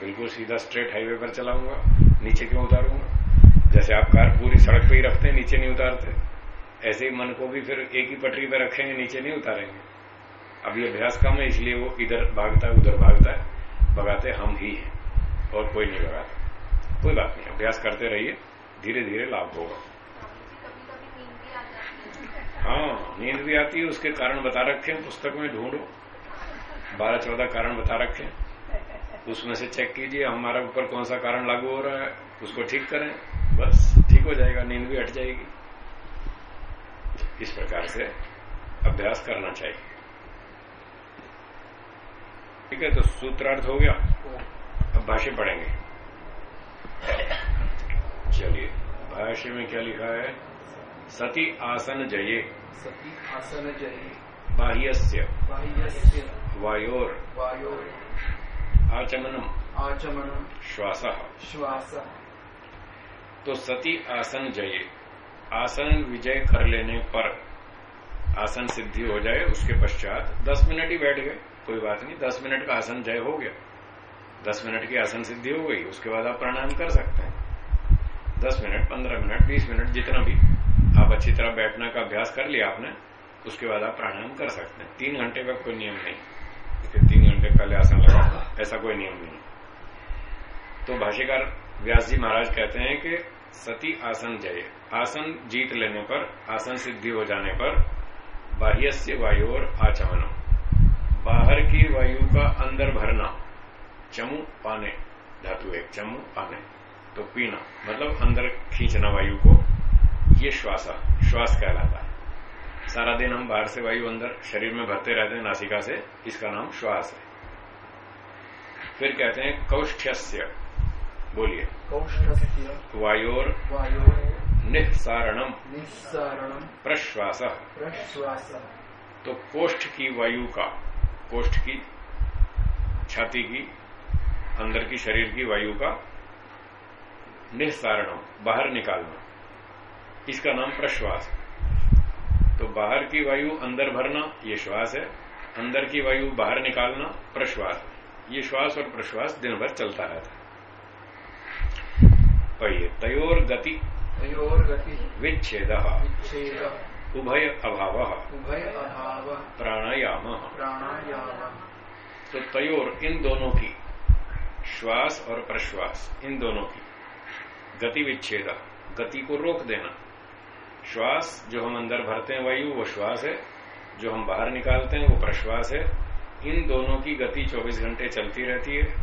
Speaker 1: बिल्कुल सीधा स्ट्रेट हाईवे पर चलाऊँगा, नीचे क्यों उतारूँगा? जैसे आप कार पूरी सड़क पर ही रखते हैं, नीचे नहीं उतारते। ऐसे ही मन को भी फिर एक ही पटरी पे रखेंगे, नीचे नहीं उतारेंगे। अब ये अभ्यास कम है, इसलिए वो इधर भागता है, उधर भागता है। भगाते हम ही हैं, और कोई नहीं भगाता। कोई बात नहीं, अभ्यास करते रहिए धीरे धीरे लाभ होगा। हाँ नींद भी आती है, उसके कारण बता रखे पुस्तक में ढूंढो। बारह चौदह कारण बता रखे उसमें से चेक कीजिए, हमारा ऊपर कौन सा कारण लागू हो रहा है, उसको ठीक करें, बस, ठीक हो जाएगा, नींद भी हट जाएगी। इस प्रकार से अभ्यास करना चाहिए। ठीक है तो सूत्रार्थ हो गया। अब भाष्य पढ़ेंगे। चलिए भाष्य में क्या लिखा है? सती आसन जये।
Speaker 2: सती आसन जये।
Speaker 1: बाह्यस्य।
Speaker 2: बाह्यस्य।
Speaker 1: वायोर।
Speaker 2: वायोर।
Speaker 1: आचमनम।
Speaker 2: आचमनम।
Speaker 1: श्वास।
Speaker 2: श्वास।
Speaker 1: तो सती आसन जये। आसन विजय कर लेने पर आसन सिद्धि हो जाए, उसके पश्चात दस मिनट ही बैठ गए। कोई बात नहीं, दस मिनट का आसन जय हो गया। दस मिनट की आसन सिद्धि हो गई, उसके बाद आप प्राणायाम कर सकते हैं। दस मिनट, पंद्रह मिनट, बीस मिनट, जितना भी। आप अच्छी तरह बैठने का अभ्यास कर लिया आपने, उसके बाद आप प्राणायाम कर सकते हैं। तीन घंटे का कोई नियम नहीं। कि तीन घंटे पहले आसन लगा ऐसा कोई नियम नहीं। तो भाष्यकार व्यास जी महाराज कहते हैं कि सती आसन जय। आसन जीत लेने पर आसन सिद्धि हो जाने पर बाह्य से वायु और आचमन। बाहर की वायु का अंदर भरना चमु पाने धातु एक चमू पाने तो पीना मतलब अंदर खींचना वायु को ये श्वास श्वास कहलाता है। सारा दिन हम बाहर से वायु अंदर शरीर में भरते रहते हैं नासिका से इसका नाम श्वास है। फिर कहते हैं कौष्ठ्य बोलिए। वायोर निस्सारणम
Speaker 2: निस्सारणम
Speaker 1: प्रश्वास।
Speaker 2: प्रश्वास।
Speaker 1: तो कोष्ठ की वायु का कोष्ठ की छाती की अंदर की शरीर की वायु का निस्सारणम बाहर निकालना। इसका नाम प्रश्वास तो बाहर की वायु अंदर भरना ये श्वास है। अंदर की वायु बाहर निकालना प्रश्वास ये श्वास और प्रश्वास दिन भर चलता रहता है। तयोर गति विच्छेद।
Speaker 2: विच्छेद।
Speaker 1: उभय अभाव
Speaker 2: उभय अभाव
Speaker 1: प्राणायाम।
Speaker 2: प्राणायाम।
Speaker 1: तो तयोर इन दोनों की श्वास और प्रश्वास इन दोनों की गति विच्छेद। गति को रोक देना। श्वास जो हम अंदर भरते हैं वायु वो श्वास है। जो हम बाहर निकालते हैं वो प्रश्वास है। इन दोनों की गति 24 घंटे चलती रहती है।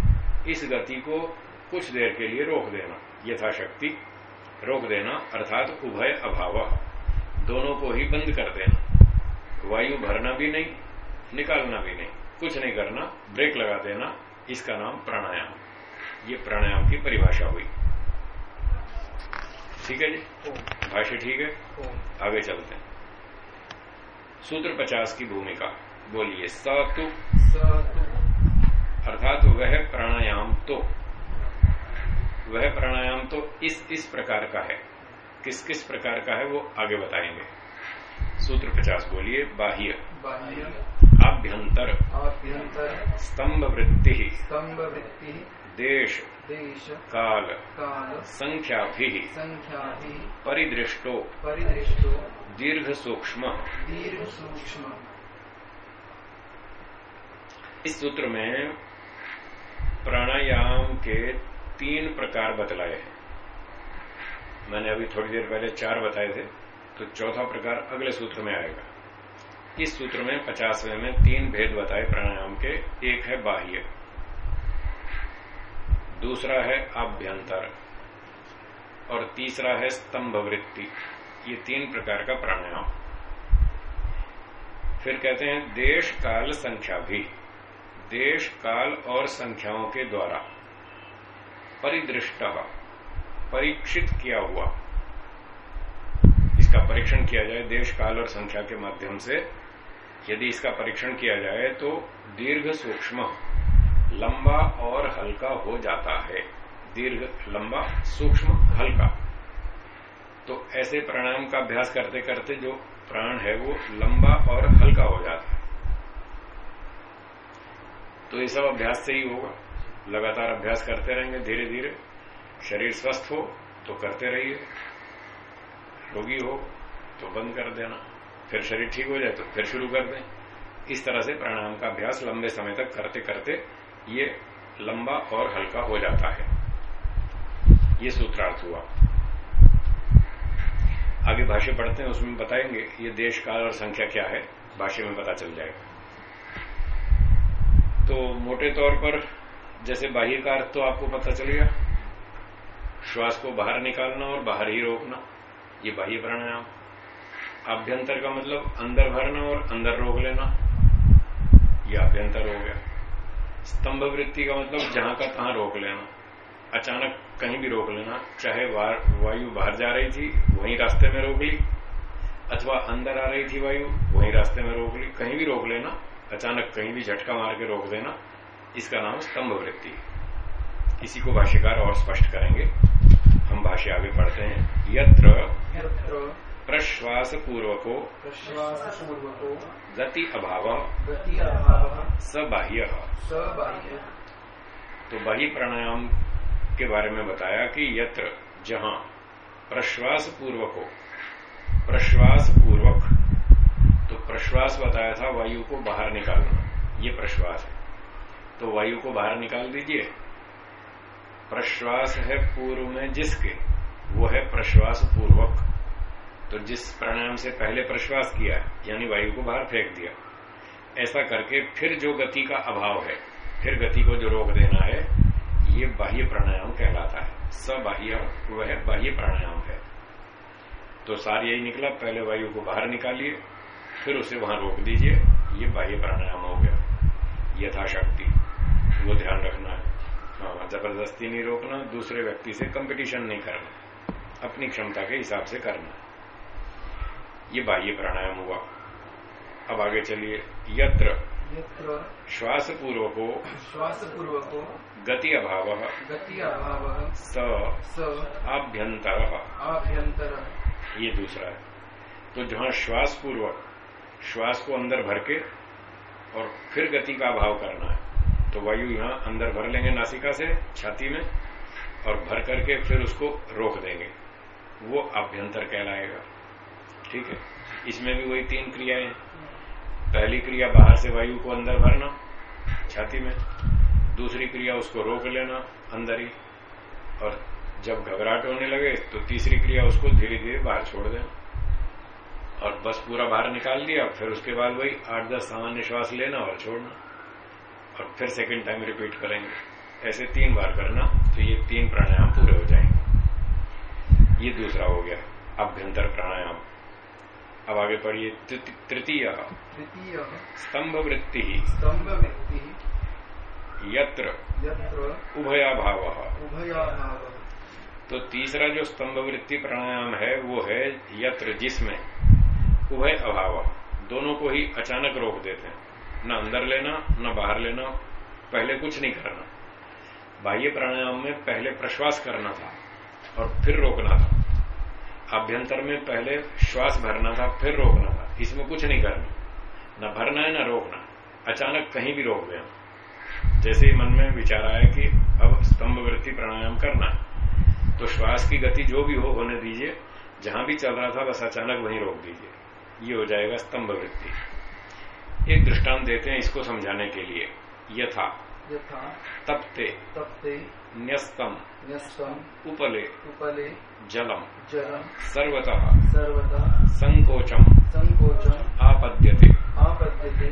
Speaker 1: इस गति को कुछ देर के लिए रोक देना। यथाशक्ति रोक देना अर्थात उभय अभाव। दोनों को ही बंद कर देना। वायु भरना भी नहीं निकालना भी नहीं। कुछ नहीं करना ब्रेक लगा देना इसका नाम प्राणायाम। ये प्राणायाम की परिभाषा हुई। ठीक है जी? भाष्य ठीक है? आगे चलते हैं। सूत्र पचास की भूमिका। बोलिए सतु। अर्थात वह प्राणायाम तो। वह प्राणायाम तो इस इस प्रकार का है। किस किस प्रकार का है वो आगे बताएँगे। सूत्र पचास बोलिए बाह्य।
Speaker 2: बाह्य।
Speaker 1: आभ्यंतर।
Speaker 2: आभ्यंतर।
Speaker 1: स्तंभ वृत्ति
Speaker 2: स्तंभ वृत्ति
Speaker 1: देश।
Speaker 2: देश।
Speaker 1: काल।
Speaker 2: काल।
Speaker 1: संख्या भी
Speaker 2: संख्या
Speaker 1: परिदृष्टो।
Speaker 2: परिदृष्टो।
Speaker 1: दीर्घ सूक्ष्म
Speaker 2: दीर्घ सूक्ष्म
Speaker 1: इस सूत्र में प्राणायाम के तीन प्रकार बतलाए हैं। मैंने अभी थोड़ी देर पहले चार बताए थे तो चौथा प्रकार अगले सूत्र में आएगा। इस सूत्र में पचासवें में तीन भेद बताए प्राणायाम के, एक है बाह्य। दूसरा है आभ्यंतर और तीसरा है स्तंभ वृत्ति ये तीन प्रकार का प्राणायाम। फिर कहते हैं, देश काल संख्या भी। देश काल और संख्याओं के द्वारा। परिदृष्ट, परीक्षित किया हुआ। इसका परीक्षण किया जाए देश काल और संख्या के माध्यम से। यदि इसका परीक्षण किया जाए तो दीर्घ सूक्ष्म, लंबा और हल्का हो जाता है। दीर्घ, लंबा, सूक्ष्म, हल्का। तो ऐसे प्राणायाम का अभ्यास करते करते जो प्राण है वो लंबा और हल्का हो जाता है। तो ये सब अभ्यास से ही होगा। लगातार अभ्यास करते रहेंगे धीरे धीरे शरीर स्वस्थ हो तो करते रहिए। रोगी हो तो बंद कर देना। फिर शरीर ठीक हो जाए तो फिर शुरू कर दें। इस तरह से प्राणायाम का अभ्यास लंबे समय तक करते करते ये लंबा और हल्का हो जाता है। ये सूत्रार्थ हुआ। आगे भाष्य पढ़ते हैं, उसमें बताएँगे ये देश काल और संख्या क्या है। भाष्य में पता चल जाएगा। तो मोटे तौर पर जैसे बाह्य का अर्थ तो आपको पता चल गया। श्वास को बाहर निकालना और बाहर ही रोकना, ये बाह्य प्राणायाम। आभ्यंतर का मतलब अंदर भरना और अंदर रोक लेना, ये आभ्यंतर हो गया। स्तंभ वृत्ति का मतलब जहाँ का तहां रोक लेना। अचानक कहीं भी रोक लेना, चाहे वायु बाहर जा रही थी, वहीं रास्ते में रोक ली, अथवा अंदर आ रही थी वायु, वहीं रास्ते में रोक ली। कहीं भी रोक लेना, अचानक कहीं भी झटका मार के रोक देना इसका नाम स्तंभ वृत्ति इसी को भाष्यकार और स्पष्ट करेंगे। हम भाष्य आगे पढ़ते हैं। यत्र प्रश्वास पूर्वको
Speaker 2: पूर्वको
Speaker 1: गति अभाव
Speaker 2: गति अभाव
Speaker 1: सबाह्य
Speaker 2: सबाह्य
Speaker 1: तो बाह्य प्राणायाम के बारे में बताया कि यत्र जहाँ प्रश्वास पूर्वको प्रश्वास पूर्वक तो प्रश्वास बताया था वायु को बाहर निकालना। ये प्रश्वास है। तो वायु को बाहर निकाल दीजिए। प्रश्वास है पूर्व में जिसके, वो है प्रश्वास पूर्वक तो जिस प्राणायाम से पहले प्रश्वास किया, यानी वायु को बाहर फेंक दिया, ऐसा करके फिर जो गति का अभाव है, फिर गति को जो रोक देना है, ये बाह्य प्राणायाम कहलाता है। सबाह्य वह बाह्य प्राणायाम है। तो सार यही निकला, पहले वायु को बाहर निकालिए, फिर उसे वहाँ रोक दीजिए, ये बाह्य प्राणायाम हो गया। यथाशक्ति। वो ध्यान रखना है। हाँ ज़बरदस्ती नहीं रोकना दूसरे व्यक्ति से कंपटीशन नहीं करना। अपनी क्षमता के हिसाब से करना। ये बाह्य प्राणायाम हुआ। अब आगे चलिए। यत्र। श्वास पूर्वको
Speaker 2: श्वास पूर्वको
Speaker 1: गति अभाव।
Speaker 2: गति अभाव।
Speaker 1: स। आभ्यंतर।
Speaker 2: आभ्यंतर।
Speaker 1: ये दूसरा है। तो जहाँ श्वास पूर्वक श्वास को अंदर भर के और फिर गति का अभाव करना है। तो वायु यहाँ अंदर भर लेंगे नासिका से, छाती में, और भर करके फिर उसको रोक देंगे। वो अभ्यंतर कहलाएगा। ठीक है? इसमें भी वही तीन क्रियाएँ पहली क्रिया बाहर से वायु को अंदर भरना, छाती में। दूसरी क्रिया उसको रोक लेना, अंदर ही। और जब घबराहट होने लगे तो तीसरी क्रिया उसको धीरे धीरे बाहर छोड़ दें। और बस पूरा बाहर निकाल दिया, फिर उसके बाद वही आठ दस सामान्य श्वास लेना और छोड़ना। और फिर सेकंड टाइम रिपीट करेंगे। ऐसे तीन बार करना तो ये तीन प्राणायाम पूरे हो जाएँगे। ये दूसरा हो गया अभ्यंतर प्राणायाम। अब आगे पढ़िए तृतीय।
Speaker 2: तृतीय।
Speaker 1: स्तंभ वृत्ति
Speaker 2: स्तंभ वृत्ति
Speaker 1: यत्र।
Speaker 2: यत्र।
Speaker 1: उभयाभाव।
Speaker 2: उभयाभाव।
Speaker 1: तो तीसरा जो स्तंभ वृत्ति प्राणायाम है वो है यत्र जिसमें उभय अभाव। दोनों को ही अचानक रोक देते हैं। न अंदर लेना, न बाहर लेना, पहले कुछ नहीं करना। बाह्य प्राणायाम में पहले प्रश्वास करना था और फिर रोकना था। अभ्यंतर में पहले श्वास भरना था, फिर रोकना था। इसमें कुछ नहीं करना। न भरना है, न रोकना। अचानक कहीं भी रोक देना जैसे ही मन में विचार आया कि अब स्तंभ वृत्ति प्राणायाम करना है तो श्वास की गति जो भी हो, होने दीजिए। जहाँ भी चल रहा था, बस अचानक वहीं रोक दीजिए। ये हो जाएगा स्तंभ वृत्ति एक दृष्टांत देते हैं इसको समझाने के लिए। यथा।
Speaker 2: यथा।
Speaker 1: तपते।
Speaker 2: तप्ते।
Speaker 1: न्यस्तम।
Speaker 2: न्यस्तम।
Speaker 1: उपले।
Speaker 2: उपले।
Speaker 1: जलम।
Speaker 2: जलम।
Speaker 1: सर्वतः।
Speaker 2: सर्वतः।
Speaker 1: संकोचम।
Speaker 2: संकोचम।
Speaker 1: आपद्यते।
Speaker 2: आपद्यते।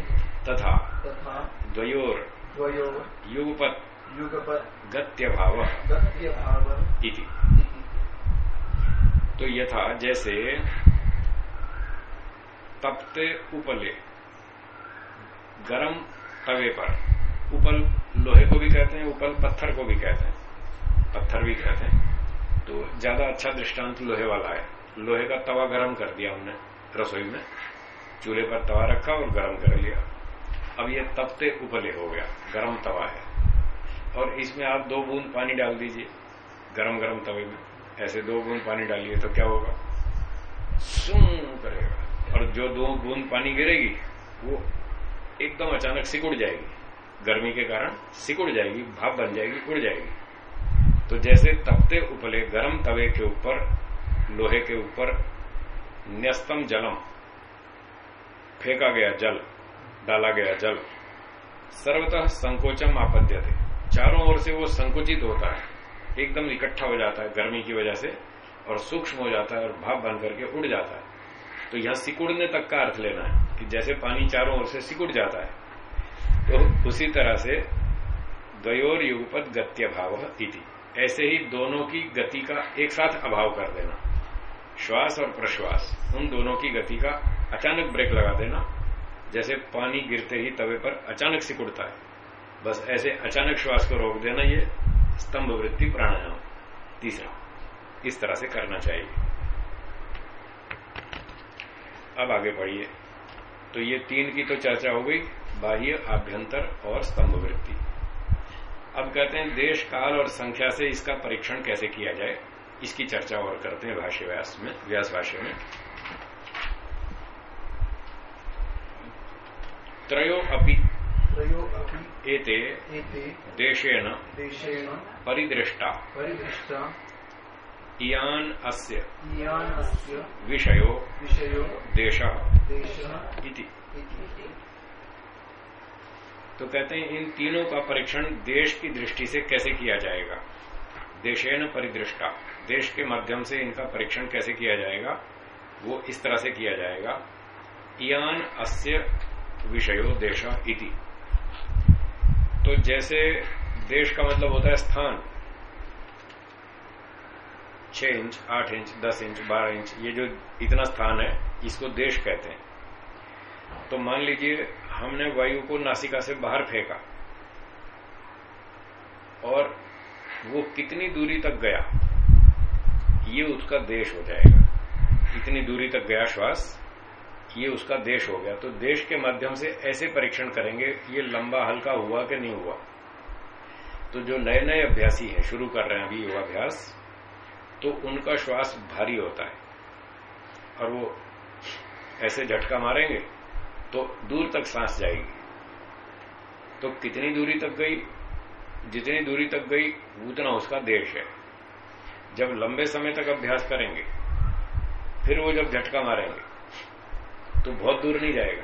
Speaker 1: तथा।
Speaker 2: तथा।
Speaker 1: द्वयोर।
Speaker 2: द्वयोर।
Speaker 1: युगपत।
Speaker 2: युगपत।
Speaker 1: गत्यभाव।
Speaker 2: गत्यभाव।
Speaker 1: इति। तो यथा जैसे। तपते उपले। गरम तवे पर। उपल लोहे को भी कहते हैं उपल पत्थर को भी कहते हैं। पत्थर भी कहते हैं। तो ज़्यादा अच्छा दृष्टांत लोहे वाला है। लोहे का तवा गरम कर दिया हमने रसोई में। चूल्हे पर तवा रखा और गरम कर लिया। अब ये तपते उपले हो गया। गरम तवा है। और इसमें आप दो बूंद पानी डाल दीजिए गरम गरम तवे में। ऐसे दो बूंद पानी डालिए तो क्या होगा? सुन करेगा। और जो दो बूंद पानी गिरेगी, वो एकदम अचानक सिकुड़ जाएगी। गर्मी के कारण सिकुड़ जाएगी, भाप बन जाएगी, उड़ जाएगी। तो जैसे तपते उपले, गर्म तवे के ऊपर, लोहे के ऊपर न्यस्तम जलम, फेंका गया जल, डाला गया जल, सर्वतः संकोचम आपद्य थे चारों ओर से वो संकुचित होता है, एकदम इकट्ठा हो जाता है गर्मी की वजह से, और सूक्ष्म हो जाता है और भाप बन करके उड़ जाता है। तो यहाँ सिकुड़ने तक का अर्थ लेना है। कि जैसे पानी चारों ओर से सिकुड़ जाता है तो उसी तरह से द्वयोर युगपत गत्य भाव इति। ऐसे ही दोनों की गति का एक साथ अभाव कर देना। श्वास और प्रश्वास, उन दोनों की गति का अचानक ब्रेक लगा देना। जैसे पानी गिरते ही तवे पर अचानक सिकुड़ता है, बस ऐसे अचानक श्वास को रोक देना ये स्तंभ वृत्ति प्राणायाम। तीसरा, इस तरह से करना चाहिए। अब आगे बढ़िए तो ये तीन की तो चर्चा हो गई बाह्य आभ्यंतर और स्तंभ वृत्ति अब कहते हैं देश काल और संख्या से इसका परीक्षण कैसे किया जाए? इसकी चर्चा और करते हैं भाष्य व्यास में व्यास भाष्य में। त्रयो अपि
Speaker 2: त्रयो अपि
Speaker 1: एते
Speaker 2: एते
Speaker 1: देशेन
Speaker 2: देशेन
Speaker 1: परिदृष्टा।
Speaker 2: परिदृष्टा।
Speaker 1: इयान अस्य
Speaker 2: इयान अस्य
Speaker 1: विषयो
Speaker 2: विषयो
Speaker 1: देश। इति।
Speaker 2: इति।
Speaker 1: तो कहते हैं इन तीनों का परीक्षण देश की दृष्टि से कैसे किया जाएगा? देशेन परिदृष्टा। देश के माध्यम से इनका परीक्षण कैसे किया जाएगा? वो इस तरह से किया जाएगा। इयान अस्य विषयो देश इति। तो जैसे देश का मतलब होता है स्थान छह इंच आठ इंच दस इंच बारह इंच ये जो इतना स्थान है, इसको देश कहते हैं। तो मान लीजिए, हमने वायु को नासिका से बाहर फेंका और वो कितनी दूरी तक गया, ये उसका देश हो जाएगा। इतनी दूरी तक गया श्वास, ये उसका देश हो गया। तो देश के माध्यम से ऐसे परीक्षण करेंगे, ये लंबा हल्का हुआ कि नहीं हुआ? तो जो नए नए अभ्यासी हैं, शुरू कर रहे हैं अभी योगाभ्यास तो उनका श्वास भारी होता है। और वो ऐसे झटका मारेंगे तो दूर तक सांस जाएगी। तो कितनी दूरी तक गई जितनी दूरी तक गई उतना उसका देश है। जब लंबे समय तक अभ्यास करेंगे फिर वो जब झटका मारेंगे तो बहुत दूर नहीं जाएगा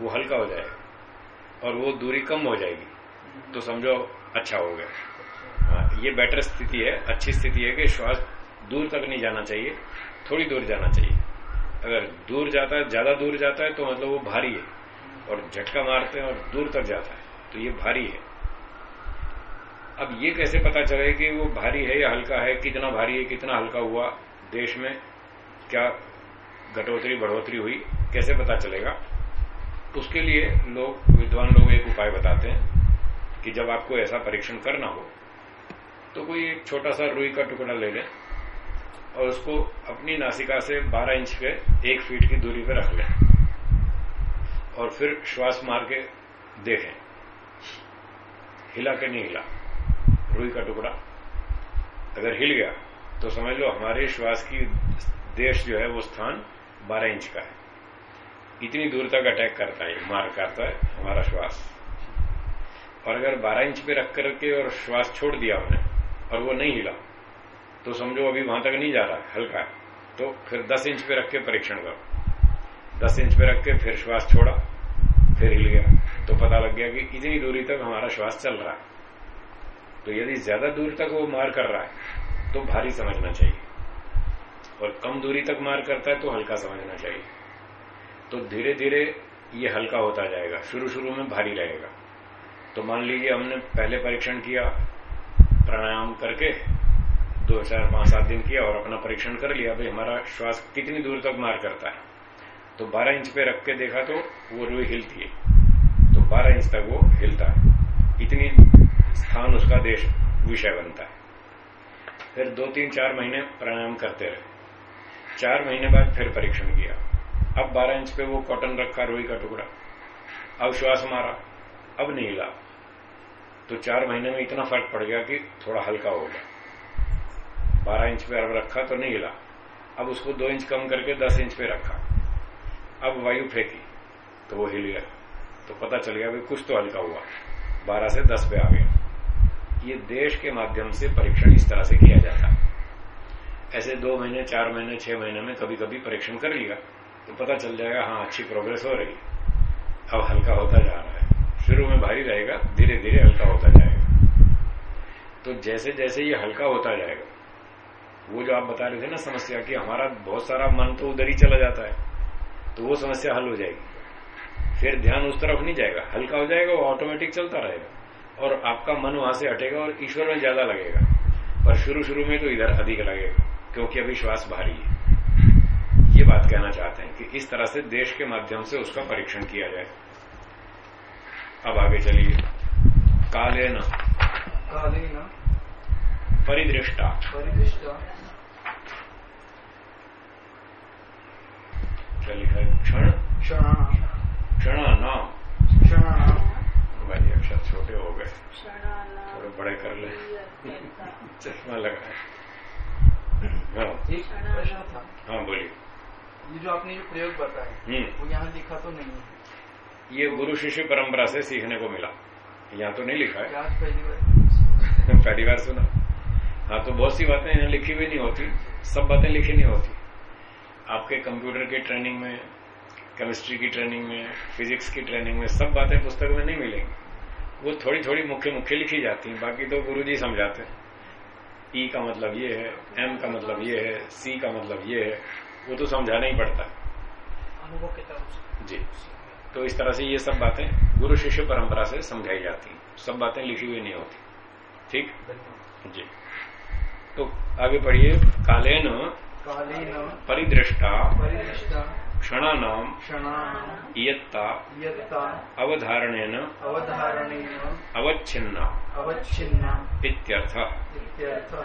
Speaker 1: वो हल्का हो जाएगा और वो दूरी कम हो जाएगी। तो समझो अच्छा हो गया। हाँ, ये बेटर स्थिति है अच्छी स्थिति है कि श्वास दूर तक नहीं जाना चाहिए, थोड़ी दूर जाना चाहिए। अगर दूर जाता है, ज़्यादा दूर जाता है तो मतलब वो भारी है। और झटका मारते हैं और दूर तक जाता है तो ये भारी है। अब ये कैसे पता चले कि वो भारी है या हल्का है, कितना भारी है, कितना हल्का हुआ, देश में क्या घटोतरी, बढ़ोतरी हुई, कैसे पता चलेगा? उसके लिए लोग, विद्वान लोग एक उपाय बताते हैं कि जब आपको ऐसा परीक्षण करना हो तो कोई एक छोटा सा रुई का टुकड़ा ले लें। और उसको अपनी नासिका से 12 इंच के एक फीट की दूरी पर रख लें। और फिर श्वास मार के देखें। हिला के नहीं हिला। रुई का टुकड़ा। अगर हिल गया तो समझ लो हमारे श्वास की देश जो है, वो स्थान 12 इंच का है। इतनी दूर तक अटैक करता है, मार करता है हमारा श्वास। और अगर 12 इंच पे रख करके और श्वास छोड़ दिया हमने और वो नहीं हिला तो समझो अभी वहाँ तक नहीं जा रहा, हल्का। तो फिर 10 इंच पे रख के परीक्षण करो। 10 इंच पे रख के फिर श्वास छोड़ा, फिर हिल गया। तो पता लग गया कि इतनी दूरी तक हमारा श्वास चल रहा है। तो यदि ज़्यादा दूर तक वो मार कर रहा है तो भारी समझना चाहिए। और कम दूरी तक मार करता है तो हल्का समझना चाहिए। तो धीरे धीरे ये हल्का होता जाएगा। शुरू शुरू में भारी रहेगा। तो मान लीजिए हमने पहले परीक्षण किया, प्राणायाम करके दो चार पाँच सात दिन किया और अपना परीक्षण कर लिया। भाई हमारा श्वास कितनी दूर तक मार करता है? तो 12 इंच पे रख के देखा तो वो रुई हिलती है। तो 12 इंच तक वो हिलता है। इतनी स्थान उसका देश विषय बनता है। फिर दो तीन चार महीने प्राणायाम करते रहे। चार महीने बाद फिर परीक्षण किया। अब 12 इंच पे वो कॉटन रखा रोई का टुकड़ा। अब श्वास मारा, अब नहीं हिला तो चार महीने में इतना फ़र्क पड़ गया कि थोड़ा हल्का हो गया। बारह इंच पे अब रखा तो नहीं हिला। अब उसको दो इंच कम करके दस इंच पे रखा। अब वायु फेंकी तो वो हिल गया। तो पता चल गया कुछ तो हल्का हुआ। बारह से दस पे आ गया। ये देश के माध्यम से परीक्षण इस तरह से किया जाता है। ऐसे दो महीने, चार महीने, छह महीने में कभी कभी परीक्षण कर लिया तो पता चल जाएगा हाँ अच्छी प्रोग्रेस हो रही अब हल्का होता जा रहा है। शुरू में भारी रहेगा धीरे धीरे हल्का होता जाएगा। तो जैसे जैसे ये हल्का होता जाएगा वो जो आप बता रहे थे ना समस्या कि हमारा बहुत सारा मन तो उधर ही चला जाता है तो वो समस्या हल हो जाएगी। फिर ध्यान उस तरफ़ नहीं जाएगा हल्का हो जाएगा वो ऑटोमेटिक चलता रहेगा। और आपका मन वहाँ से हटेगा और ईश्वर में ज़्यादा लगेगा। पर शुरू शुरू में तो इधर अधिक लगेगा क्योंकि अभी श्वास भारी है। ये बात कहना चाहते हैं कि इस तरह से देश के माध्यम से उसका परीक्षण किया जाए। अब आगे चलिए। काले न
Speaker 2: काले न
Speaker 1: परिदृष्टा।
Speaker 2: परिदृष्टा।
Speaker 1: क्या लिखा है क्षण।
Speaker 2: क्षण।
Speaker 1: क्षण न
Speaker 2: क्षण
Speaker 1: भाई अक्षर छोटे हो गए। थोड़े बड़े कर ले। चश्मा लगा। है। हाँ
Speaker 2: एक प्रश्न था।
Speaker 1: हाँ बोलिए।
Speaker 2: ये जो आपने जो प्रयोग बताया
Speaker 1: हम्म।
Speaker 2: वो यहाँ लिखा तो नहीं है।
Speaker 1: ये गुरु शिष्य परंपरा से सीखने को मिला। यहाँ तो नहीं लिखा है।
Speaker 2: पहली बार?
Speaker 1: पहली बार सुना। हाँ तो बहुत सी बातें यहाँ लिखी हुई नहीं होती। सब बातें लिखी नहीं होती। आपके कंप्यूटर की ट्रेनिंग में केमिस्ट्री की ट्रेनिंग में फिजिक्स की ट्रेनिंग में सब बातें पुस्तक में नहीं मिलेंगी। वो थोड़ी थोड़ी मुख्य मुख्य लिखी जाती हैं बाकी तो गुरु जी समझाते हैं। ई का मतलब ये है एम का मतलब ये है सी का मतलब ये है वो तो समझाना ही पड़ता है।
Speaker 4: अनुभव की तरफ़
Speaker 1: जी। तो इस तरह से ये सब बातें गुरु शिष्य परंपरा से समझाई जाती सब बातें लिखी हुई नहीं होती। ठीक? जी। तो आगे पढ़िए कालेन
Speaker 2: कालेन
Speaker 1: परिदृष्टा
Speaker 2: परिदृष्टा
Speaker 1: क्षणानाम
Speaker 2: क्षणानाम्
Speaker 1: इयत्ता
Speaker 2: इयत्ता
Speaker 1: अवधारणेन
Speaker 2: अवधारणेन
Speaker 1: अवच्छिन्ना
Speaker 2: अवच्छिन्ना
Speaker 1: इत्यर्थ।
Speaker 2: इत्यर्थः।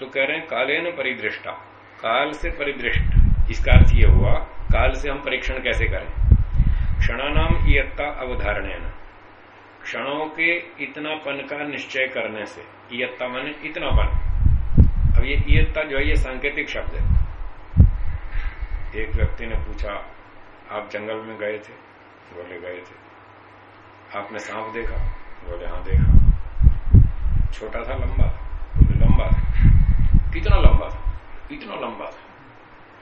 Speaker 1: तो कह रहे हैं कालेन परिदृष्टा। काल से परिदृष्ट इसका अर्थ ये हुआ काल से हम परीक्षण कैसे करें? क्षणानाम इयत्ता अवधारणेन। क्षणों के इतनापन का निश्चय करने से, इयत्ता माने इतनापन अब ये इयत्ता जो है, ये सांकेतिक शब्द है। एक व्यक्ति ने पूछा, आप जंगल में गए थे? बोले, गए थे। आपने सांप देखा? बोले हाँ देखा। छोटा था, लंबा बोले, लंबा था। कितना लंबा था? इतना लंबा था।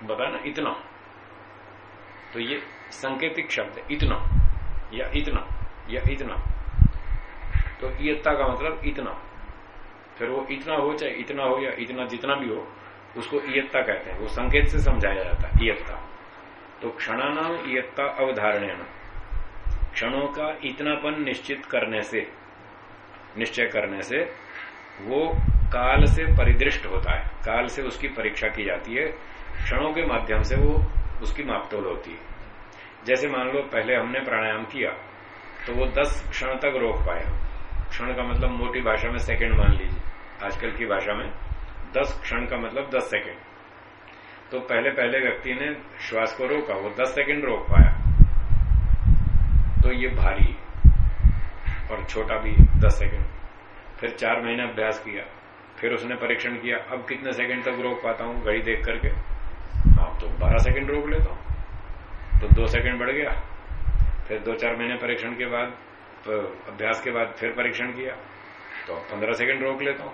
Speaker 1: बता ना, इतना। तो ये सांकेतिक शब्द है, इतना। या इतना या इतना। तो इयत्ता का मतलब इतना। फिर वो इतना हो चाहे इतना हो या इतना जितना भी हो, उसको इयत्ता कहते हैं। वो संकेत से समझाया जाता है इयत्ता तो क्षणानाम इयत्ता अवधारणेन। क्षणों का इतनापन निश्चित करने से, निश्चय करने से वो काल से परिदृष्ट होता है। काल से उसकी परीक्षा की जाती है। क्षणों के माध्यम से वो उसकी मापतोल होती है। जैसे मान लो पहले हमने प्राणायाम किया तो वो दस क्षण तक रोक पाए क्षण का मतलब मोटी भाषा में सेकंड मान लीजिए। आजकल की भाषा में दस क्षण का मतलब दस सेकंड। तो पहले पहले व्यक्ति ने श्वास को रोका, वो दस सेकंड रोक पाया। तो ये भारी और छोटा भी दस सेकंड। फिर चार महीने अभ्यास किया, फिर उसने परीक्षण किया, अब कितने सेकंड तक रोक पाता हूँ घड़ी देख करके? हाँ तो बारह सेकंड रोक लेता हूँ। तो दो सेकंड बढ़ गया। फिर दो चार महीने परीक्षण के बाद तो अभ्यास के बाद फिर परीक्षण किया तो पंद्रह सेकंड रोक लेता हूँ।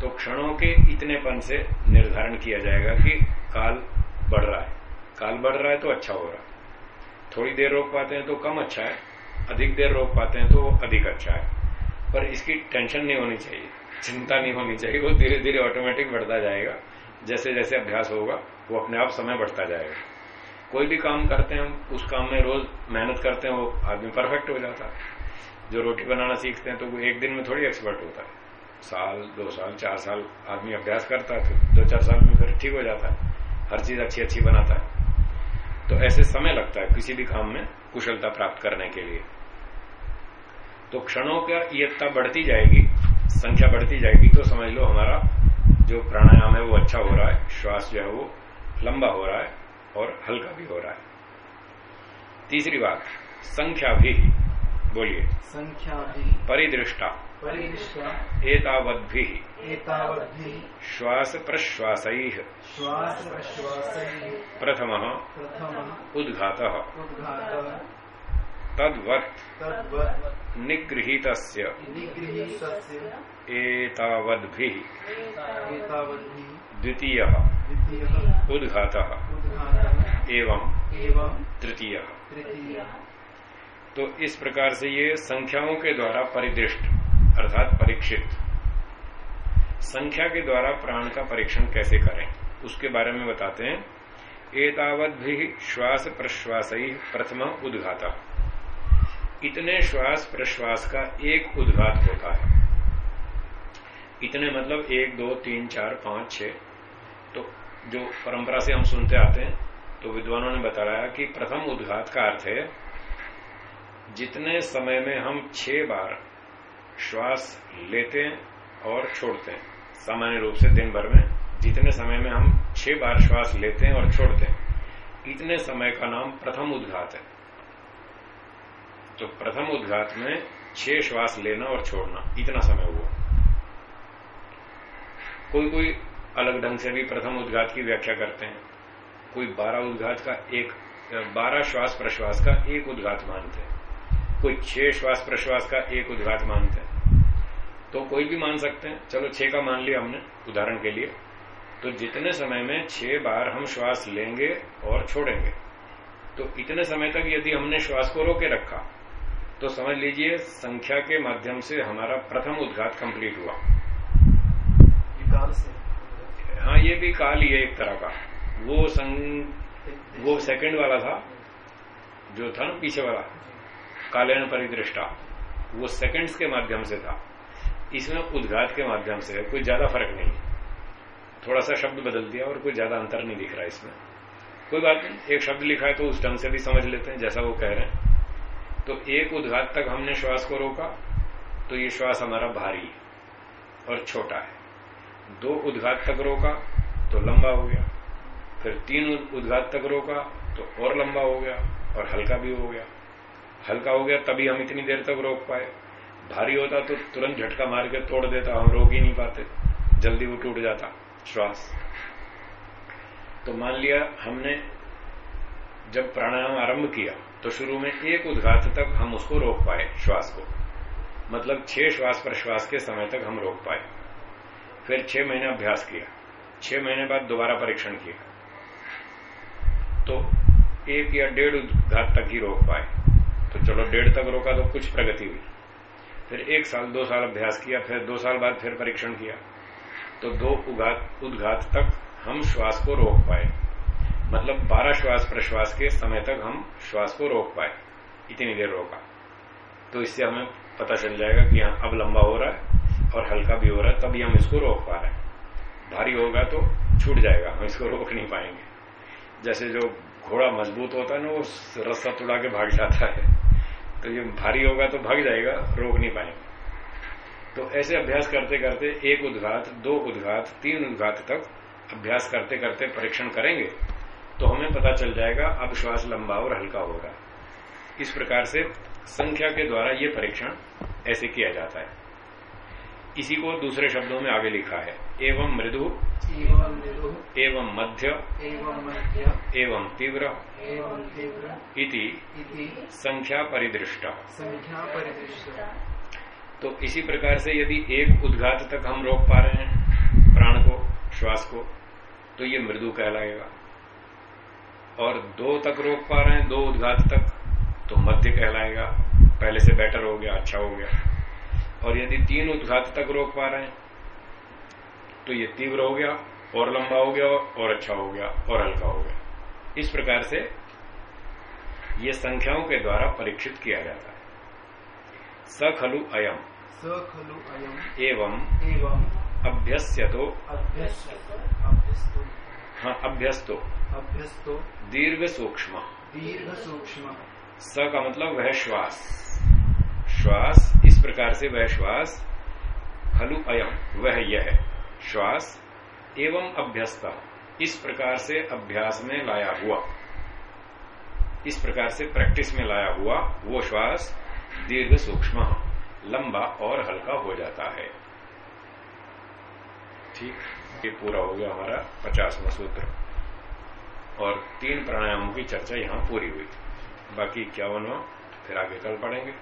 Speaker 1: तो क्षणों के इतनेपन से निर्धारण किया जाएगा कि काल बढ़ रहा है। काल बढ़ रहा है तो अच्छा हो रहा है। थोड़ी देर रोक पाते हैं तो कम अच्छा है, अधिक देर रोक पाते हैं तो अधिक अच्छा है। पर इसकी टेंशन नहीं होनी चाहिए, चिंता नहीं होनी चाहिए, वो धीरे धीरे ऑटोमेटिक बढ़ता जाएगा। जैसे जैसे अभ्यास होगा, वो अपने आप समय बढ़ता जाएगा। कोई भी काम करते हैं, उस काम में रोज मेहनत करते हैं, वो आदमी परफेक्ट हो जाता है। जो रोटी बनाना सीखते हैं तो वो एक दिन में थोड़ी एक्सपर्ट होता है। साल, दो साल, चार साल आदमी अभ्यास करता है, फिर दो चार साल में फिर ठीक हो जाता है। हर चीज़ अच्छी अच्छी बनाता है। तो ऐसे समय लगता है किसी भी काम में कुशलता प्राप्त करने के लिए। तो क्षणों का इयत्ता बढ़ती जाएगी, संख्या बढ़ती जाएगी तो समझ लो हमारा जो प्राणायाम है वो अच्छा हो रहा है, श्वास जो है वो लंबा हो रहा है और हल्का भी हो रहा है। तीसरी बात, संख्या भी। बोलिए।
Speaker 2: संख्या
Speaker 1: परिदृष्टा।
Speaker 2: परिदृष्टा।
Speaker 1: एतावद्भि।
Speaker 2: एतावद्धि
Speaker 1: श्वास प्रश्वास
Speaker 2: श्वास
Speaker 1: प्रथम। उद्घात। तद्वत्। निगृहीत एतावद्भि। द्वितीय।
Speaker 2: द्वितीयः।
Speaker 1: उद्घात।
Speaker 2: उद्घातः।
Speaker 1: एवं। तृतीयः। तो इस प्रकार से ये संख्याओं के द्वारा परिदृष्ट, अर्थात परीक्षित। संख्या के द्वारा प्राण का परीक्षण कैसे करें? उसके बारे में बताते हैं। एतावत भी श्वास प्रश्वास ही प्रथम उद्घाता। इतने श्वास प्रश्वास का एक उद्घात होता है। इतने मतलब एक, दो, तीन, चार, पाँच छ तो जो परंपरा से हम सुनते आते हैं तो विद्वानों ने बताया कि प्रथम उद्घात का अर्थ है जितने समय में हम छह बार श्वास लेते हैं और छोड़ते हैं, सामान्य रूप से दिन भर में, जितने समय में हम छह बार श्वास लेते हैं और छोड़ते हैं, इतने समय का नाम प्रथम उद्घात है। तो प्रथम उद्घात में छह श्वास लेना और छोड़ना, इतना समय हुआ। कोई कोई अलग ढंग से भी प्रथम उद्घात की व्याख्या करते हैं। कोई बारह उद्घात का एक, बारह श्वास प्रश्वास का एक उद्घात मानते हैं। कोई छह श्वास प्रश्वास का एक उद्घात मानते हैं। तो कोई भी मान सकते हैं। चलो छह का मान लिया हमने उदाहरण के लिए। तो जितने समय में छह बार हम श्वास लेंगे और छोड़ेंगे तो इतने समय तक यदि हमने श्वास को रोके रखा तो समझ लीजिए संख्या के माध्यम से हमारा प्रथम उद्घात कंप्लीट हुआ।
Speaker 2: काल से।
Speaker 1: हाँ ये भी काल ही है एक तरह का। वो संग वो सेकंड वाला था जो था ना पीछे वाला। कालेन परिदृष्टा। वो सेकंड्स के माध्यम से था। इसमें उद्घात के माध्यम से है, कोई ज़्यादा फ़र्क नहीं। थोड़ा सा शब्द बदल दिया और कोई ज़्यादा अंतर नहीं दिख रहा इसमें। कोई बात नहीं, एक शब्द लिखा है तो उस ढंग से भी समझ लेते हैं, जैसा वो कह रहे हैं। तो एक उद्घात तक हमने श्वास को रोका तो ये श्वास हमारा भारी और छोटा है। दो उद्घात तक रोका तो लंबा हो गया। फिर तीन उद्घात तक रोका तो और लंबा हो गया और हल्का भी हो गया। हल्का हो गया, तभी हम इतनी देर तक रोक पाए। भारी होता तो तुरंत झटका मार के तोड़ देता, हम रोक ही नहीं पाते। जल्दी वो टूट जाता, श्वास। तो मान लिया हमने जब प्राणायाम आरंभ किया तो शुरू में एक उद्घात तक हम उसको रोक पाए, श्वास को। मतलब छह श्वास पर श्वास के समय तक हम रोक पाए। फिर छह महीने अभ्यास किया। छह महीने बाद दोबारा परीक्षण किया। तो एक या डेढ़ उद्घात तक ही रोक पाए। तो चलो डेढ़ तक रोका तो कुछ प्रगति हुई। फिर एक साल, दो साल अभ्यास किया, फिर दो साल बाद फिर परीक्षण किया। तो दो उद्घात उद्घात तक हम श्वास को रोक पाए। मतलब 12 श्वास प्रश्वास के समय तक हम श्वास को रोक पाए। इतनी देर रोका। तो इससे हमें पता चल जाएगा कि हाँ अब लंबा हो रहा है और हल्का भी हो रहा है, तभी हम इसको रोक पा रहे हैं। भारी होगा तो छूट जाएगा, हम इसको रोक नहीं पाएँगे। जैसे जो घोड़ा मज़बूत होता है ना, वो रस्सा तुड़ा के भाग जाता है। तो ये भारी होगा तो भाग जाएगा, रोक नहीं पाएँगे। तो ऐसे अभ्यास करते करते एक उद्घात, दो उद्घात, तीन उद्घात तक अभ्यास करते करते परीक्षण करेंगे तो हमें पता चल जाएगा अब श्वास लंबा और हल्का होगा। इस प्रकार से संख्या के द्वारा ये परीक्षण ऐसे किया जाता है। इसी को दूसरे शब्दों में आगे लिखा है। एवं मृदु
Speaker 2: एवं
Speaker 1: मध्य
Speaker 2: एवं तीव्र
Speaker 1: इति
Speaker 2: इति
Speaker 1: संख्या परिदृष्ट
Speaker 2: संख्या परिदृष्ट
Speaker 1: तो इसी प्रकार से यदि एक उद्घात तक हम रोक पा रहे हैं प्राण को श्वास को तो ये मृदु कहलाएगा। और दो तक रोक पा रहे हैं दो उद्घात तक तो मध्य कहलाएगा। पहले से बेटर हो गया अच्छा हो गया। और यदि तीन उद्घात तक रोक पा रहे हैं तो ये तीव्र हो गया और लंबा हो गया और अच्छा हो गया और हल्का हो गया। इस प्रकार से ये संख्याओं के द्वारा परीक्षित किया जाता है। स खलु अयम।
Speaker 2: स खलु अयम।
Speaker 1: एवं
Speaker 2: एवं
Speaker 1: अभ्यस्यतो।
Speaker 2: अभ्यस्त अभ्यस्तो।
Speaker 1: हाँ अभ्यस्तो।
Speaker 2: अभ्यस्तो।
Speaker 1: दीर्घ सूक्ष्म।
Speaker 2: दीर्घ सूक्ष्म।
Speaker 1: स का मतलब वह श्वास। श्वास इस प्रकार से वह श्वास खलु अयम वह यह श्वास एवं अभ्यस्त इस प्रकार से अभ्यास में लाया हुआ। इस प्रकार से प्रैक्टिस में लाया हुआ वो श्वास दीर्घ सूक्ष्म, लंबा और हल्का हो जाता है। ठीक, ये पूरा हो गया हमारा पचासवा सूत्र। और तीन प्राणायामों की चर्चा यहाँ पूरी हुई। बाकी इक्यावनवा, फिर आगे कल पढ़ेंगे।